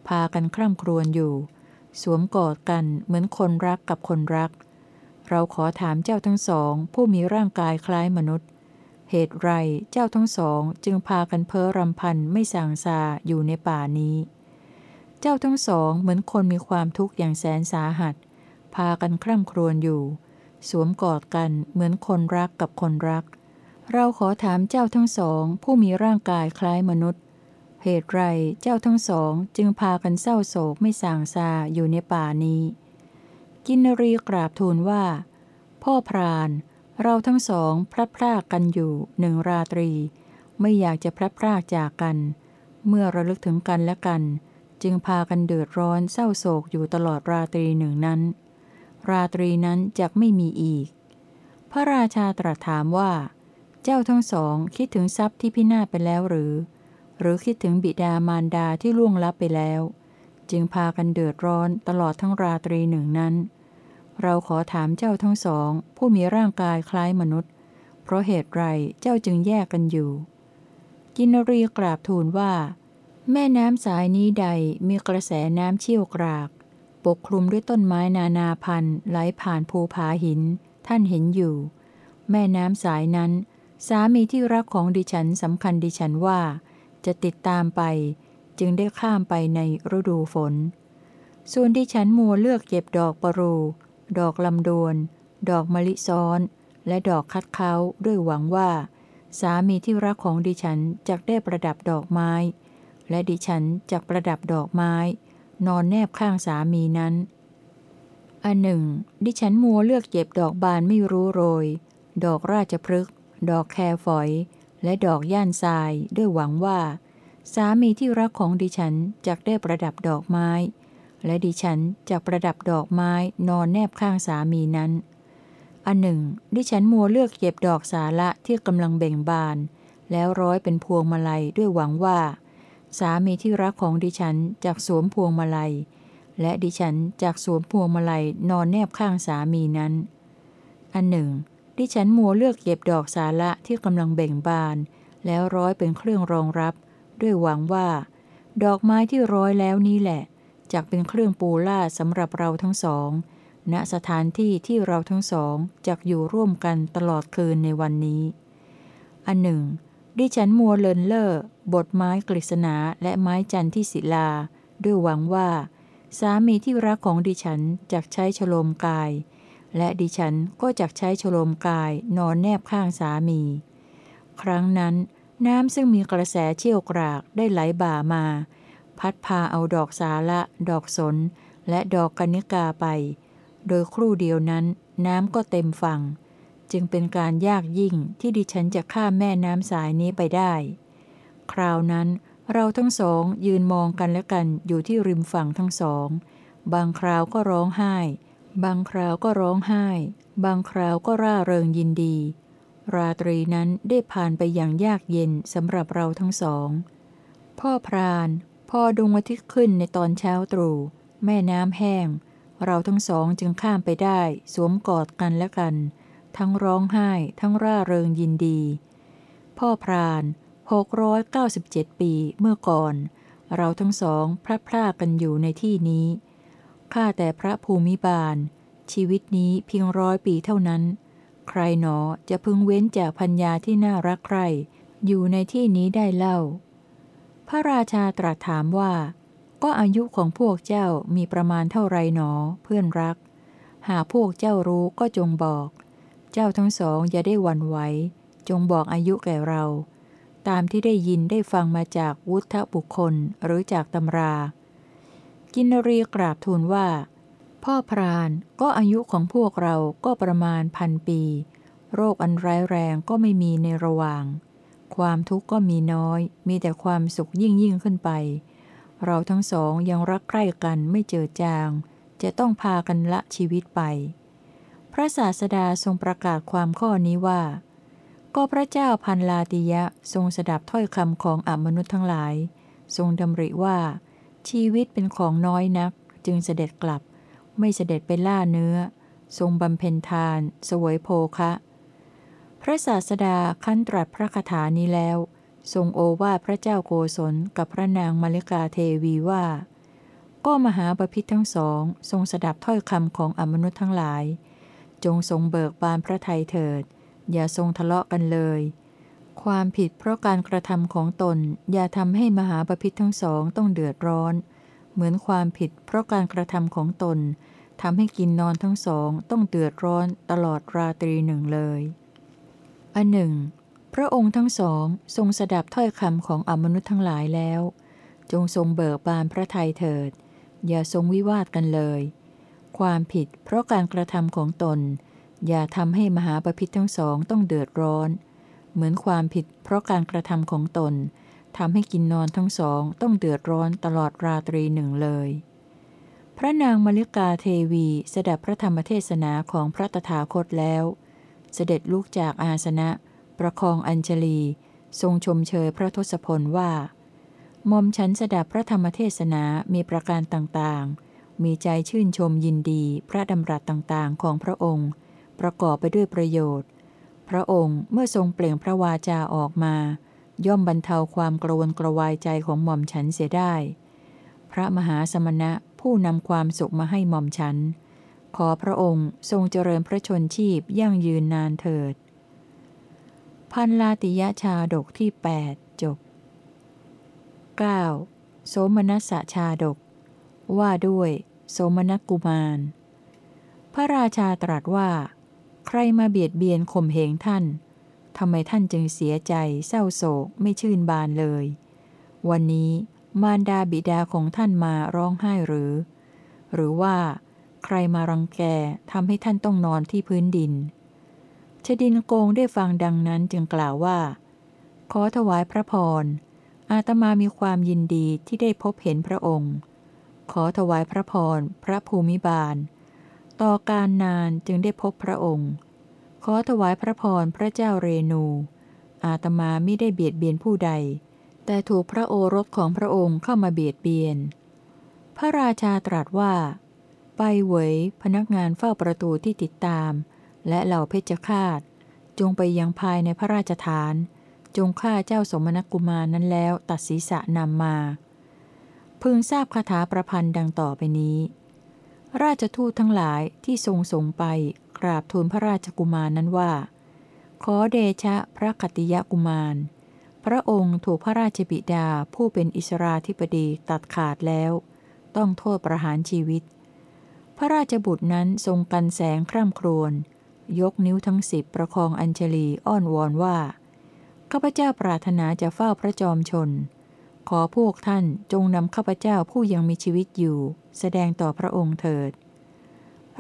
A: พากันคร่ำครวญอยู่ สวมกอดกันเหมือนคนรักกับคนรัก เราขอถามเจ้าทั้งสอง ผู้มีร่างกายคล้ายมนุษย์ เหตุไรเจ้าทั้งสองจึงพากันเพ้อรำพันไม่สั่งซาอยู่ในป่านี้ เจ้าทั้งสองเหมือนคนมีความทุกข์อย่างแสนสาหัส พากันคร่ำครวญอยู่ สวมกอดกันเหมือนคนรักกับคนรัก เราขอถามเจ้าทั้งสองผู้มีร่างกายคล้ายมนุษย์ เหตุไรเจ้าทั้งสองจึงพากันเศร้าโศกไม่ส่างซาอยู่ในป่านี้ กินรีกราบทูลว่า พ่อพราน เราทั้งสองพลัดพรากกันอยู่หนึ่งราตรี ไม่อยากจะพลัดพรากจากกัน เมื่อระลึกถึงกันและกัน จึงพากันเดือดร้อนเศร้าโศกอยู่ตลอดราตรีหนึ่งนั้น ราตรีนั้นจะไม่มีอีก พระราชาตรัสถามว่า เจ้าทั้งสองคิดถึงทรัพย์ที่พินาศไปแล้วหรือ หรือคิดถึงบิดามารดาที่ล่วงลับไปแล้ว จึงพากันเดือดร้อนตลอดทั้งราตรีหนึ่งนั้น เราขอถามเจ้าทั้งสอง ผู้มีร่างกายคล้ายมนุษย์ เพราะเหตุไรเจ้าจึงแยกกันอยู่ กินรีกราบทูลว่า แม่น้ำสายนี้ใดมีกระแสน้ำเชี่ยวกราก ปกคลุมด้วยต้นไม้นานาพันธุ์ไหลผ่านภูผาหิน ท่านเห็นอยู่ แม่น้ำสายนั้น สามีที่รักของดิฉันสำคัญดิฉันว่า จะติดตามไป จึงได้ข้ามไปในฤดูฝน ส่วนดิฉันมัวเลือกเก็บดอกปรู ดอกลำดวน ดอกมะลิซ้อน และดอกคัดเขาด้วยหวังว่า สามีที่รักของดิฉันจะได้ประดับดอกไม้ และดิฉันจะประดับดอกไม้ นอนแนบข้างสามีนั้น อันหนึ่ง ดิฉันมัวเลือกเก็บดอกบานไม่รู้โรย ดอกราชพฤกษ์ดอกแครฝอย และดอกย่านทรายด้วยหวังว่า สามีที่รักของดิฉันจะได้ประดับดอกไม้ และดิฉันจะประดับดอกไม้นอนแนบข้างสามีนั้น อันหนึ่ง ดิฉันมัวเลือกเก็บดอกสาละที่กำลังเบ่งบาน แล้วร้อยเป็นพวงมาลัยด้วยหวังว่า สามีที่รักของดิฉันจากสวมพวงมาลัย และดิฉันจากสวมพวงมาลัยนอนแนบข้างสามีนั้น อันหนึ่ง ดิฉันมัวเลือกเก็บดอกสาละที่กำลังเบ่งบาน แล้วร้อยเป็นเครื่องรองรับ ด้วยหวังว่า ดอกไม้ที่ร้อยแล้วนี้แหละ จะเป็นเครื่องปูล่าสำหรับเราทั้งสอง ณสถานที่ที่เราทั้งสองจะอยู่ร่วมกันตลอดคืนในวันนี้ อันหนึ่ง ดิฉันมัวเลินเล่อบทไม้กฤษณาและไม้จันที่ศิลา ด้วยหวังว่า สามีที่รักของดิฉันจะใช้ฉโลมกาย และดิฉันก็จะใช้ฉโลมกายนอนแนบข้างสามี ครั้งนั้นน้ำซึ่งมีกระแสเชี่ยวกรากได้ไหลบ่ามา พัดพาเอาดอกสาละดอกสน และดอกกนิกาไป โดยครู่เดียวนั้น น้ำก็เต็มฝั่ง จึงเป็นการยากยิ่งที่ดิฉันจะข้ามแม่น้ำสายนี้ไปได้ คราวนั้นเราทั้งสองยืนมองกันและกันอยู่ที่ริมฝั่งทั้งสอง บางคราวก็ร้องไห้ บางคราวก็ร้องไห้ บางคราวก็ร่าเริงยินดี ราตรีนั้นได้ผ่านไปอย่างยากเย็นสำหรับเราทั้งสอง พ่อพราน พอดวงอาทิตย์ขึ้นในตอนเช้าตรู่แม่น้ำแห้ง เราทั้งสองจึงข้ามไปได้ สวมกอดกันและกัน ทั้งร้องไห้ ทั้งร่าเริงยินดี พ่อพราน697 ปีเมื่อก่อน เราทั้งสองพลัดพรากกันอยู่ในที่นี้ ข้าแต่พระภูมิบาล ชีวิตนี้เพียงร้อยปีเท่านั้น ใครหนอจะพึงเว้นจากพัญญาที่น่ารักใคร อยู่ในที่นี้ได้เล่า พระราชาตรัสถามว่า ก็อายุของพวกเจ้ามีประมาณเท่าไรหนอ เพื่อนรัก หากพวกเจ้ารู้ก็จงบอก เจ้าทั้งสองอย่าได้หวั่นไหวจงบอกอายุแก่เรา ตามที่ได้ยินได้ฟังมาจากวุฒบุคคลหรือจากตำรา กินรีกราบทูลว่า พ่อพรานก็อายุของพวกเราก็ประมาณพันปี โรคอันร้ายแรงก็ไม่มีในระหว่าง ความทุกข์ก็มีน้อย มีแต่ความสุขยิ่งยิ่งขึ้นไป เราทั้งสองยังรักใคร่กันไม่เจอจาง จะต้องพากันละชีวิตไป พระศาสดาทรงประกาศความข้อนี้ว่า ก็พระเจ้าพันลาติยะทรงสดับถ้อยคำของอมนุษย์ทั้งหลาย ทรงดำริว่า ชีวิตเป็นของน้อยนัก จึงเสด็จกลับ ไม่เสด็จไปล่าเนื้อ ทรงบำเพ็ญทาน สวยโภคะ ระศาสดาขั้นตรัสพระคาถานี้แล้ว ทรงโอวาทพระเจ้าโกศลกับพระนางมาริกาเทวีว่า ก็มหาบพิษทั้งสอง ทรงสดับถ้อยคำของอมนุษย์ทั้งหลาย จงทรงเบิกบานพระทัยเถิด อย่าทรงทะเลาะกันเลย ความผิดเพราะการกระทำของตนอย่าทำให้มหาบพิษทั้งสองต้องเดือดร้อน เหมือนความผิดเพราะการกระทำของตนทำให้กินนอนทั้งสองต้องเดือดร้อนตลอดราตรีหนึ่งเลย อันหนึ่ง พระองค์ทั้งสองทรงสดับถ้อยคำของอมนุษย์ทั้งหลายแล้ว จงทรงเบิกบานพระทัยเถิด อย่าทรงวิวาทกันเลย ความผิดเพราะการกระทำของตน อย่าทำให้มหาปพิธทั้งสองต้องเดือดร้อน เหมือนความผิดเพราะการกระทำของตนทำให้กินนอนทั้งสองต้องเดือดร้อนตลอดราตรีหนึ่งเลย พระนางมลิกาเทวีสด็จพระธรรมเทศนาของพระตถาคตแล้ว เสด็จลุกจากอาสนะ ประคองอัญชลี ทรงชมเชยพระทศพลว่ามอมฉันสดับพระธรรมเทศนามีประการต่างๆ มีใจชื่นชมยินดีพระดำรัสต่างๆ ของพระองค์ ประกอบไปด้วยประโยชน์ พระองค์เมื่อทรงเปล่งพระวาจาออกมา ย่อมบรรเทาความกระวนกระวายใจของหม่อมฉันเสียได้ พระมหาสมณะผู้นำความสุขมาให้หม่อมฉัน ขอพระองค์ทรงเจริญพระชนชีพยั่งยืนนานเถิด พันลาติยชาดกที่ 8 จบ 9. โสมนัสชาดก ว่าด้วย โสมนกุมาร พระราชาตรัสว่า ใครมาเบียดเบียนข่มเหงท่านทำไมท่านจึงเสียใจเศร้าโศกไม่ชื่นบานเลย วันนี้มารดาบิดาของท่านมาร้องไห้หรือ หรือว่า ใครมารังแกทำให้ท่านต้องนอนที่พื้นดิน ชดินโกงได้ฟังดังนั้นจึงกล่าวว่า ขอถวายพระพร อาตมามีความยินดีที่ได้พบเห็นพระองค์ ขอถวายพระพร พระภูมิบาล ต่อการนานจึงได้พบพระองค์ ขอถวายพระพรพระเจ้าเรนู อาตมาไม่ได้เบียดเบียนผู้ใด แต่ถูกพระโอรสของพระองค์เข้ามาเบียดเบียน พระราชาตรัสว่า ไปเวยพนักงานเฝ้าประตูที่ติดตาม และเหล่าเพชฌฆาต จงไปยังภายในพระราชฐาน จงฆ่าเจ้าสมณกุมารนั้นแล้วตัดศีรษะนำมา พึงทราบคาถาประพันธ์ดังต่อไปนี้ ราชทูตทั้งหลายที่ทรงส่งไปกราบทูลพระราชกุมารนั้นว่า ขอเดชะพระคติยกุมาร พระองค์ถูกพระราชบิดาผู้เป็นอิสราธิปดีตัดขาดแล้ว ต้องโทษประหารชีวิต พระราชบุตรนั้นทรงกันแสงคร่ำครวญยกนิ้วทั้งสิบประคองอัญชลีอ้อนวอนว่าข้าพเจ้าปรารถนาจะเฝ้าพระจอมชน ขอพวกท่านจงนำข้าพเจ้าผู้ยังมีชีวิตอยู่ แสดงต่อพระองค์เถิด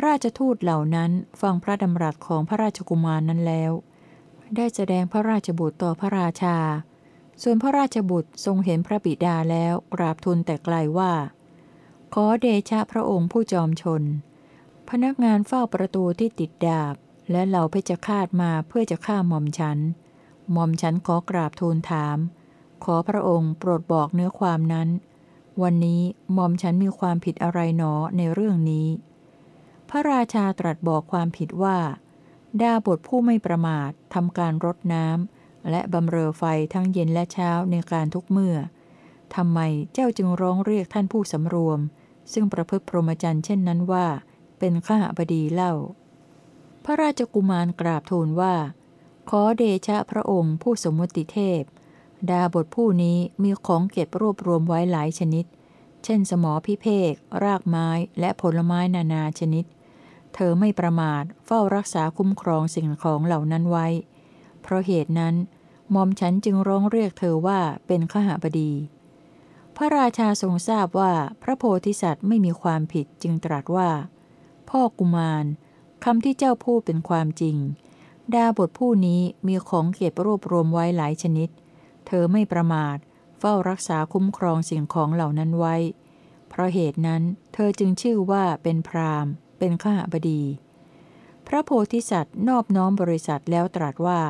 A: ราชทูตเหล่านั้นฟังพระดำรัสของพระราชกุมารนั้นแล้ว ได้แสดงพระราชบุตรต่อพระราชา ส่วนพระราชบุตรทรงเห็นพระบิดาแล้วกราบทูลแต่ไกลว่า ขอเดชะพระองค์ผู้จอมชน พนักงานเฝ้าประตูที่ติดดาบ และเหล่าเพชฌฆาตมาเพื่อจะฆ่าหม่อมฉัน หม่อมฉันขอกราบทูลถาม ขอพระองค์โปรดบอกเนื้อความนั้น วันนี้หม่อมฉันมีความผิดอะไรหนอในเรื่องนี้ พระราชาตรัสบอกความผิดว่า ดาบทผู้ไม่ประมาททำการรดน้ำและบำเรอไฟทั้งเย็นและเช้าในการทุกเมื่อทำไมเจ้าจึงร้องเรียกท่านผู้สำรวม ซึ่งประพฤติพรหมจรรย์เช่นนั้นว่า เป็นข้าบดีเล่า พระราชกุมารกราบทูลว่า ขอเดชะพระองค์ผู้สมมติเทพ ดาบทผู้นี้มีของเก็บรวบรวมไว้หลายชนิด เช่นสมอพิเภกรากไม้และผลไม้นานาชนิด เธอไม่ประมาทเฝ้ารักษาคุ้มครองสิ่งของเหล่านั้นไว้ เพราะเหตุนั้นมอมฉันจึงร้องเรียกเธอว่าเป็นขหบดี พระราชาทรงทราบว่าพระโพธิสัตว์ไม่มีความผิดจึงตรัสว่า พ่อกุมารคำที่เจ้าพูดเป็นความจริง ดาบทผู้นี้มีของเก็บรวบรวมไว้หลายชนิด เธอไม่ประมาท เฝ้ารักษาคุ้มครองสิ่งของเหล่านั้นไว้ เพราะเหตุนั้นเธอจึงชื่อว่าเป็นพรามเป็นข้าบดี พระโพธิสัตว์นอบน้อมบริษัทแล้วตรัสว่า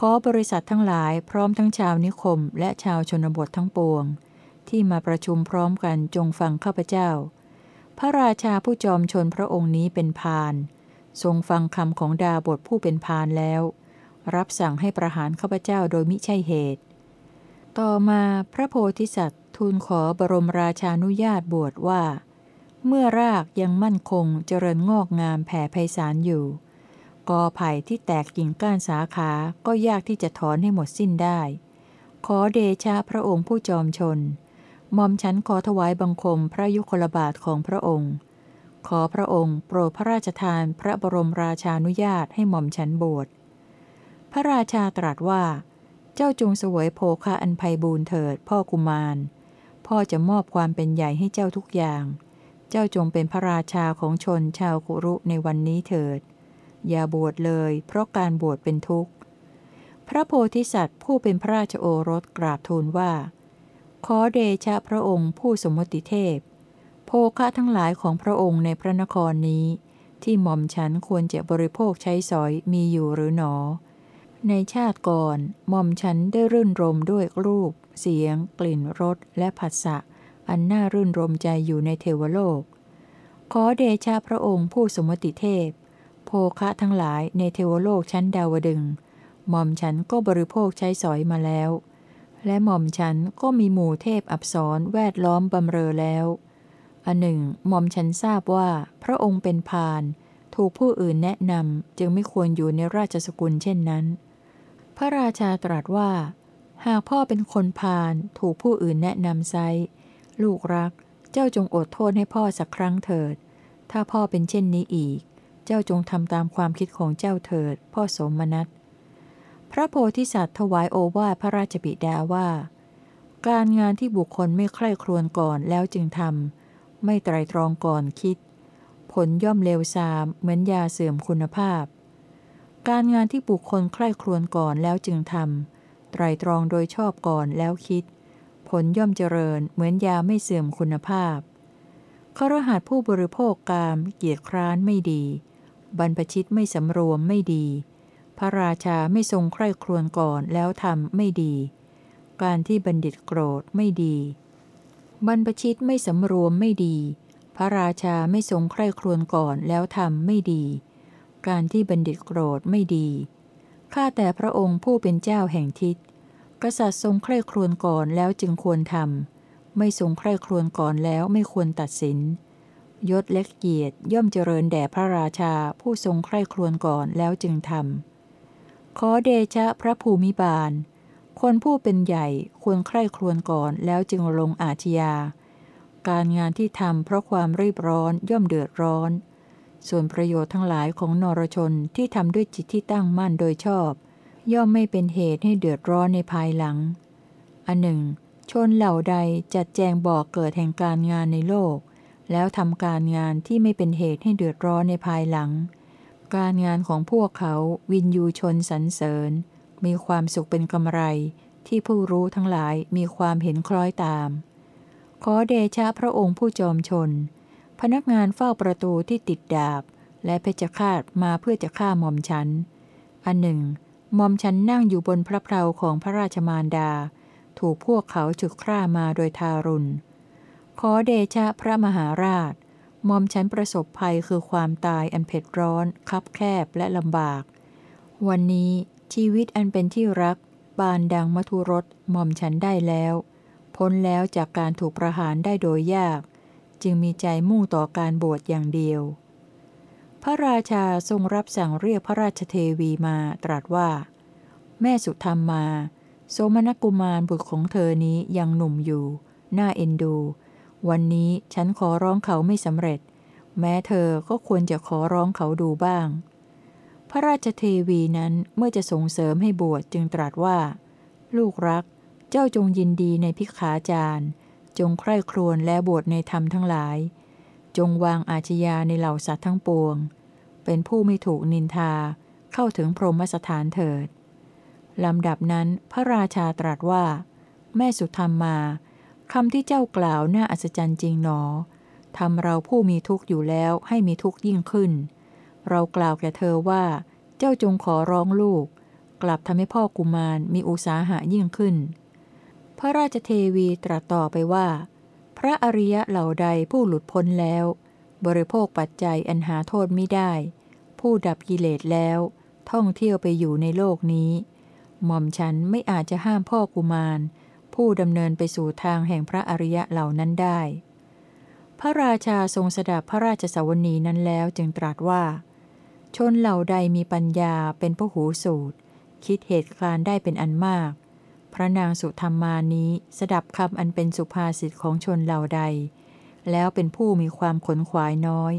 A: ขอบริษัททั้งหลายพร้อมทั้งชาวนิคมและชาวชนบททั้งปวง ที่มาประชุมพร้อมกันจงฟังข้าพเจ้า พระราชาผู้จอมชนพระองค์นี้เป็นพาน ทรงฟังคำของดาบทผู้เป็นพานแล้ว รับสั่งให้ประหารข้าพเจ้าโดยมิใช่เหตุ ต่อมาพระโพธิสัตว์ทูลขอบรมราชานุญาตบวชว่า เมื่อรากยังมั่นคงเจริญงอกงามแผ่ไพศาลอยู่กอไผ่ที่แตกกิ่งก้านสาขาก็ยากที่จะถอนให้หมดสิ้นได้ ขอเดชะพระองค์ผู้จอมชน มอมฉันขอถวายบังคมพระยุคลบาทของพระองค์ ขอพระองค์โปรดพระราชทานพระบรมราชานุญาตให้หม่อมฉันบวช พระราชาตรัสว่า เจ้าจงสวยโภคะอันไพบูรเถิดพ่อกุมาร พ่อจะมอบความเป็นใหญ่ให้เจ้าทุกอย่าง เจ้าจงเป็นพระราชาของชนชาวกุรุในวันนี้เถิด อย่าบวชเลย เพราะการบวชเป็นทุกข์ พระโพธิสัตว์ผู้เป็นพระราชโอรสกราบทูลว่า ขอเดชะพระองค์ผู้สมติเทพ โภคะทั้งหลายของพระองค์ในพระนครนี้ ที่หม่อมฉันควรจะบริโภคใช้สอยมีอยู่หรือหนอ ในชาติก่อนหม่อมฉันได้รื่นรมด้วยรูป เสียง กลิ่นรสและผัสสะอันน่ารื่นรมใจอยู่ในเทวโลก ขอเดชะพระองค์ผู้สมมติเทพ โภคะทั้งหลายในเทวโลกชั้นดาวดึงหม่อมฉันก็บริโภคใช้สอยมาแล้ว และหม่อมฉันก็มีหมู่เทพอับสรแวดล้อมบำเรอแล้ว อันหนึ่ง หม่อมฉันทราบว่าพระองค์เป็นพาน ถูกผู้อื่นแนะนำจึงไม่ควรอยู่ในราชสกุลเช่นนั้น พระราชาตรัสว่า หากพ่อเป็นคนพานถูกผู้อื่นแนะนำไซลูกรัก เจ้าจงอดโทษให้พ่อสักครั้งเถิด ถ้าพ่อเป็นเช่นนี้อีก เจ้าจงทำตามความคิดของเจ้าเถิด พ่อสมนัต พระโพธิสัตว์ถวายโอวาทพระราชบิดาว่า การงานที่บุคคลไม่ใคร่ครวญก่อนแล้วจึงทำไม่ไตรตรองก่อนคิด ผลย่อมเลวทรามเหมือนยาเสื่อมคุณภาพ การงานที่บุคคลใคร่ครวญก่อนแล้วจึงทำไตรตรองโดยชอบก่อนแล้วคิด ผลย่อมเจริญเหมือนยาไม่เสื่อมคุณภาพครหัสผู้บริโภคกามเกียรติคร้านไม่ดี บรรพชิตไม่สำรวมไม่ดี พระราชาไม่ทรงใคร่ครวญก่อนแล้วทำไม่ดี การที่บัณฑิตโกรธไม่ดี บรรพชิตไม่สำรวมไม่ดี พระราชาไม่ทรงใคร่ครวญก่อนแล้วทำไม่ดี การที่บัณฑิตโกรธไม่ดี ข้าแต่พระองค์ผู้เป็นเจ้าแห่งทิศ กษัตริย์ทรงใคร่ครวญก่อนแล้วจึงควรทำ ไม่ทรงใคร่ครวญก่อนแล้วไม่ควรตัดสินยศเล็กเกียรติย่อมเจริญแด่พระราชาผู้ทรงใคร่ครวญก่อนแล้วจึงทำ ขอเดชะพระภูมิบาล คนผู้เป็นใหญ่ควรใคร่ครวญก่อนแล้วจึงลงอาชญา การงานที่ทำเพราะความรีบร้อนย่อมเดือดร้อน ส่วนประโยชน์ทั้งหลายของนรชนที่ทำด้วยจิตที่ตั้งมั่นโดยชอบ ย่อมไม่เป็นเหตุให้เดือดร้อนในภายหลัง อันหนึ่ง ชนเหล่าใดจัดแจงบอกเกิดแห่งการงานในโลก แล้วทำการงานที่ไม่เป็นเหตุให้เดือดร้อนในภายหลัง การงานของพวกเขาวินยูชนสรรเสริญ มีความสุขเป็นกำไรที่ผู้รู้ทั้งหลายมีความเห็นคล้อยตาม ขอเดชะพระองค์ผู้จอมชน พนักงานเฝ้าประตูที่ติดดาบ และเพชฌฆาตมาเพื่อจะฆ่าหม่อมฉัน อันหนึ่งหม่อมฉันนั่งอยู่บนพระเพลาของพระราชมารดา ถูกพวกเขาฉุดคร่ามาโดยทารุณ ขอเดชะพระมหาราช มอมฉันประสบภัยคือความตายอันเผ็ดร้อน คับแคบและลำบาก วันนี้ชีวิตอันเป็นที่รัก บานดังมัทุรสมอมฉันได้แล้ว พ้นแล้วจากการถูกประหารได้โดยยาก จึงมีใจมุ่งต่อการบวชอย่างเดียว พระราชาทรงรับสั่งเรียกพระราชเทวีมาตรัสว่า แม่สุธรรมมา โสมนกุมารบุตรของเธอนี้ยังหนุ่มอยู่ น่าเอ็นดู วันนี้ฉันขอร้องเขาไม่สำเร็จ แม้เธอก็ควรจะขอร้องเขาดูบ้าง พระราชเทวีนั้นเมื่อจะส่งเสริมให้บวชจึงตรัสว่า ลูกรัก เจ้าจงยินดีในพิกขาจารย์จงใคร่ครวญและบวชในธรรมทั้งหลาย จงวางอาชญาในเหล่าสัตว์ทั้งปวง เป็นผู้ไม่ถูกนินทา เข้าถึงพรหมสถานเถิด ลำดับนั้นพระราชาตรัสว่า แม่สุธรรมมา คำที่เจ้ากล่าวน่าอัศจรรย์จริงหนอทำเราผู้มีทุกข์อยู่แล้วให้มีทุกข์ยิ่งขึ้น เรากล่าวแก่เธอว่า เจ้าจงขอร้องลูก กลับทำให้พ่อกุมารมีอุตสาหะยิ่งขึ้น พระราชเทวีตรัสต่อไปว่า พระอริยะเหล่าใดผู้หลุดพ้นแล้ว บริโภคปัจจัยอันหาโทษไม่ได้ ผู้ดับกิเลสแล้ว ท่องเที่ยวไปอยู่ในโลกนี้ หม่อมฉันไม่อาจจะห้ามพ่อกุมาร ผู้ดำเนินไปสู่ทางแห่งพระอริยะเหล่านั้นได้ พระราชาทรงสดับพระราชสวนีนั้นแล้วจึงตรัสว่า ชนเหล่าใดมีปัญญาเป็นผู้หูสูตร คิดเหตุการณ์ได้เป็นอันมาก พระนางสุธรรมานี้สดับคำอันเป็นสุภาษิตของชนเหล่าใด แล้วเป็นผู้มีความขนขวายน้อย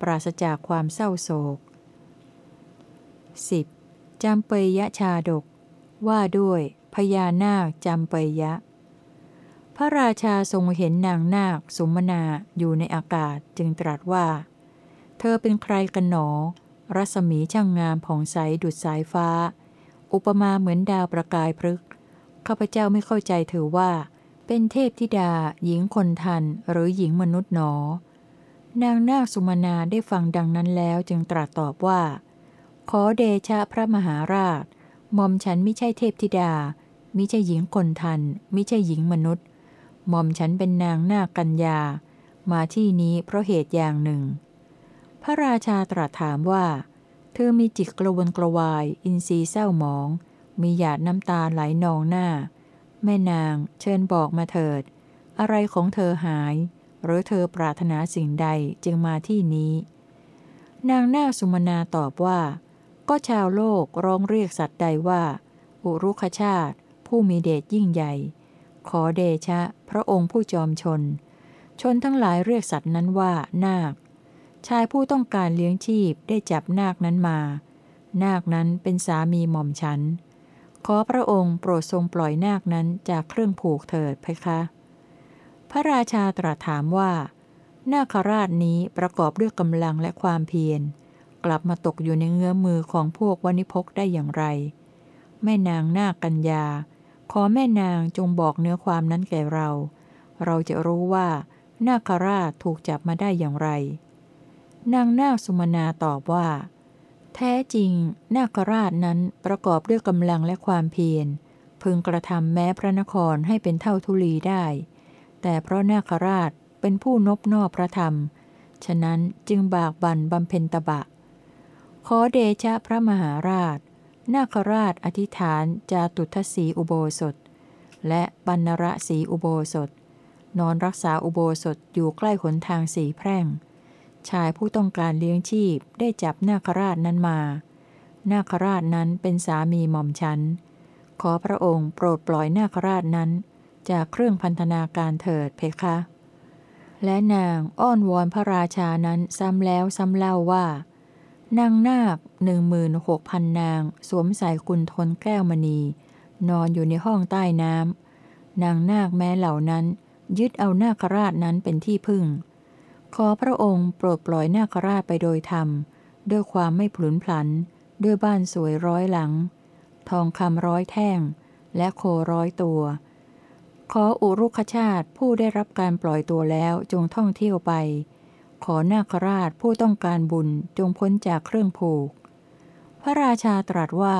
A: ปราศจากความเศร้าโศก 10. จำเปยยะชาดก ว่าด้วย พญานาคจำเปยะ พระราชาทรงเห็นนางนาคสมนาอยู่ในอากาศจึงตรัสว่า เธอเป็นใครกันหนอ รัศมีช่างงามผ่องใสดุดสายฟ้า อุปมาเหมือนดาวประกายพฤกษ์ข้าพเจ้าไม่เข้าใจเธอว่า เป็นเทพธิดา หญิงคนทัน หรือหญิงมนุษย์หนอ นางนาคสุมาณาได้ฟังดังนั้นแล้วจึงตรัสตอบว่า ขอเดชะพระมหาราชหม่อมฉันไม่ใช่เทพธิดา มิใช่หญิงคนทัน มิใช่หญิงมนุษย์ หม่อมฉันเป็นนางนาคกัญญา มาที่นี้เพราะเหตุอย่างหนึ่ง พระราชาตรัสถามว่า เธอมีจิตกระวนกระวาย อินทรีย์เศร้าหมอง มีหยาดน้ำตาไหลนองหน้า แม่นางเชิญบอกมาเถิด อะไรของเธอหาย หรือเธอปรารถนาสิ่งใดจึงมาที่นี้ นางนาคสุมนาตอบว่า ก็ชาวโลกร้องเรียกสัตว์ใดว่า อุรุคชาติ ผู้มีเดชยิ่งใหญ่ ขอเดชะ พระองค์ผู้จอมชน ชนทั้งหลายเรียกสัตว์นั้นว่านาค ชายผู้ต้องการเลี้ยงชีพได้จับนาคนั้นมา นาคนั้นเป็นสามีหม่อมฉัน ขอพระองค์โปรดทรงปล่อยนาคนั้นจากเครื่องผูกเถิดเพคะ พระราชาตรัสถามว่า นาคราชนี้ประกอบด้วยกำลังและความเพียร กลับมาตกอยู่ในเงื้อมือของพวกวณิพกได้อย่างไรแม่นางนาคกัญญา ขอแม่นางจงบอกเนื้อความนั้นแก่เรา เราจะรู้ว่า นาคราชถูกจับมาได้อย่างไร นางนาคสุมนาตอบว่า แท้จริง นาคราชนั้นประกอบด้วยกำลังและความเพียร พึงกระทำแม้พระนครให้เป็นเท่าทุลีได้ แต่เพราะนาคราชเป็นผู้นบนอบพระธรรม ฉะนั้นจึงบากบั่นบำเพ็ญตบะ ขอเดชะพระมหาราช นาคราชอธิษฐานจาตุทศีอุโบสถ และปันระสีอุโบสถ นอนรักษาอุโบสถอยู่ใกล้ขนทางสีแพร่ง ชายผู้ต้องการเลี้ยงชีพได้จับนาคราชนั้นมา นาคราชนั้นเป็นสามีหม่อมฉัน ขอพระองค์โปรดปล่อยนาคราชนั้น จากเครื่องพันธนาการเถิดเพคะ และนางอ้อนวอนพระราชานั้นซ้ำแล้วซ้ำเล่าว่า นางนาคหนึ่งหมื่นหกพันนาง สวมใส่กุนทนแก้วมณี นอนอยู่ในห้องใต้น้ำ นางนาคแม้เหล่านั้น ยึดเอานาคราชนั้นเป็นที่พึ่ง ขอพระองค์โปรดปล่อยนาคราชไปโดยธรรม ด้วยความไม่ผลุนพลัน ด้วยบ้านสวยร้อยหลัง ทองคำร้อยแท่ง และโคร้อยตัว ขออุรุคชาติผู้ได้รับการปล่อยตัวแล้วจงท่องเที่ยวไป ขอนาคราชผู้ต้องการบุญจงพ้นจากเครื่องผูก พระราชาตรัสว่า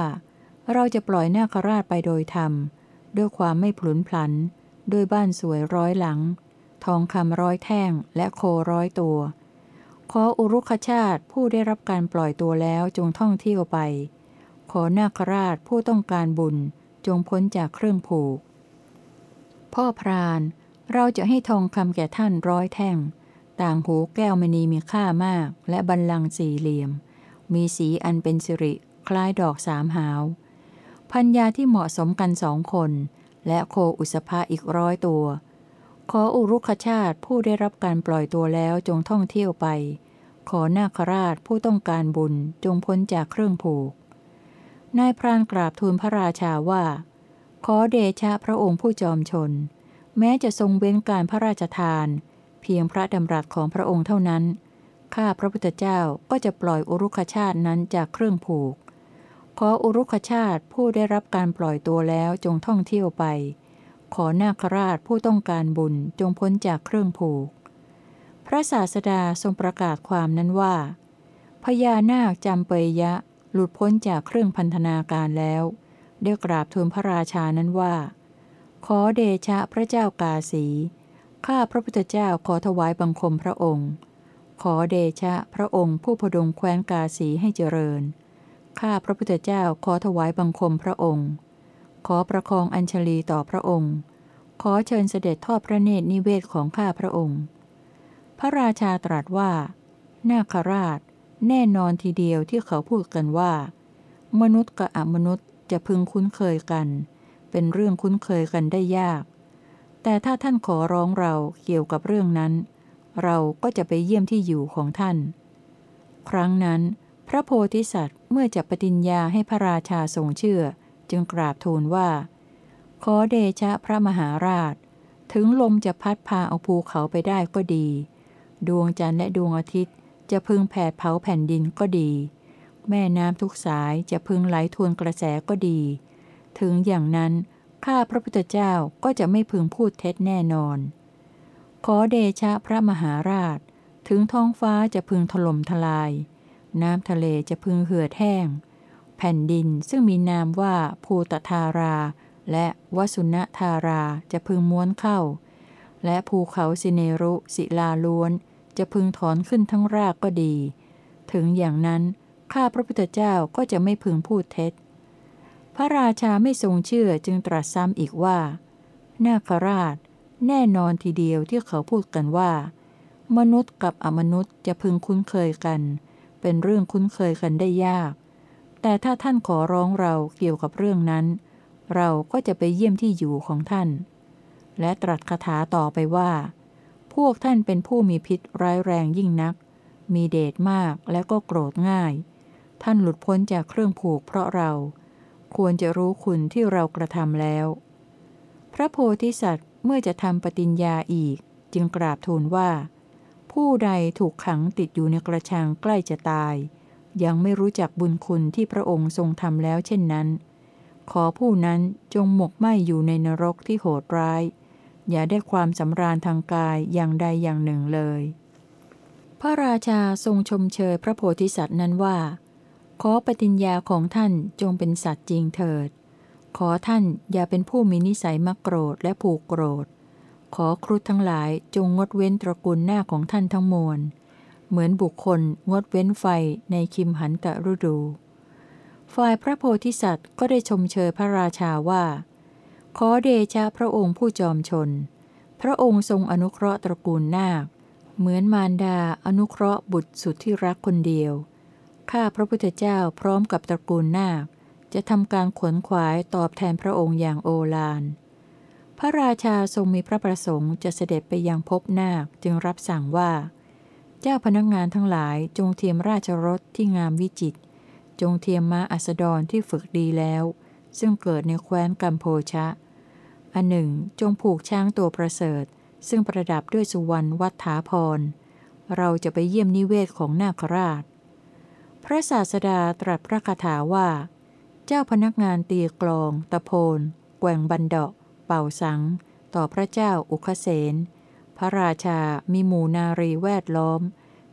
A: เราจะปล่อยนาคราชไปโดยธรรม ด้วยความไม่ผลุนพลัน ด้วยบ้านสวยร้อยหลัง ทองคำร้อยแท่งและโคร้อยตัว ขออุรุคชาติผู้ได้รับการปล่อยตัวแล้วจงท่องเที่ยวไป ขอนาคราชผู้ต้องการบุญจงพ้นจากเครื่องผูก พ่อพราน เราจะให้ทองคำแก่ท่านร้อยแท่ง ต่างหูแก้วมณีมีค่ามาก และบัลลังสี่เหลี่ยม มีสีอันเป็นสิริคล้ายดอกสามหาวพัญญาที่เหมาะสมกันสองคน และโคอุสภะอีกร้อยตัว ขออุรุคชาติผู้ได้รับการปล่อยตัวแล้วจงท่องเที่ยวไป ขอนาคราชผู้ต้องการบุญจงพ้นจากเครื่องผูก นายพรานกราบทูลพระราชาว่า ขอเดชะพระองค์ผู้จอมชน แม้จะทรงเว้นการพระราชทาน เพียงพระดำรัสของพระองค์เท่านั้น ข้าพระพุทธเจ้าก็จะปล่อยอุรุคชาตินั้นจากเครื่องผูก ขออุรุคชาติผู้ได้รับการปล่อยตัวแล้วจงท่องเที่ยวไป ขอนาคราชผู้ต้องการบุญจงพ้นจากเครื่องผูก พระศาสดาทรงประกาศความนั้นว่า พญานาคจำเปยยะหลุดพ้นจากเครื่องพันธนาการแล้วได้กราบทูลพระราชานั้นว่า ขอเดชะพระเจ้ากาสี ข้าพระพุทธเจ้าขอถวายบังคมพระองค์ ขอเดชะพระองค์ผู้พดงแคว้นกาสีให้เจริญ ข้าพระพุทธเจ้าขอถวายบังคมพระองค์ ขอประคองอัญชลีต่อพระองค์ ขอเชิญเสด็จทอดพระเนตรนิเวศของข้าพระองค์ พระราชาตรัสว่า นาคราช แน่นอนทีเดียวที่เขาพูดกันว่า มนุษย์กับอมนุษย์จะพึงคุ้นเคยกัน เป็นเรื่องคุ้นเคยกันได้ยาก แต่ถ้าท่านขอร้องเราเกี่ยวกับเรื่องนั้น เราก็จะไปเยี่ยมที่อยู่ของท่าน ครั้งนั้น พระโพธิสัตว์เมื่อจะปฏิญญาให้พระราชาทรงเชื่อ จึงกราบทูลว่า ขอเดชะพระมหาราช ถึงลมจะพัดพาเอาภูเขาไปได้ก็ดี ดวงจันทร์และดวงอาทิตย์จะพึงแผดเผาแผ่นดินก็ดี แม่น้ำทุกสายจะพึงไหลทวนกระแสก็ดี ถึงอย่างนั้น ข้าพระพุทธเจ้าก็จะไม่พึงพูดเท็จแน่นอน ขอเดชะพระมหาราช ถึงท้องฟ้าจะพึงถล่มทลาย น้ำทะเลจะพึงเหือดแห้ง แผ่นดินซึ่งมีนามว่าภูตทารา และวสุณธาราจะพึงม้วนเข้า และภูเขาสิเนรุศิลาล้วน จะพึงถอนขึ้นทั้งรากก็ดี ถึงอย่างนั้นข้าพระพุทธเจ้าก็จะไม่พึงพูดเท็จ พระราชาไม่ทรงเชื่อจึงตรัสซ้ำอีกว่า นาคราช แน่นอนทีเดียวที่เขาพูดกันว่า มนุษย์กับอมนุษย์จะพึงคุ้นเคยกัน เป็นเรื่องคุ้นเคยกันได้ยาก แต่ถ้าท่านขอร้องเราเกี่ยวกับเรื่องนั้น เราก็จะไปเยี่ยมที่อยู่ของท่าน และตรัสคาถาต่อไปว่า พวกท่านเป็นผู้มีพิษร้ายแรงยิ่งนัก มีเดชมากและก็โกรธง่าย ท่านหลุดพ้นจากเครื่องผูกเพราะเรา ควรจะรู้คุณที่เรากระทำแล้ว พระโพธิสัตว์เมื่อจะทำปฏิญญาอีก จึงกราบทูลว่า ผู้ใดถูกขังติดอยู่ในกระชังใกล้จะตาย ยังไม่รู้จักบุญคุณที่พระองค์ทรงทำแล้วเช่นนั้น ขอผู้นั้นจงหมกไหมอยู่ในนรกที่โหดร้าย อย่าได้ความสำราญทางกายอย่างใดอย่างหนึ่งเลย พระราชาทรงชมเชยพระโพธิสัตว์นั้นว่า ขอปฏิญญาของท่านจงเป็นสัตว์จริงเถิด ขอท่านอย่าเป็นผู้มีนิสัยมักโกรธและผูกโกรธ ขอครุฑทั้งหลายจงงดเว้นตระกูลหน้าของท่านทั้งมวล เหมือนบุคคลงดเว้นไฟในคิมหันตะฤดู ฝ่ายพระโพธิสัตว์ก็ได้ชมเชยพระราชาว่า ขอเดชะพระองค์ผู้จอมชน พระองค์ทรงอนุเคราะห์ตระกูลนาค เหมือนมารดาอนุเคราะห์บุตรสุดที่รักคนเดียว ข้าพระพุทธเจ้าพร้อมกับตระกูลนาค จะทำการขวนขวายตอบแทนพระองค์อย่างโอฬารพระราชาทรงมีพระประสงค์จะเสด็จไปยังพบนาคจึงรับสั่งว่า เจ้าพนักงานทั้งหลายจงเทียมราชรถที่งามวิจิต จงเทียมม้าอัสดรที่ฝึกดีแล้ว ซึ่งเกิดในแคว้นกัมโพชะ อันหนึ่ง จงผูกช้างตัวประเสริฐ ซึ่งประดับด้วยสุวรรณวัฏฐาพร เราจะไปเยี่ยมนิเวศของนาคราช พระศาสดาตรัสพระคาถาว่า เจ้าพนักงานตีกลอง ตะโพนแกว่งบันดาเป่าสัง ต่อพระเจ้าอุคเสนพระราชามีหมู่นารีแวดล้อม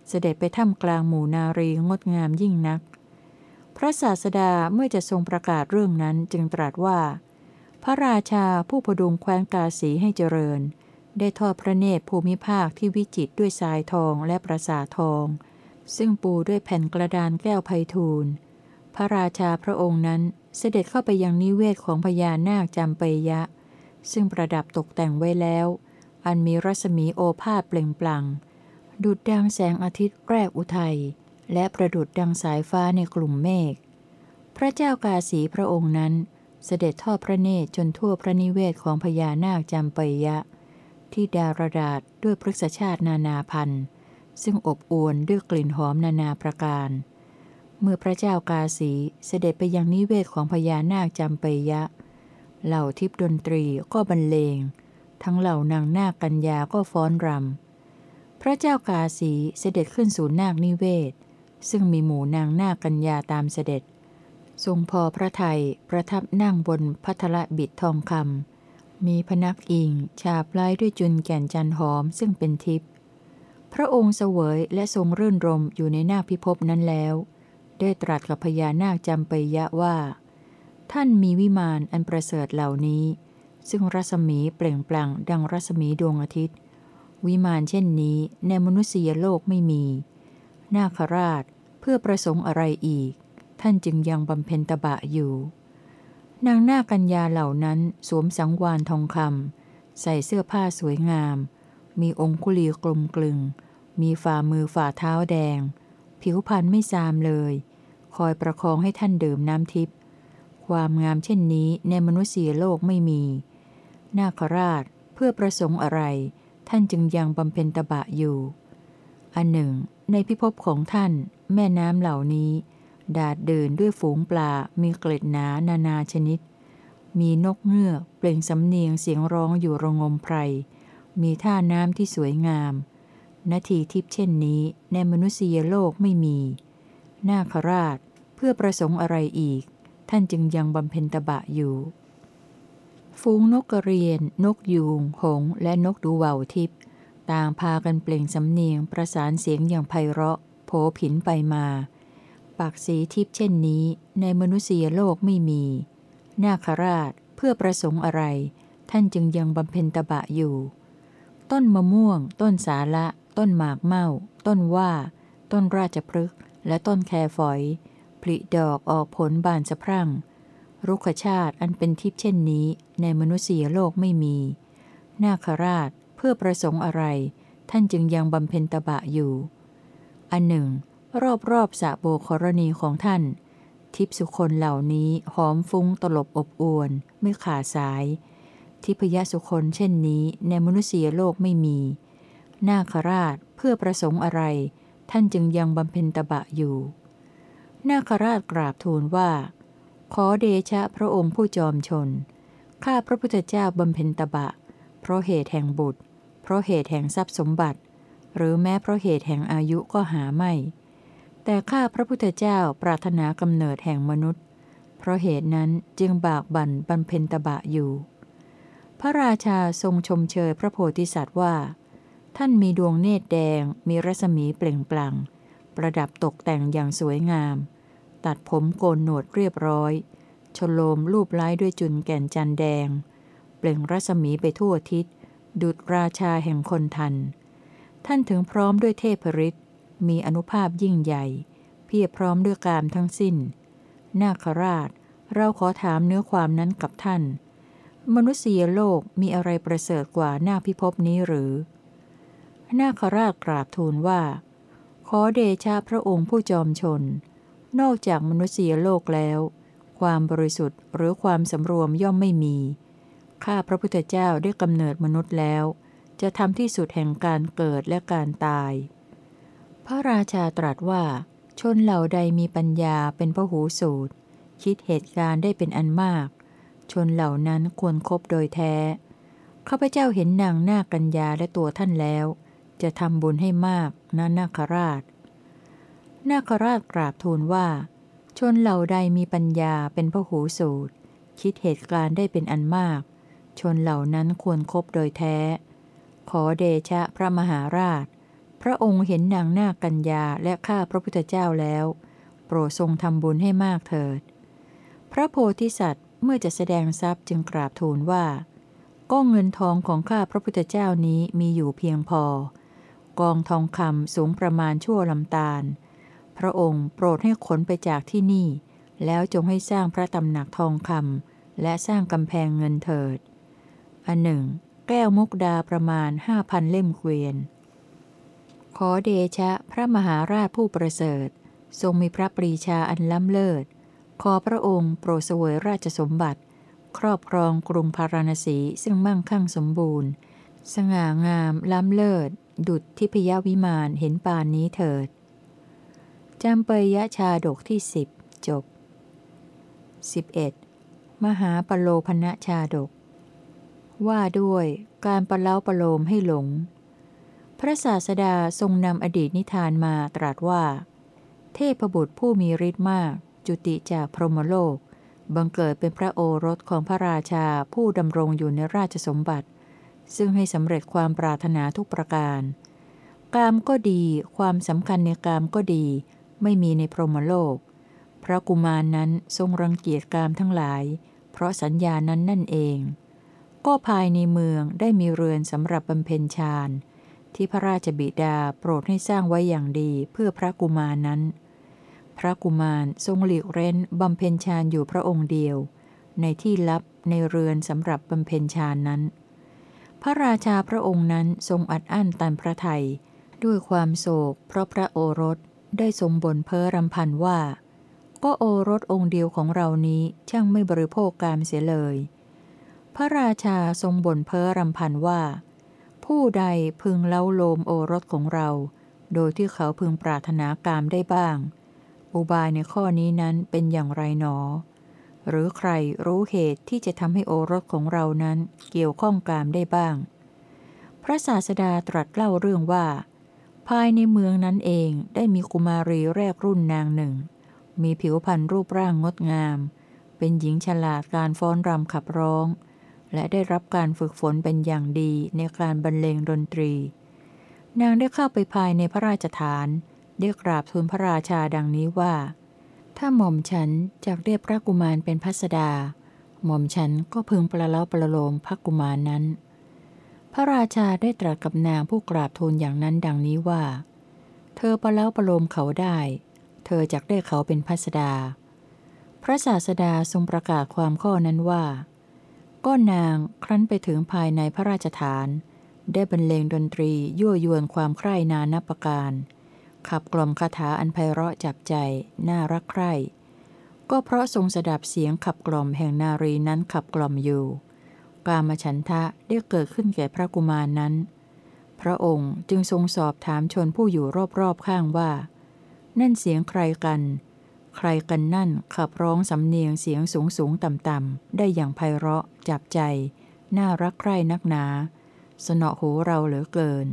A: เสด็จไปถ้ำกลางหมู่นารีงดงามยิ่งนัก พระศาสดาเมื่อจะทรงประกาศเรื่องนั้นจึงตรัสว่า พระราชาผู้พดุงแคว้นกาสีให้เจริญ ได้ทอดพระเนตรภูมิภาคที่วิจิตด้วยทรายทองและประสาทอง ซึ่งปูด้วยแผ่นกระดานแก้วไพทูลพระราชาพระองค์นั้นเสด็จเข้าไปยังนิเวศของพญานาคจำปยะ ซึ่งประดับตกแต่งไว้แล้ว อันมีรัศมีโอภาสเปล่งปลั่ง ดุดดังแสงอาทิตย์แรกอุทัย และประดุดดังสายฟ้าในกลุ่มเมฆ พระเจ้ากาสีพระองค์นั้น เสด็จทอดพระเนตรจนทั่วพระนิเวศของพญานาคจำปยะ ที่ดารดาษด้วยพฤกษชาตินานาพันธ์ ซึ่งอบอวลด้วยกลิ่นหอมนานาประการ เมื่อพระเจ้ากาสีเสด็จไปยังนิเวศของพญานาคจำปยะ เหล่าทิพดนตรีก็บรรเลง ทั้งเหล่านางนาคกัญญาก็ฟ้อนรำ พระเจ้ากาสีเสด็จขึ้นสู่นาคนิเวศ ซึ่งมีหมู่นางนาคกัญญาตามเสด็จ ทรงพอพระไทยประทับนั่งบนพัทละบิดทองคำมีพนักอิง ฉาบไล้ด้วยจุนแก่นจันหอมซึ่งเป็นทิพย พระองค์เสวยและทรงรื่นรมอยู่ในนาคพิภพนั้นแล้ว ได้ตรัสกับพญานาคจำปยะว่า ท่านมีวิมานอันประเสริฐเหล่านี้ ซึ่งรัศมีเปล่งปลั่งดังรัศมีดวงอาทิตย์ วิมานเช่นนี้ในมนุษยโลกไม่มี นาคราชเพื่อประสงค์อะไรอีก ท่านจึงยังบำเพ็ญตบะอยู่ นางนากัญญาเหล่านั้นสวมสังวานทองคำใส่เสื้อผ้าสวยงาม มีองคุลีกลมกลึง มีฝ่ามือฝ่าเท้าแดง ผิวพรรณไม่ซามเลย คอยประคองให้ท่านดื่มน้ำทิพย์ ความงามเช่นนี้ในมนุษย์โลกไม่มี นาคราชเพื่อประสงค์อะไร ท่านจึงยังบำเพ็ญตบะอยู่ อันหนึ่ง ในพิภพของท่าน แม่น้ำเหล่านี้ ดาดเดินด้วยฝูงปลา มีเกล็ดหนานานาชนิด มีนกเงือกเปล่งสำเนียงเสียงร้องอยู่ระงมไพร มีท่าน้ำที่สวยงาม นาทีทิพย์เช่นนี้ในมนุษยโลกไม่มี นาคราชพื่อประสงค์อะไรอีก ท่านจึงยังบำเพ็ญตบะอยู่ฟูงนกกระเรียน นกยูง หง และนกดูว่าวทิพย์ต่างพากันเปล่งสำเนียงประสานเสียงอย่างไพเราะ โผผินไปมา ปากสีทิพย์เช่นนี้ ในมนุษยโลกไม่มี นาคราชเพื่อประสงค์อะไร ท่านจึงยังบำเพ็ญตบะอยู่ ต้นมะม่วง ต้นสาละ ต้นหมากเมาต้นว่า ต้นราชพฤกษ์และต้นแครฝอย ผลิดอกออกผลบานสะพรั่ง รุกขชาติอันเป็นทิพย์เช่นนี้ ในมนุษยโลกไม่มี นาคราชเพื่อประสงค์อะไร ท่านจึงยังบำเพ็ญตบะอยู่ อันหนึ่ง รอบรอบสะโบกรณีของท่าน ทิพสุคนเหล่านี้หอมฟุ้งตลบอบอวน ไม่ขาดสาย ทิพยสุคนเช่นนี้ในมนุษยโลกไม่มี นาคราชเพื่อประสงค์อะไร ท่านจึงยังบำเพ็ญตบะอยู่ นาคราชกราบทูลว่า ขอเดชะพระองค์ผู้จอมชน ข้าพระพุทธเจ้าบำเพ็ญตบะ เพราะเหตุแห่งบุตร เพราะเหตุแห่งทรัพย์สมบัติ หรือแม้เพราะเหตุแห่งอายุก็หาไม่ แต่ข้าพระพุทธเจ้าปรารถนากำเนิดแห่งมนุษย์ เพราะเหตุนั้นจึงบากบั่นบำเพ็ญตบะอยู่ พระราชาทรงชมเชยพระโพธิสัตว์ว่า ท่านมีดวงเนตรแดง มีรัศมีเปล่งปลั่ง ประดับตกแต่งอย่างสวยงาม ตัดผมโกนหนวดเรียบร้อย ชโลมรูปไล้ด้วยจุนแก่นจันแดง เปล่งรัศมีไปทั่วทิศ ดุจราชาแห่งคนทัน ท่านถึงพร้อมด้วยเทพฤทธิ์มีอนุภาพยิ่งใหญ่ เพียบพร้อมด้วยกามทั้งสิ้น นาคราช เราขอถามเนื้อความนั้นกับท่าน มนุษยโลกมีอะไรประเสริฐกว่าหน้าพิภพนี้หรือ นาคราชกราบทูลว่า ขอเดชะพระองค์ผู้จอมชน นอกจากมนุษยโลกแล้ว ความบริสุทธิ์หรือความสำรวมย่อมไม่มี ข้าพระพุทธเจ้าได้กำเนิดมนุษย์แล้ว จะทำที่สุดแห่งการเกิดและการตาย พระราชาตรัสว่า ชนเหล่าใดมีปัญญาเป็นพระหูสูตร คิดเหตุการณ์ได้เป็นอันมาก ชนเหล่านั้นควรครบโดยแท้ ข้าพเจ้าเห็นนางนาคกัญญาและตัวท่านแล้ว จะทำบุญให้มากนานาคราช นาคราชกราบทูลว่า ชนเหล่าใดมีปัญญาเป็นพหูสูตร คิดเหตุการณ์ได้เป็นอันมาก ชนเหล่านั้นควรครบโดยแท้ ขอเดชะพระมหาราช พระองค์เห็นนางนาคกัญญาและข้าพระพุทธเจ้าแล้ว โปรดทรงทำบุญให้มากเถิดพระโพธิสัตว์ เมื่อจะแสดงทรัพย์จึงกราบทูลว่า ก็เงินทองของข้าพระพุทธเจ้านี้มีอยู่เพียงพอ กองทองคำสูงประมาณชั่วลำตาล พระองค์โปรดให้ขนไปจากที่นี่ แล้วจงให้สร้างพระตำหนักทองคำและสร้างกำแพงเงินเถิด อันหนึ่ง แก้วมุกดาประมาณห้าพันเล่มเกวียน ขอเดชะพระมหาราชผู้ประเสริฐ ทรงมีพระปรีชาอันล้ำเลิศ ขอพระองค์โปรดเสวยราชสมบัติ ครอบครองกรุงพาราณสีซึ่งมั่งคั่งสมบูรณ์ สง่างามล้ำเลิศ ดุจทิพยวิมานเห็นปานนี้เถิดจำเปยยะชาดกที่สิบจบ 11. มหาปโลพนะชาดก ว่าด้วยการประเล้าประโลมให้หลง พระศาสดาทรงนำอดีตนิทานมาตรัสว่า เทพบุตรผู้มีฤทธิ์มาก จุติจากพรหมโลก บังเกิดเป็นพระโอรสของพระราชาผู้ดำรงอยู่ในราชสมบัติ ซึ่งให้สำเร็จความปรารถนาทุกประการ กามก็ดี ความสำคัญในกามก็ดี ไม่มีในพรหมโลก พระกุมารนนั้นทรงรังเกียจกามทั้งหลาย เพราะสัญญานั้นนั่นเอง ก็ภายในเมืองได้มีเรือนสำหรับบำเพ็ญฌานที่พระราชบิดาโปรดให้สร้างไว้อย่างดีเพื่อพระกุมารนั้น พระกุมารทรงหลีกเร้นบำเพ็ญฌานอยู่พระองค์เดียว ในที่ลับในเรือนสำหรับบำเพ็ญฌานนั้น พระราชาพระองค์นั้นทรงอัดอั้นตันพระไทยด้วยความโศก เพราะพระโอรสได้ทรงบ่นเพ้อรำพันว่า ก็โอรสองค์เดียวของเรานี้ช่างไม่บริโภคกามเสียเลย พระราชาทรงบ่นเพ้อรำพันว่า ผู้ใดพึงเล้าโลมโอรสของเรา โดยที่เขาพึงปรารถนากามได้บ้าง อุบายในข้อนี้นั้นเป็นอย่างไรหนอ หรือใครรู้เหตุที่จะทำให้โอรสของเรานั้นเกี่ยวข้องกามได้บ้าง พระศาสดาตรัสเล่าเรื่องว่า ภายในเมืองนั้นเองได้มีกุมารีแรกรุ่นนางหนึ่ง มีผิวพรรณรูปร่างงดงาม เป็นหญิงฉลาดการฟ้อนรำขับร้อง และได้รับการฝึกฝนเป็นอย่างดีในการบรรเลงดนตรี นางได้เข้าไปภายในพระราชฐาน ได้กราบทูลพระราชาดังนี้ว่า ถ้าหม่อมฉันจากเรียกพระกุมารเป็นพัสดา หม่อมฉันก็พึงประเล้าประโลมพระกุมารนั้น พระราชาได้ตรัสกับนางผู้กราบทูลอย่างนั้นดังนี้ว่า เธอประเล้าประโลมเขาได้ เธอจักได้เขาเป็นพัสดา พระศาสดาทรงประกาศความข้อนั้นว่า ก็นางครั้นไปถึงภายในพระราชฐานได้บรรเลงดนตรียั่วยวนความใคร่นานับประการ ขับกล่อมคาถาอันไพเราะจับใจ น่ารักใคร่ ก็เพราะทรงสดับเสียงขับกล่อมแห่งนารีนั้นขับกล่อมอยู่ กามฉันทะได้เกิดขึ้นแก่พระกุมารนนั้น พระองค์จึงทรงสอบถามชนผู้อยู่รอบๆข้างว่า นั่นเสียงใครกัน ใครกันนั่นขับร้องสำเนียงเสียงสูงสูงต่ำต่ำได้อย่างไพเราะ จับใจ น่ารักใคร่นักหนา สนอหูเราเหลือเกิน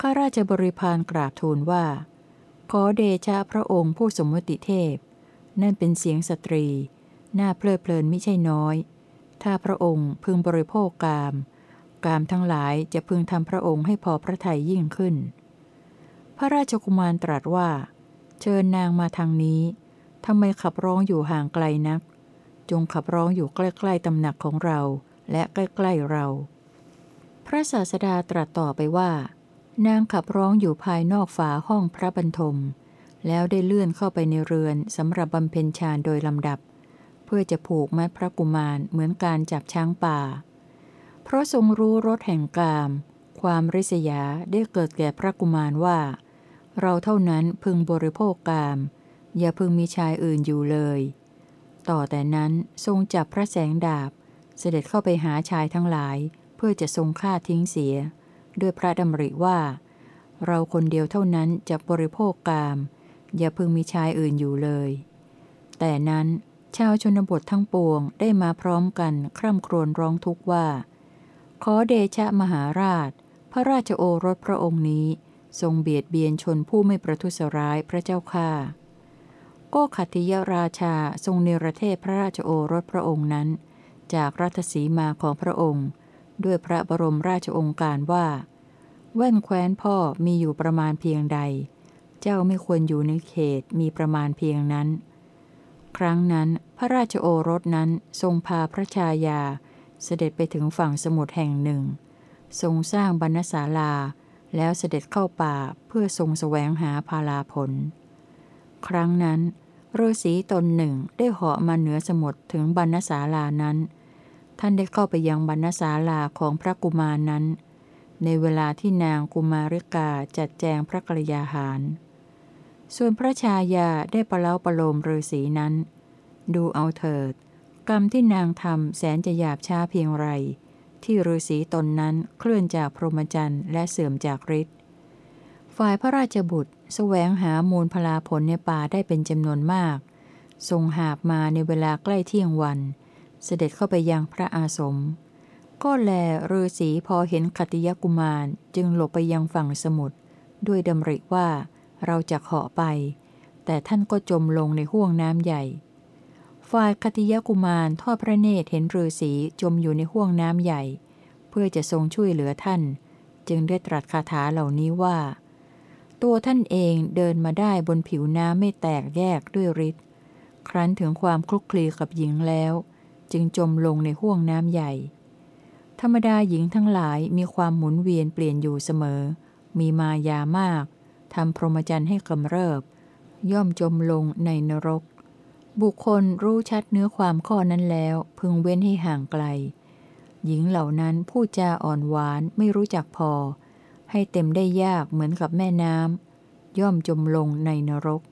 A: ข้าราชบริพารกราบทูลว่า ขอเดชะพระองค์ผู้สมมติเทพ นั่นเป็นเสียงสตรี น่าเพลิดเพลินไม่ใช่น้อย ถ้าพระองค์พึงบริโภคกาม กามทั้งหลายจะพึงทำพระองค์ให้พอพระทัยยิ่งขึ้น พระราชกุมารตรัสว่า เชิญนางมาทางนี้ทำไมขับร้องอยู่ห่างไกลนัก จงขับร้องอยู่ใกล้ๆตำหนักของเราและใกล้ๆเรา พระศาสดาตรัสต่อไปว่า นางขับร้องอยู่ภายนอกฝาห้องพระบรรทม แล้วได้เลื่อนเข้าไปในเรือนสำหรับบำเพ็ญฌานโดยลำดับ เพื่อจะผูกมัดพระกุมารเหมือนการจับช้างป่า เพราะทรงรู้รสแห่งกาม ความริษยาได้เกิดแก่พระกุมารว่า เราเท่านั้นพึงบริโภคกาม อย่าพึงมีชายอื่นอยู่เลย ต่อแต่นั้นทรงจับพระแสงดาบ เสด็จเข้าไปหาชายทั้งหลาย เพื่อจะทรงฆ่าทิ้งเสีย ด้วยพระดำริว่า เราคนเดียวเท่านั้นจะบริโภคกาม อย่าพึงมีชายอื่นอยู่เลย แต่นั้นชาวชนบททั้งปวงได้มาพร้อมกันคร่ำครวญร้องทุกข์ว่า ขอเดชะมหาราช พระราชโอรสพระองค์นี้ ทรงเบียดเบียนชนผู้ไม่ประทุษร้ายพระเจ้าค่าก็ขัติยราชาทรงเนรเทศพระราชโอรสพระองค์นั้น จากรัตสีมาของพระองค์ ด้วยพระบรมราชองค์การว่า แว่นแคว้นพ่อมีอยู่ประมาณเพียงใด เจ้าไม่ควรอยู่ในเขตมีประมาณเพียงนั้น ครั้งนั้นพระราชโอรสนั้นทรงพาพระชายา เสด็จไปถึงฝั่งสมุทรแห่งหนึ่ง ทรงสร้างบรรณศาลา แล้วเสด็จเข้าป่าเพื่อทรงสแสวงหาพาลาผล ครั้งนั้นฤาษีตนหนึ่งได้เหาะมาเหนือสมุทรถึงบรรณศาลานั้น ท่านได้เข้าไปยังบรรณศาลาของพระกุมารนั้น ในเวลาที่นางกุมาริกาจัดแจงพระกรยาหาร ส่วนพระชายาได้ประเล้าประโลมฤาษีนั้น ดูเอาเถิด กรรมที่นางทำแสนจะหยาบช้าเพียงไร ที่ฤาษีตนนั้นเคลื่อนจากพรหมจรรย์และเสื่อมจากฤทธิ์ฝ่ายพระราชบุตรสแสวงหามูลพลาผลในป่าได้เป็นจำนวนมาก ทรงหาบมาในเวลาใกล้เที่ยงวันเเสด็จเข้าไปยังพระอาสม ก็แลฤาษีพอเห็นขติยกุมารจึงหลบไปยังฝั่งสมุทรด้วยดำริว่าเราจะเหาะไป แต่ท่านก็จมลงในห้วงน้ำใหญ่ ฝ่ายคติยกุมารทอดพระเนตรเห็นฤาษีจมอยู่ในห้วงน้ำใหญ่ เพื่อจะทรงช่วยเหลือท่าน จึงได้ตรัสคาถาเหล่านี้ว่า ตัวท่านเองเดินมาได้บนผิวน้ำไม่แตกแยกด้วยฤทธิ์ครั้นถึงความคลุกคลีกับหญิงแล้ว จึงจมลงในห้วงน้ำใหญ่ ธรรมดาหญิงทั้งหลายมีความหมุนเวียนเปลี่ยนอยู่เสมอ มีมายามากทำพรหมจรรย์ให้กำเริบ ย่อมจมลงในนรก บุคคลรู้ชัดเนื้อความข้อนั้นแล้ว พึงเว้นให้ห่างไกล หญิงเหล่านั้นพูดจาอ่อนหวานไม่รู้จักพอ ให้เต็มได้ยากเหมือนกับแม่น้ำย่อมจมลงในนรก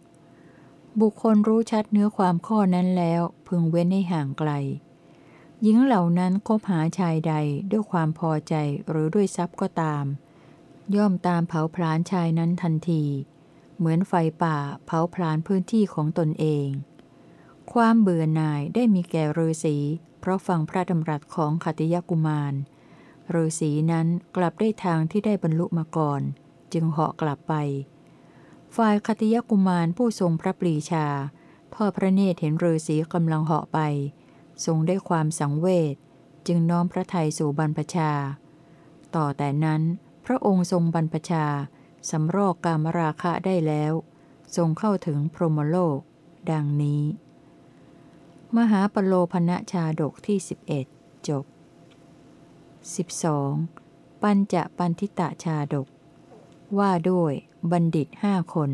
A: บุคคลรู้ชัดเนื้อความข้อนั้นแล้ว พึงเว้นให้ห่างไกล หญิงเหล่านั้นคบหาชายใดด้วยความพอใจหรือด้วยทรัพย์ก็ตาม ย่อมตามเผาพลานชายนั้นทันที เหมือนไฟป่าเผาพลานพื้นที่ของตนเอง ความเบื่อหน่ายได้มีแก่ฤาษีเพราะฟังพระดำรัสของขติยกุมารฤาษีนั้นกลับได้ทางที่ได้บรรลุมาก่อน จึงเหาะกลับไป ฝ่ายคติยกุมารผู้ทรงพระปรีชาทอดพระเนตรเห็นฤาษีกำลังเหาะไป ทรงได้ความสังเวชจึงน้อมพระทัยสู่บรรพชา ต่อแต่นั้น พระองค์ทรงบรรพชาสำรอกกามราคะได้แล้ว ทรงเข้าถึงพรหมโลก ดังนี้ มหาปโลพณชาดกที่ 11 จบ 12. ปัญจะปันทิตะชาดก ว่าด้วยบัณฑิตห้าคน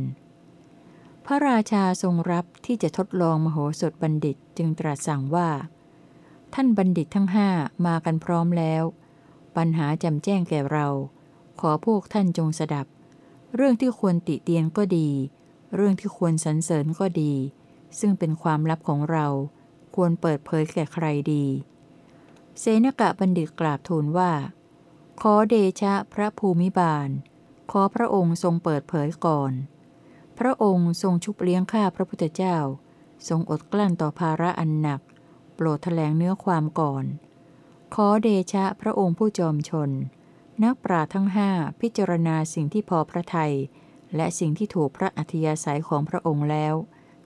A: พระราชาทรงรับที่จะทดลองมโหสถบัณฑิตจึงตรัสสั่งว่า ท่านบัณฑิตทั้งห้ามากันพร้อมแล้ว ปัญหาจำแจ้งแก่เรา ขอพวกท่านจงสดับ เรื่องที่ควรติเตียนก็ดี เรื่องที่ควรสรรเสริญก็ดี ซึ่งเป็นความลับของเรา ควรเปิดเผยแก่ใครดี เสนกะบัณฑิตกราบทูลว่า ขอเดชะพระภูมิบาล ขอพระองค์ทรงเปิดเผยก่อน พระองค์ทรงชุบเลี้ยงข้าพระพุทธเจ้า ทรงอดกลั้นต่อภาระอันหนัก โปรดแถลงเนื้อความก่อน ขอเดชะพระองค์ผู้จอมชน นักปราทั้งห้าพิจารณาสิ่งที่พอพระทัยและสิ่งที่ถูกพระอัธยาศัยของพระองค์แล้ว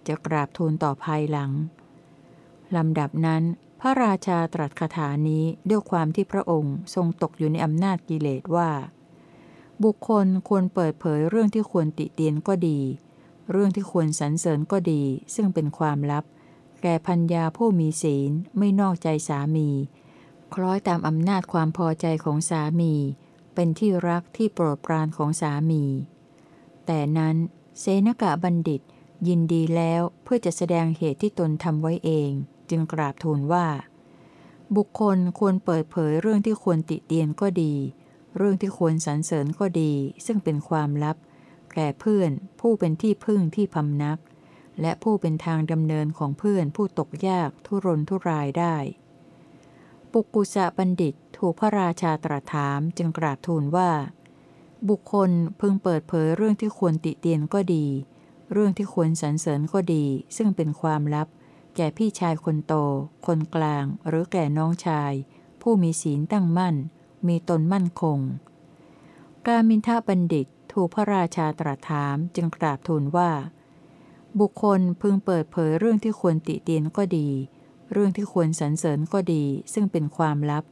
A: จะกราบทูลต่อภายหลังลำดับนั้น พระราชาตรัสคาถานี้ด้วยความที่พระองค์ทรงตกอยู่ในอำนาจกิเลสว่า บุคคลควรเปิดเผยเรื่องที่ควรติเตียนก็ดี เรื่องที่ควรสรรเสริญก็ดี ซึ่งเป็นความลับ แก่พัญญาผู้มีศีลไม่นอกใจสามี คล้อยตามอำนาจความพอใจของสามี เป็นที่รักที่โปรดปรานของสามี แต่นั้นเซนกะบัณฑิตยินดีแล้วเพื่อจะแสดงเหตุที่ตนทำไว้เอง จึงกราบทูลว่า บุคคลควรเปิดเผยเรื่องที่ควรติเตียนก็ดี เรื่องที่ควรสรรเสริญก็ดี ซึ่งเป็นความลับ แก่เพื่อน ผู้เป็นที่พึ่งที่พำนัก และผู้เป็นทางดำเนินของเพื่อนผู้ตกยากทุรนทุรายได้ ปุกุสะบัณฑิตถูกพระราชาตรัสถามจึงกราบทูลว่า บุคคลพึงเปิดเผยเรื่องที่ควรติเตียนก็ดี เรื่องที่ควรสรรเสริญก็ดี ซึ่งเป็นความลับ แก่พี่ชายคนโต คนกลาง หรือแก่น้องชาย ผู้มีศีลตั้งมั่น มีตนมั่นคง กามินทาบัณฑิตถูกพระราชาตรัสถามจึงกราบทูลว่า บุคคลพึงเปิดเผยเรื่องที่ควรติเตียนก็ดี เรื่องที่ควรสรรเสริญก็ดี ซึ่งเป็นความลับ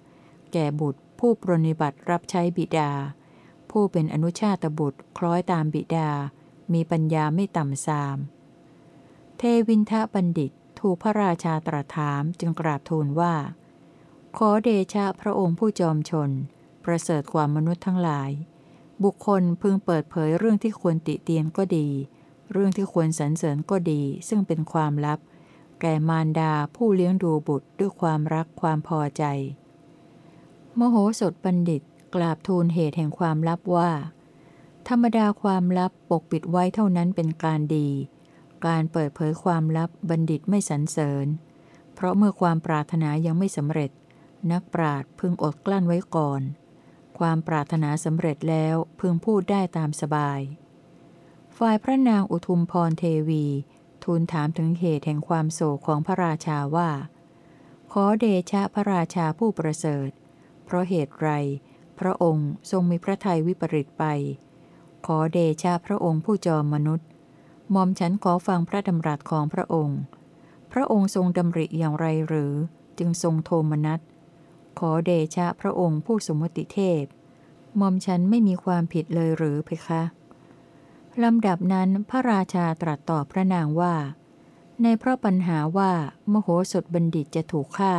A: แก่บุตร ผู้ปรนิบัติรับใช้บิดา ผู้เป็นอนุชาตบุตรคล้อยตามบิดา มีปัญญาไม่ต่ำซาม เทวินทะบัณฑิตถูกพระราชาตรัสถามจึงกราบทูลว่า ขอเดชะพระองค์ผู้จอมชน ประเสริฐกว่ามนุษย์ทั้งหลาย บุคคลพึงเปิดเผยเรื่องที่ควรติเตียนก็ดี เรื่องที่ควรสรรเสริญก็ดี ซึ่งเป็นความลับ แก่มารดาผู้เลี้ยงดูบุตรด้วยความรักความพอใจ มโหสถบัณฑิตกราบทูลเหตุแห่งความลับว่า ธรรมดาความลับปกปิดไว้เท่านั้นเป็นการดี การเปิดเผยความลับบัณฑิตไม่สรรเสริญ เพราะเมื่อความปรารถนายังไม่สำเร็จ นักปราดพึงอดกลั้นไว้ก่อน ความปรารถนาสำเร็จแล้วพึงพูดได้ตามสบาย ฝ่ายพระนางอุทุมพรเทวี ทูลถามถึงเหตุแห่งความโศกของพระราชาว่า ขอเดชะพระราชาผู้ประเสริฐ เพราะเหตุไร พระองค์ทรงมีพระทัยวิปริตไป ขอเดชะพระองค์ผู้จอมมนุษย์หม่อมฉันขอฟังพระดำรัสของพระองค์ พระองค์ทรงดำริอย่างไรหรือ จึงทรงโทมนัส ขอเดชะพระองค์ผู้สมติเทพหม่อมฉันไม่มีความผิดเลยหรือเพคะลำดับนั้นพระราชาตรัสตอบพระนางว่า ในเพราะปัญหาว่ามโหสถบัณฑิตจะถูกฆ่า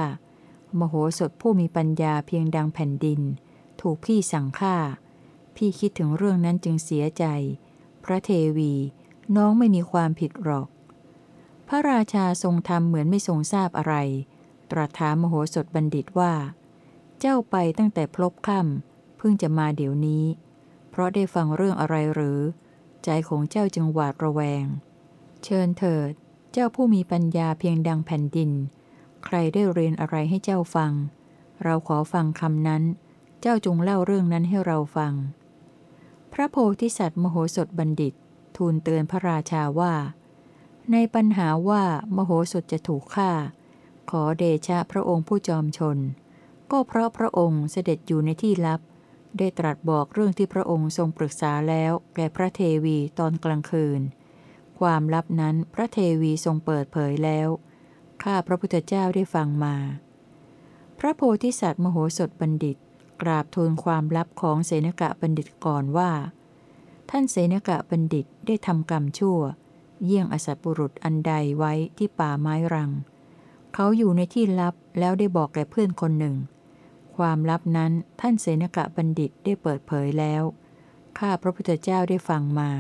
A: มโหสถผู้มีปัญญาเพียงดังแผ่นดิน ถูกพี่สั่งฆ่า พี่คิดถึงเรื่องนั้นจึงเสียใจ พระเทวีน้องไม่มีความผิดหรอก พระราชาทรงทำเหมือนไม่ทรงทราบอะไร ตรัสถามมโหสถบัณฑิตว่า เจ้าไปตั้งแต่พลบค่ำเพิ่งจะมาเดี๋ยวนี้ เพราะได้ฟังเรื่องอะไรหรือ ใจของเจ้าจึงหวาดระแวง เชิญเถิด เจ้าผู้มีปัญญาเพียงดังแผ่นดิน ใครได้เรียนอะไรให้เจ้าฟัง เราขอฟังคำนั้น เจ้าจงเล่าเรื่องนั้นให้เราฟัง พระโพธิสัตว์มโหสถบัณฑิต ทูลเตือนพระราชาว่า ในปัญหาว่ามโหสถจะถูกฆ่า ขอเดชะพระองค์ผู้จอมชน ก็เพราะพระองค์เสด็จอยู่ในที่ลับ ได้ตรัสบอกเรื่องที่พระองค์ทรงปรึกษาแล้ว แก่พระเทวีตอนกลางคืนคความลับนั้นพระเทวีทรงเปิดเผยแล้ว ข้าพระพุทธเจ้าได้ฟังมา พระโพธิสัตว์มโหสถบัณฑิต กราบทูลความลับของเสนกะบัณฑิตก่อนว่า ท่านเสนกะบัณฑิตได้ทำกรรมชั่ว เยี่ยงอสัตบุรุษอันใดไว้ที่ป่าไม้รังเขาอยู่ในที่ลับแล้วได้บอกแก่เพื่อนคนหนึ่ง ความลับนั้นท่านเสนกะบัณฑิตได้เปิดเผยแล้ว ข้าพระพุทธเจ้าได้ฟังมา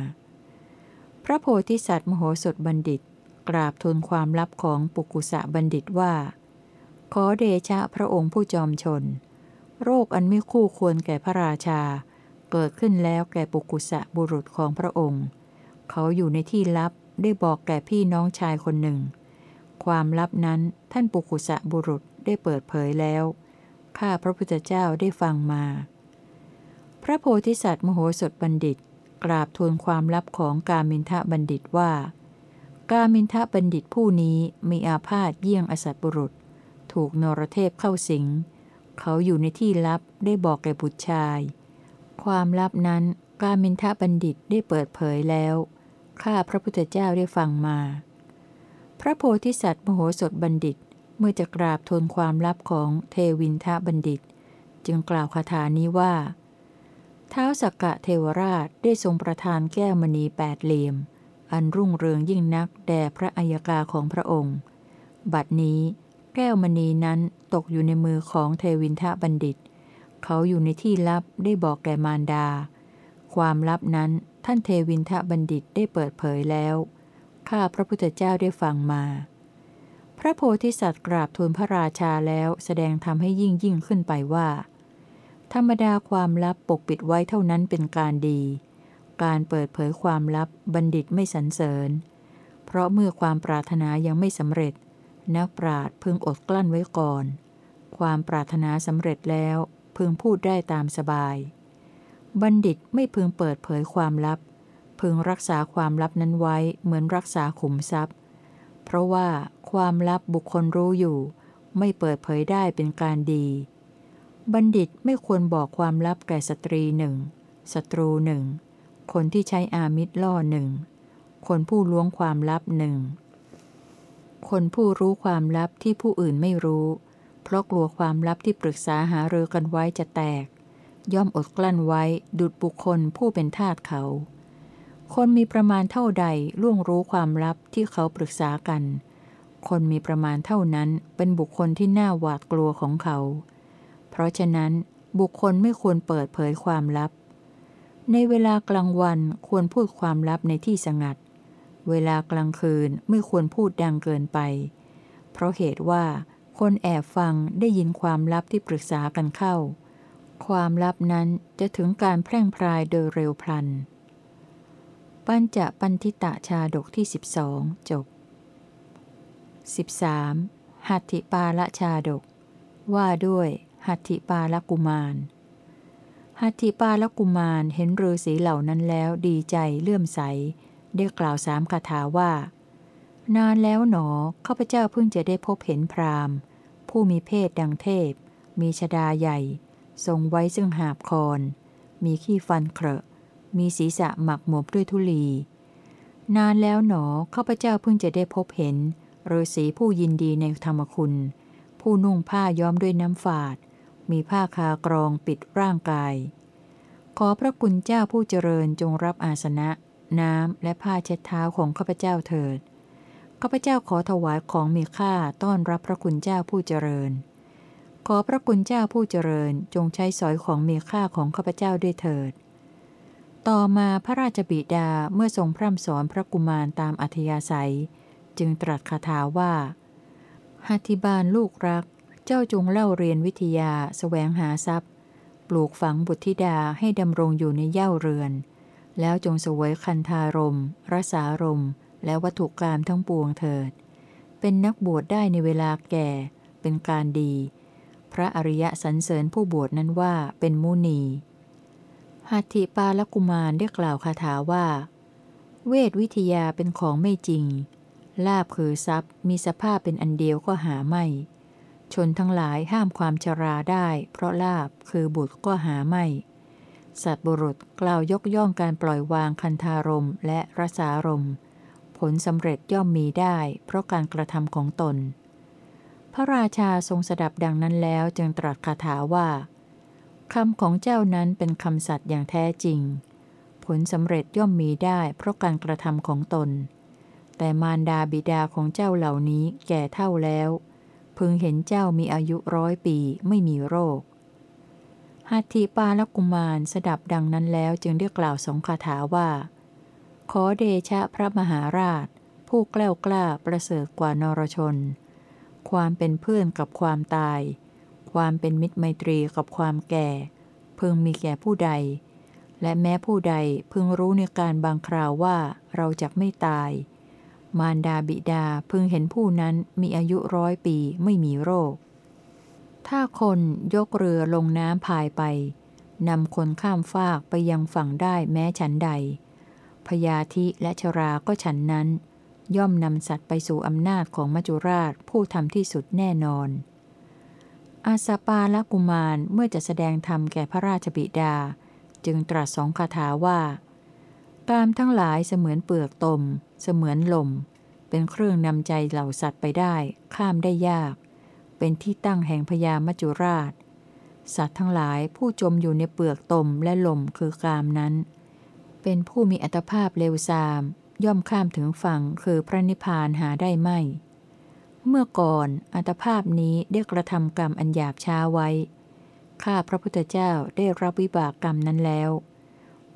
A: พระโพธิสัตว์มโหสถบัณฑิต กราบทูลความลับของปุกุสะบัณฑิตว่า ขอเดชะพระองค์ผู้จอมชน โรคอันไม่คู่ควรแก่พระราชา เกิดขึ้นแล้วแก่ปุกุสะบุรุษของพระองค์ เขาอยู่ในที่ลับได้บอกแก่พี่น้องชายคนหนึ่ง ความลับนั้นท่านปุกุสะบุรุษได้เปิดเผยแล้ว ข้าพระพุทธเจ้าได้ฟังมา พระโพธิสัตว์มโหสถบัณฑิต กราบทูลความลับของกามินทะบัณฑิตว่า กามินทะบัณฑิตผู้นี้มีอาพาธเยี่ยงอสัตบุรุษ ถูกนรเทพเข้าสิง เขาอยู่ในที่ลับได้บอกแก่บุตรชาย ความลับนั้นกามินทะบัณฑิตได้เปิดเผยแล้ว ข้าพระพุทธเจ้าได้ฟังมา พระโพธิสัตว์มโหสถบัณฑิต เมื่อจะกราบทูลความลับของเทวินทะบัณฑิต จึงกล่าวคาถานี้ว่า เท้าสักกะเทวราชได้ทรงประทานแก้วมณีแปดเหลี่ยม อันรุ่งเรืองยิ่งนักแด่พระอัยกาของพระองค์ บัดนี้แก้วมณีนั้นตกอยู่ในมือของเทวินทะบัณฑิต เขาอยู่ในที่ลับได้บอกแก่มารดา ความลับนั้นท่านเทวินทะบัณฑิตได้เปิดเผยแล้ว ข้าพระพุทธเจ้าได้ฟังมา ระโพธิสัตว์กราบทูลพระราชาแล้วแสดงทำให้ยิ่งยิ่งขึ้นไปว่า ธรรมดาความลับปกปิดไว้เท่านั้นเป็นการดี การเปิดเผยความลับบัณฑิตไม่สรรเสริญ เพราะเมื่อความปรารถนายังไม่สำเร็จ นักปราดพึงอดกลั้นไว้ก่อน ความปรารถนาสำเร็จแล้วพึงพูดได้ตามสบาย บัณฑิตไม่พึงเปิดเผยความลับ พึงรักษาความลับนั้นไว้เหมือนรักษาขุมทรัพย์ ราะว่าความลับบุคคลรู้อยู่ ไม่เปิดเผยได้เป็นการดี บัณฑิตไม่ควรบอกความลับแก่สตรีหนึ่งศัตรูหนึ่งคนที่ใช้อามิตรล่อหนึ่งคนผู้ล้วงความลับหนึ่งคนผู้รู้ความลับที่ผู้อื่นไม่รู้ เพราะกลัวความลับที่ปรึกษาหารือกันไว้จะแตก ย่อมอดกลั้นไว้ดุดบุคคลผู้เป็นทาสเขา คนมีประมาณเท่าใดล่วงรู้ความลับที่เขาปรึกษากัน คนมีประมาณเท่านั้นเป็นบุคคลที่น่าหวาดกลัวของเขา เพราะฉะนั้นบุคคลไม่ควรเปิดเผยความลับ ในเวลากลางวันควรพูดความลับในที่สงัด เวลากลางคืนไม่ควรพูดดังเกินไป เพราะเหตุว่า คนแอบฟังได้ยินความลับที่ปรึกษากันเข้า ความลับนั้นจะถึงการแพร่งพรายโดยเร็วพลัน ปัญจปันทิตะชาดกที่12จบ 13. หัตถิปาละชาดก ว่าด้วย หัตถิปาละกุมาร หัตถิปาละกุมารเห็นฤาษีเหล่านั้นแล้วดีใจเลื่อมใส ได้กล่าวสามคาถาว่า นานแล้วหนอข้าพเจ้าเพิ่งจะได้พบเห็นพรามผู้มีเพศดังเทพ มีชดาใหญ่ ทรงไว้ซึ่งหาบคอนมีขี้ฟันเครอะ มีศีรษะหมักหมบด้วยทุลี นานแล้วหนอข้าพเจ้าเพิ่งจะได้พบเห็นฤาษีผู้ยินดีในธรรมคุณ ผู้นุ่งผ้าย้อมด้วยน้ำฝาด มีผ้าคากรองปิดร่างกาย ขอพระคุณเจ้าผู้เจริญจงรับอาสนะ น้ำและผ้าเช็ดเท้าของข้าพเจ้าเถิดข้าพเจ้าขอถวายของมีค่าต้อนรับพระคุณเจ้าผู้เจริญ ขอพระคุณเจ้าผู้เจริญจงใช้สอยของมีค่าของข้าพเจ้าด้วยเถิด ต่อมาพระราชบิดาเมื่อทรงพร่ำสอนพระกุมารตามอัธยาศัย จึงตรัสคาถาว่าหัติบาลลูกรัก เจ้าจงเล่าเรียนวิทยาสแสวงหาทรัพย์ ปลูกฝังบุตรธิดาให้ดำรงอยู่ในเย่าเรือน แล้วจงสวยคันธารมรสารม และวัตถุกรรมทั้งปวงเถิด เป็นนักบวชได้ในเวลาแก่ เป็นการดี พระอริยะสรรเสริญผู้บวชนั้นว่าเป็นมุนี หัตถิปาลกุมารได้กล่าวคาถาว่า เวทวิทยาเป็นของไม่จริง ลาบคือทรัพย์มีสภาพเป็นอันเดียวก็หาไม่ ชนทั้งหลายห้ามความชราได้ เพราะลาบคือบุตรก็หาไม่ สัตว์บุรุษกล่าวยกย่องการปล่อยวางคันธารมและรสารมผลสำเร็จย่อมมีได้ เพราะการกระทำของตน พระราชาทรงสดับดังนั้นแล้วจึงตรัสคาถาว่า คำของเจ้านั้นเป็นคำสัตย์อย่างแท้จริง ผลสำเร็จย่อมมีได้เพราะการกระทำของตน แต่มารดาบิดาของเจ้าเหล่านี้แก่เท่าแล้ว พึงเห็นเจ้ามีอายุร้อยปีไม่มีโรคหัตถีปาลกุมารสดับดังนั้นแล้วจึงได้กล่าวสองคาถาว่า ขอเดชะพระมหาราช ผู้แกล้วกล้าประเสริฐกว่านรชน ความเป็นเพื่อนกับความตาย ความเป็นมิตรไมตรีกับความแก่ พึงมีแก่ผู้ใด และแม้ผู้ใดพึงรู้ในการบางคราวว่าเราจะไม่ตาย มารดาบิดาพึงเห็นผู้นั้นมีอายุร้อยปีไม่มีโรค ถ้าคนยกเรือลงน้ำพายไปนำคนข้ามฟากไปยังฝั่งได้แม้ฉันใด พยาธิและชราก็ฉันนั้น ย่อมนำสัตว์ไปสู่อำนาจของมัจจุราชผู้ทำที่สุดแน่นอน อาสปาละกุมารเมื่อจะแสดงธรรมแก่พระราชบิดา จึงตรัสสองคาถาว่าตามทั้งหลายเสมือนเปลือกตม เสมือนลม เป็นเครื่องนำใจเหล่าสัตว์ไปได้ ข้ามได้ยาก เป็นที่ตั้งแห่งพญามัจจุราช สัตว์ทั้งหลายผู้จมอยู่ในเปลือกตมและลมคือกามนั้น เป็นผู้มีอัตภาพเลวทราม ย่อมข้ามถึงฝั่งคือพระนิพพานหาได้ไม่ เมื่อก่อนอัตภาพนี้ได้กระทำกรรมอันหยาบช้าไว้ ข้าพระพุทธเจ้าได้รับวิบากกรรมนั้นแล้ว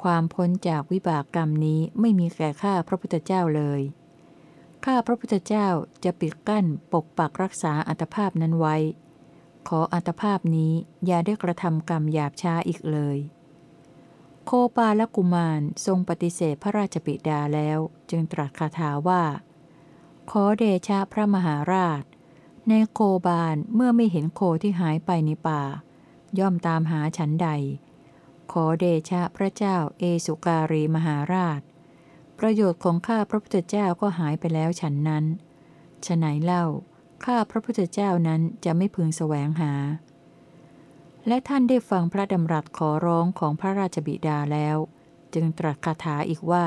A: ความพ้นจากวิบากกรรมนี้ไม่มีแก่ข้าพระพุทธเจ้าเลย ข้าพระพุทธเจ้าจะปิดกั้นปกปักรักษาอัตภาพนั้นไว้ ขออัตภาพนี้อย่าได้กระทำกรรมหยาบช้าอีกเลย โคปาลกุมารทรงปฏิเสธพระราชบิดาแล้วจึงตรัสคาถาว่า ขอเดชะพระมหาราช ในโคบาลเมื่อไม่เห็นโคที่หายไปในป่า ย่อมตามหาฉันใด ขอเดชะพระเจ้าเอสุการีมหาราช ประโยชน์ของข้าพระพุทธเจ้าก็หายไปแล้วฉันนั้นฉไหนเล่า ข้าพระพุทธเจ้านั้นจะไม่พึงแสวงหา และท่านได้ฟังพระดำรัสขอร้องของพระราชบิดาแล้ว จึงตรัสคาถาอีกว่า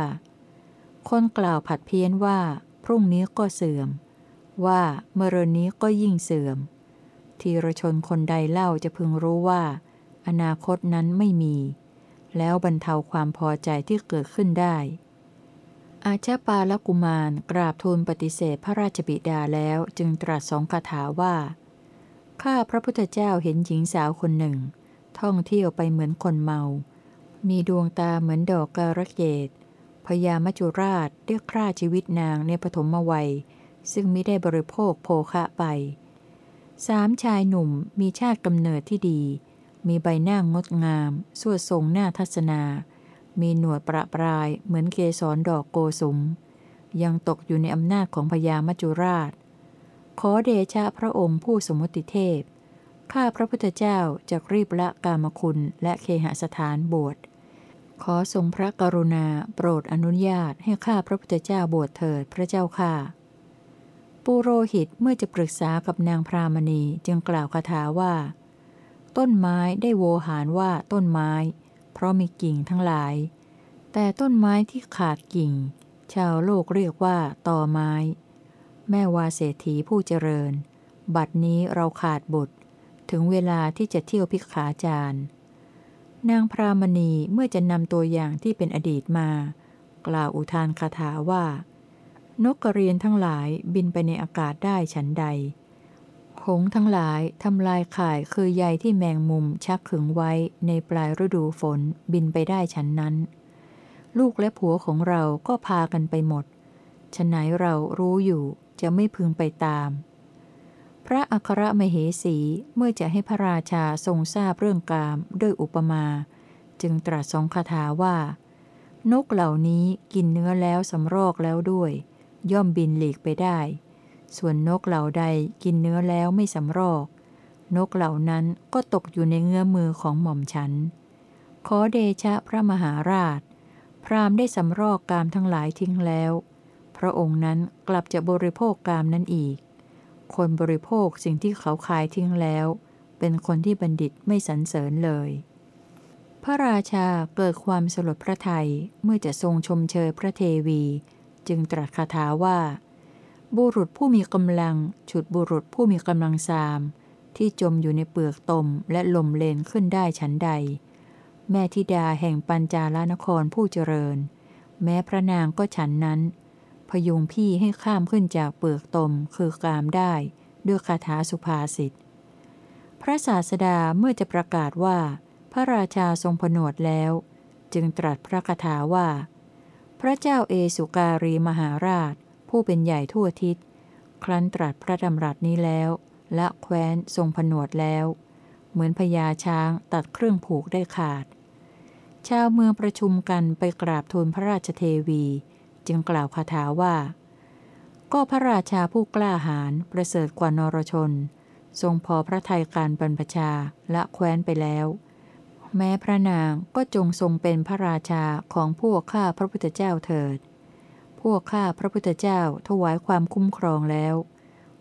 A: คนกล่าวผัดเพี้ยนว่า พรุ่งนี้ก็เสื่อม ว่าเมื่อรนี้ก็ยิ่งเสื่อม ทีรชนคนใดเล่าจะพึงรู้ว่า อนาคตนั้นไม่มี แล้วบรรเทาความพอใจที่เกิดขึ้นได้ อาชาปาลกุมารกราบทูลปฏิเสธพระราชบิดาแล้วจึงตรัสสองคาถาว่า ข้าพระพุทธเจ้าเห็นหญิงสาวคนหนึ่ง ท่องเที่ยวไปเหมือนคนเมา มีดวงตาเหมือนดอกการะเกด พญามัจจุราชเรียกฆ่าชีวิตนางในปฐมวัย ซึ่งมิได้บริโภคโภคะไปสามชายหนุ่มมีชาติกำเนิดที่ดี มีใบหน้างดงาม สวดทรงหน้าทัศนา มีหนวดประปรายเหมือนเกสรดอกโกสุม ยังตกอยู่ในอำนาจของพญามัจจุราช ขอเดชะพระองค์ผู้สมุติเทพ ข้าพระพุทธเจ้าจะรีบละกามคุณและเคหสถานบวช ขอทรงพระกรุณาโปรดอนุญาตให้ข้าพระพุทธเจ้าบวชเถิดพระเจ้าค่ะ ปุโรหิตเมื่อจะปรึกษากับนางพรามณีจึงกล่าวคาถาว่า ต้นไม้ได้โวหารว่าต้นไม้ เพราะมีกิ่งทั้งหลาย แต่ต้นไม้ที่ขาดกิ่ง ชาวโลกเรียกว่าตอไม้ แม่วาเศรษฐีผู้เจริญ บัดนี้เราขาดบุตร ถึงเวลาที่จะเที่ยวพิกขาจาร นางพรามณีเมื่อจะนำตัวอย่างที่เป็นอดีตมา กล่าวอุทานคาถาว่า นกกระเรียนทั้งหลายบินไปในอากาศได้ฉันใด หงทั้งหลายทำลายข่ายคือใยที่แมงมุมชักขึงไว้ในปลายฤดูฝนบินไปได้ฉันนั้น ลูกและผัวของเราก็พากันไปหมดฉะไหนเรารู้อยู่จะไม่พึงไปตาม ระอัครมเหสีเมื่อจะให้พระราชาทรงทราบเรื่องกามด้วยอุปมา จึงตรัสสองคาถาว่า นกเหล่านี้กินเนื้อแล้วสำรอกแล้วด้วย ย่อมบินหลีกไปได้ ส่วนนกเหล่าใดกินเนื้อแล้วไม่สำรอก นกเหล่านั้นก็ตกอยู่ในเงื้อมือของหม่อมฉัน ขอเดชะพระมหาราช พรามได้สำรอกกามทั้งหลายทิ้งแล้ว พระองค์นั้นกลับจะบริโภคกามนั้นอีก คนบริโภคสิ่งที่เขาขายทิ้งแล้ว เป็นคนที่บัณฑิตไม่สรรเสริญเลย พระราชาเกิดความสลดพระไทยเมื่อจะทรงชมเชยพระเทวี จึงตรัสคาถาว่า บุรุษผู้มีกำลังฉุดบุรุษผู้มีกำลังสาม ที่จมอยู่ในเปลือกตมและลมเลนขึ้นได้ฉันใด แม่ธิดาแห่งปัญจาลนครผู้เจริญ แม้พระนางก็ฉันนั้น พยุงพี่ให้ข้ามขึ้นจากเปลือกตมคือกามได้ ด้วยคาถาสุภาษิต พระศาสดาเมื่อจะประกาศว่า พระราชาทรงผนวดแล้ว จึงตรัสพระคาถาว่า พระเจ้าเอสุการีมหาราช ผู้เป็นใหญ่ทั่วทิศ ครั้นตรัสพระดำรัสนี้แล้ว และแคว้นทรงผนวดแล้ว เหมือนพญาช้างตัดเครื่องผูกได้ขาด ชาวเมืองประชุมกันไปกราบทูลพระราชเทวี จึงกล่าวคาถาว่า ก็พระราชาผู้กล้าหาญประเสริฐกว่านรชน ทรงพอพระทัยการบรรพชาและแคว้นไปแล้ว แม้พระนางก็จงทรงเป็นพระราชาของพวกข้าพระพุทธเจ้าเถิด พวกข้าพระพุทธเจ้าถวายความคุ้มครองแล้ว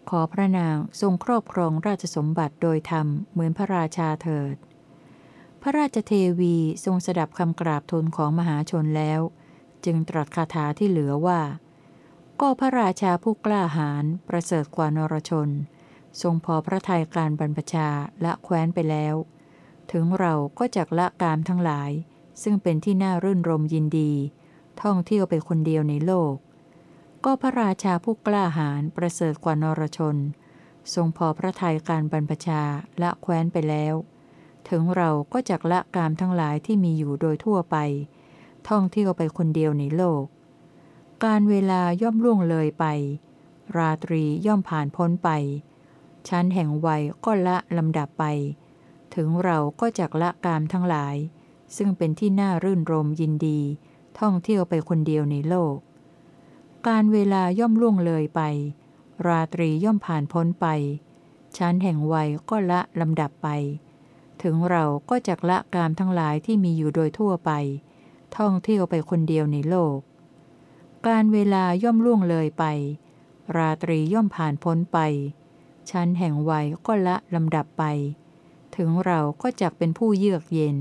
A: ขอพระนางทรงครอบครองราชสมบัติโดยธรรมเหมือนพระราชาเถิดพระราชเทวีทรงสดับคำกราบทูลของมหาชนแล้ว จึงตรัสคาถาที่เหลือว่า ก็พระราชาผู้กล้าหาญประเสริฐกว่านรชน ทรงพอพระทัยการบรรพชาและแคว้นไปแล้ว ถึงเราก็จักละกามทั้งหลาย ซึ่งเป็นที่น่ารื่นรมยินดี ท่องเที่ยวไปคนเดียวในโลก ก็พระราชาผู้กล้าหาญประเสริฐกว่านรชน ทรงพอพระทัยการบรรพชาและแคว้นไปแล้ว ถึงเราก็จักละกามทั้งหลายที่มีอยู่โดยทั่วไป ท่องเที่ยวไปคนเดียวในโลก การเวลาย่อมล่วงเลยไป ราตรีย่อมผ่านพ้นไป ชั้นแห่งวัยก็ละลำดับไป ถึงเราก็จักละกามทั้งหลาย ซึ่งเป็นที่น่ารื่นรมยินดี ท่องเที่ยวไปคนเดียวในโลก การเวลาย่อมล่วงเลยไป ราตรีย่อมผ่านพ้นไป ชั้นแห่งวัยก็ละลำดับไปถึงเราก็จักละกามทั้งหลายที่มีอยู่โดยทั่วไป ท่องเที่ยวไปคนเดียวในโลก การเวลาย่อมล่วงเลยไป ราตรีย่อมผ่านพ้นไป ชั้นแห่งวัยก็ละลำดับไป ถึงเราก็จักเป็นผู้เยือกเย็น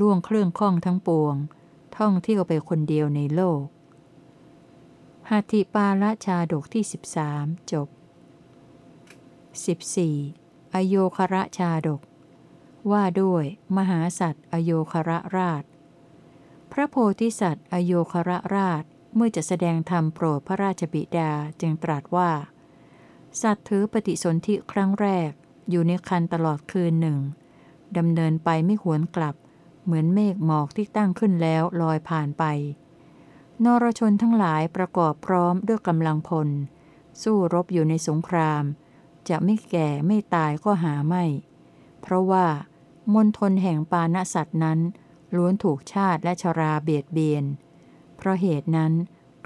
A: ล่วงเครื่องข้องทั้งปวง ท่องเที่ยวไปคนเดียวในโลกหัตถิปาละชาดกที่ 13 จบ 14. อโยคระชาดก ว่าด้วย มหาสัตว์อโยคระราช พระโพธิสัตว์ อโยคระราชเมื่อจะแสดงธรรมโปรดพระราชบิดาจึงตรัสว่า สัตว์ถือปฏิสนธิครั้งแรก อยู่ในคันตลอดคืนหนึ่งดำเนินไปไม่หวนกลับ เหมือนเมฆหมอกที่ตั้งขึ้นแล้วลอยผ่านไป นรชนทั้งหลายประกอบพร้อมด้วยกำลังพล สู้รบอยู่ในสงคราม จะไม่แก่ไม่ตายก็หาไม่ เพราะว่ามนทนแห่งปานสัตว์นั้น ล้วนถูกชาติและชราเบียดเบียน เพราะเหตุนั้น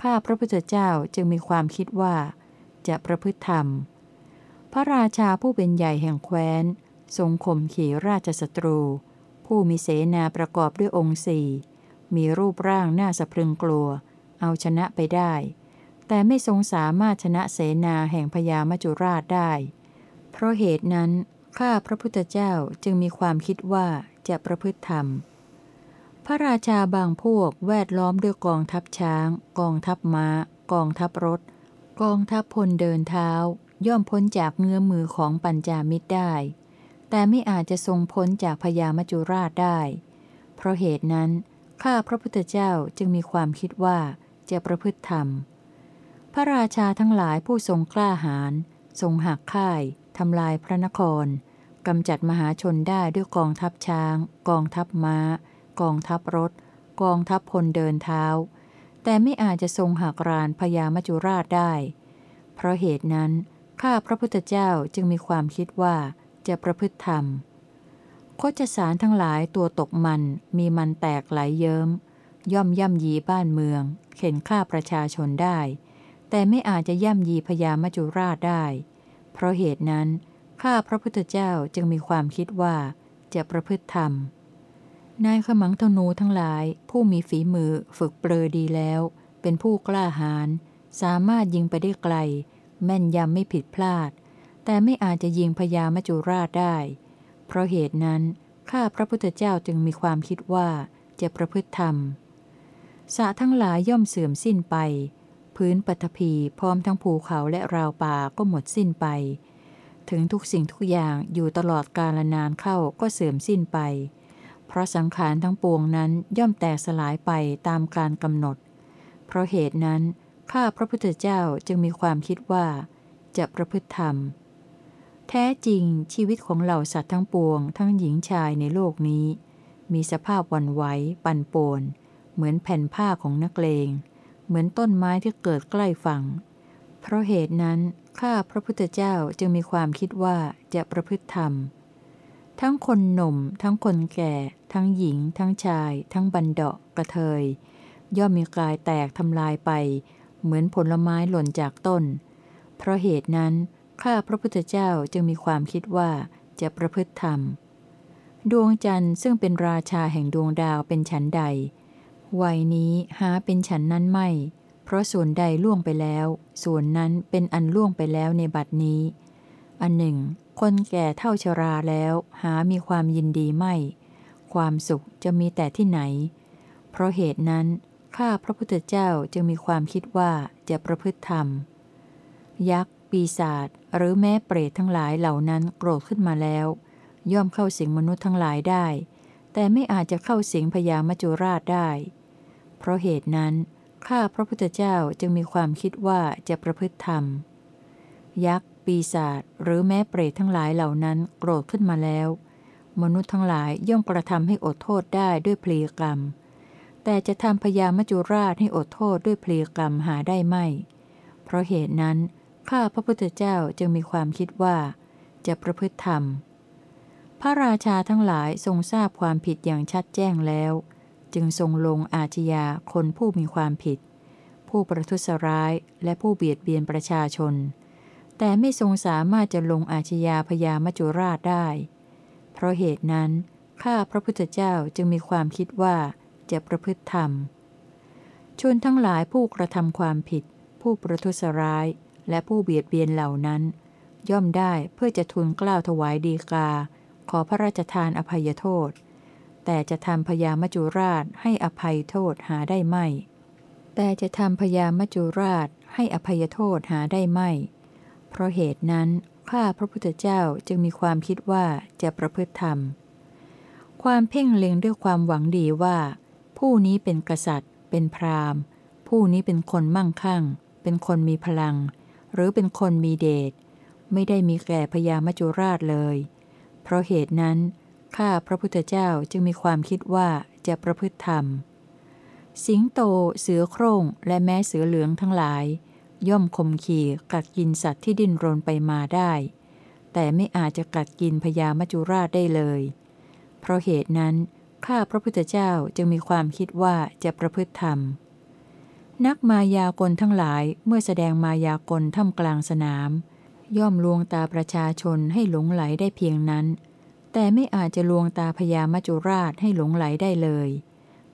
A: ข้าพระพุทธเจ้าจึงมีความคิดว่า จะประพฤติธรรม พระราชาผู้เป็นใหญ่แห่งแคว้น ทรงข่มขี่ราชศัตรู ผู้มีเสนาประกอบด้วยองค์สี่มีรูปร่างน่าสะพรึงกลัว เอาชนะไปได้ แต่ไม่ทรงสามารถชนะเสนาแห่งพญามจุราชได้ เพราะเหตุนั้นข้าพระพุทธเจ้าจึงมีความคิดว่าจะประพฤติธรรม พระราชาบางพวกแวดล้อมด้วยกองทัพช้าง กองทัพมา้า กองทัพรถ กองทัพพลเดินเท้า ย่อมพ้นจากเงื้อมือของปัญจามิตรได้ แต่ไม่อาจจะทรงพ้นจากพญามจุราชได้ เพราะเหตุนั้น ข้าพระพุทธเจ้าจึงมีความคิดว่าจะประพฤติธรรม พระราชาทั้งหลายผู้ทรงกล้าหาญทรงหักค่ายทำลายพระนครกำจัดมหาชนได้ด้วยกองทัพช้าง กองทัพมา้า กองทัพรถ กองทัพพลเดินเท้า แต่ไม่อาจจะทรงหักรานพญามจุราชได้ เพราะเหตุนั้น ข้าพระพุทธเจ้าจึงมีความคิดว่าจะประพฤติธรรมโคจสารทั้งหลายตัวตกมันมีมันแตกไหลเยิม้ม ย่อมย่ำยีบ้านเมือง เข็นฆ่าประชาชนได้ แต่ไม่อาจจะย่ำยีพญามจุราชได้ เพราะเหตุนั้น ข้าพระพุทธเจ้าจึงมีความคิดว่าจะประพฤติธรรม นายขมังธนูทั้งหลาย ผู้มีฝีมือฝึกเปรอดีแล้ว เป็นผู้กล้าหาญสามารถยิงไปได้ไกล แม่นยำไม่ผิดพลาด แต่ไม่อาจจะยิงพญามจุราชได้ เพราะเหตุนั้นข้าพระพุทธเจ้าจึงมีความคิดว่าจะประพฤติธรรมสะทั้งหลายย่อมเสื่อมสิ้นไป พื้นปฐพีพร้อมทั้งภูเขาและราวป่าก็หมดสิ้นไป ถึงทุกสิ่งทุกอย่างอยู่ตลอดกาลนานเข้าก็เสื่อมสิ้นไป ราะสังขารทั้งปวงนั้นย่อมแตกสลายไปตามการกำหนด เพราะเหตุนั้น ข้าพระพุทธเจ้าจึงมีความคิดว่า จะประพฤติธรรม แท้จริงชีวิตของเหล่าสัตว์ทั้งปวง ทั้งหญิงชายในโลกนี้ มีสภาพวันไหวปั่นป่วนเหมือนแผ่นผ้าของนักเลง เหมือนต้นไม้ที่เกิดใกล้ฝั่ง เพราะเหตุนั้น ข้าพระพุทธเจ้าจึงมีความคิดว่าจะประพฤติธรรม ทั้งคนหนุ่ม ทั้งคนแก่ ทั้งหญิง ทั้งชาย ทั้งบันเดาะกระเทย ย่อมมีกายแตกทำลายไป เหมือนผลไม้หล่นจากต้น เพราะเหตุนั้น ข้าพระพุทธเจ้าจึงมีความคิดว่าจะประพฤติธรรม ดวงจันทร์ซึ่งเป็นราชาแห่งดวงดาวเป็นฉันใด วัยนี้หาเป็นฉันนั้นไม่ เพราะส่วนใดล่วงไปแล้ว ส่วนนั้นเป็นอันล่วงไปแล้วในบัดนี้ อันหนึ่ง คนแก่เท่าชราแล้วหามีความยินดีไม่ ความสุขจะมีแต่ที่ไหน เพราะเหตุนั้นข้าพระพุทธเจ้าจึงมีความคิดว่าจะประพฤติธรรม ยักษ์ ปีศาจหรือแม้เปรตทั้งหลายเหล่านั้นโกรธขึ้นมาแล้ว ย่อมเข้าสิงมนุษย์ทั้งหลายได้ แต่ไม่อาจจะเข้าสิงพญามจุราชได้ เพราะเหตุนั้นข้าพระพุทธเจ้าจึงมีความคิดว่าจะประพฤติธรรม ยักษ์ ปีศาจหรือแม้เปรตทั้งหลายเหล่านั้นโกรธขึ้นมาแล้ว มนุษย์ทั้งหลายย่อมกระทำให้อดโทษได้ด้วยเพลียกรรม แต่จะทำพยามจุราชให้อดโทษด้วยเพลียกรรมหาได้ไม่ เพราะเหตุนั้น ข้าพระพุทธเจ้าจึงมีความคิดว่า จะประพฤติธรรม พระราชาทั้งหลายทรงทราบความผิดอย่างชัดแจ้งแล้ว จึงทรงลงอาชญาคนผู้มีความผิด ผู้ประทุษร้ายและผู้เบียดเบียนประชาชน แต่ไม่ทรงสามารถจะลงอาชญาพยามจุราชได้ เพราะเหตุนั้น ข้าพระพุทธเจ้าจึงมีความคิดว่าจะประพฤติธรรม ชนทั้งหลายผู้กระทำความผิด ผู้ประทุษร้าย และผู้เบียดเบียนเหล่านั้น ย่อมได้เพื่อจะทูลกล้าวถวายดีกา ขอพระราชทานอภัยโทษ แต่จะทำพยามจุราชให้อภัยโทษหาได้ไม่ แต่จะทำพยามจุราชให้อภัยโทษหาได้ไม่ เพราะเหตุนั้น ข้าพระพุทธเจ้าจึงมีความคิดว่าจะประพฤติธรรม ความเพ่งเล็งด้วยความหวังดีว่า ผู้นี้เป็นกษัตริย์ เป็นพราหมณ์ ผู้นี้เป็นคนมั่งคั่ง เป็นคนมีพลัง หรือเป็นคนมีเดช ไม่ได้มีแก่พยามจุราชเลย เพราะเหตุนั้น ข้าพระพุทธเจ้าจึงมีความคิดว่าจะประพฤติธรรม สิงโต เสือโคร่ง และแม้เสือเหลืองทั้งหลาย ย่อมคมขีกัดกินสัตว์ที่ดิ้นรนไปมาได้ แต่ไม่อาจจะกัดกินพญามจุราชได้เลย เพราะเหตุนั้นข้าพระพุทธเจ้าจึงมีความคิดว่าจะประพฤติธรรม นักมายากลทั้งหลายเมื่อแสดงมายากลท่ามกลางสนาม ย่อมลวงตาประชาชนให้หลงไหลได้เพียงนั้น แต่ไม่อาจจะลวงตาพญามัจจุราชให้หลงไหลได้เลย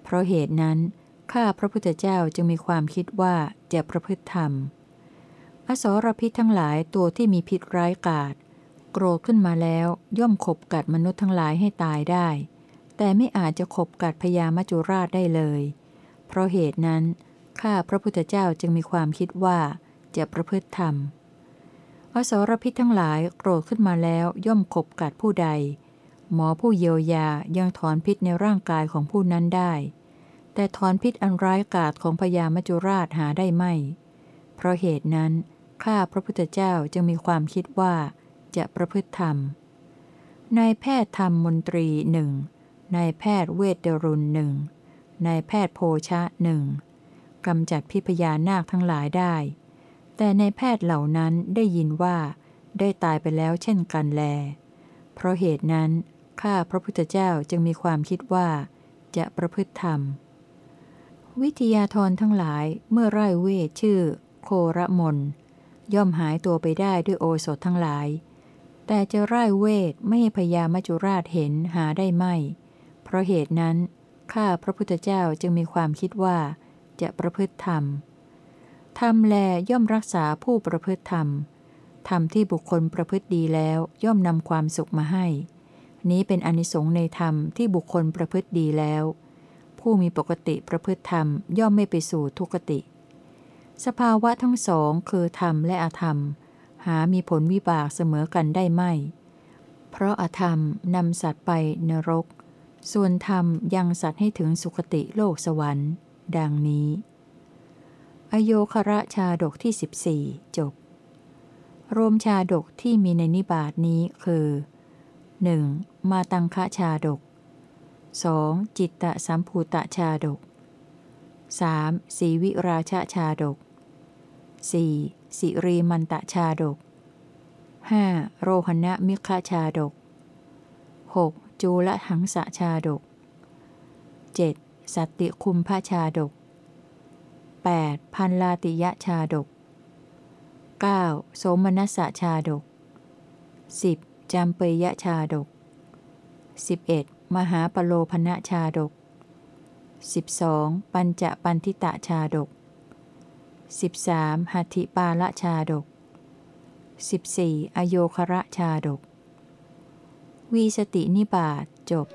A: เพราะเหตุนั้นข้าพระพุทธเจ้าจึงมีความคิดว่าจะประพฤติธรรม อสรพิษทั้งหลายตัวที่มีพิษร้ายกาจโกรธขึ้นมาแล้วย่อมขบกัดมนุษย์ทั้งหลายให้ตายได้ แต่ไม่อาจจะขบกัดพญามัจจุราชได้เลย เพราะเหตุนั้น ข้าพระพุทธเจ้าจึงมีความคิดว่าจะประพฤติธรรม อสรพิษทั้งหลายโกรธขึ้นมาแล้วย่อมขบกัดผู้ใด หมอผู้เยียวยายังถอนพิษในร่างกายของผู้นั้นได้ แต่ถอนพิษอันร้ายกาจของพญามจุราชหาได้ไม่ เพราะเหตุนั้น ข้าพระพุทธเจ้าจึงมีความคิดว่า จะประพฤติธรรม นายแพทย์ธรรมมนตรีหนึ่งนายแพทย์เวทเดรุณหนึ่งนายแพทย์โพชะหนึ่งกำจัดพิพยานาคทั้งหลายได้ แต่ในแพทย์เหล่านั้นได้ยินว่า ได้ตายไปแล้วเช่นกันแล เพราะเหตุนั้นข้าพระพุทธเจ้าจึงมีความคิดว่า จะประพฤติธรรม วิทยาธรทั้งหลายเมื่อไร้เวทชื่อ โคระมน ย่อมหายตัวไปได้ด้วยโอสถทั้งหลาย แต่จะไร้เวทไม่ให้พยามจุราชเห็นหาได้ไม่ เพราะเหตุนั้น ข้าพระพุทธเจ้าจึงมีความคิดว่า จะประพฤติธรรม ธรรมแลย่อมรักษาผู้ประพฤติธรรม ธรรมที่บุคคลประพฤติดีแล้วย่อมนำความสุขมาให้ นี้เป็นอนิสงส์ในธรรมที่บุคคลประพฤติดีแล้ว ผู้มีปกติประพฤติธรรมย่อมไม่ไปสู่ทุกติ สภาวะทั้งสองคือธรรมและอธรรม หามีผลวิบากเสมอกันได้ไม่ เพราะอธรรมนำสัตว์ไปนรก ส่วนธรรมยังสัตว์ให้ถึงสุคติโลกสวรรค์ ดังนี้ อโยคระชาดกที่ 14 จบ รวมชาดกที่มีในนิบาทนี้คือ 1. มาตังคะชาดก 2. จิตตสัมภูตะชาดก 3. สีวิราชชาดก 4. สิรีมันตะชาดก 5. โรหณะมิคชาดก 6. จูละหังสะชาดก 7. สัตติคุมพชาดก 8. พันลาติยะชาดก 9. โสมนัสสะชาดก 10. จำเปยะชาดก 11. มหาปโลพนะชาดก 12. ปัญจปันทิตะชาดก 13. หัตถิปาละชาดก 14. อโยคระชาดก วีสตินิบาตจบ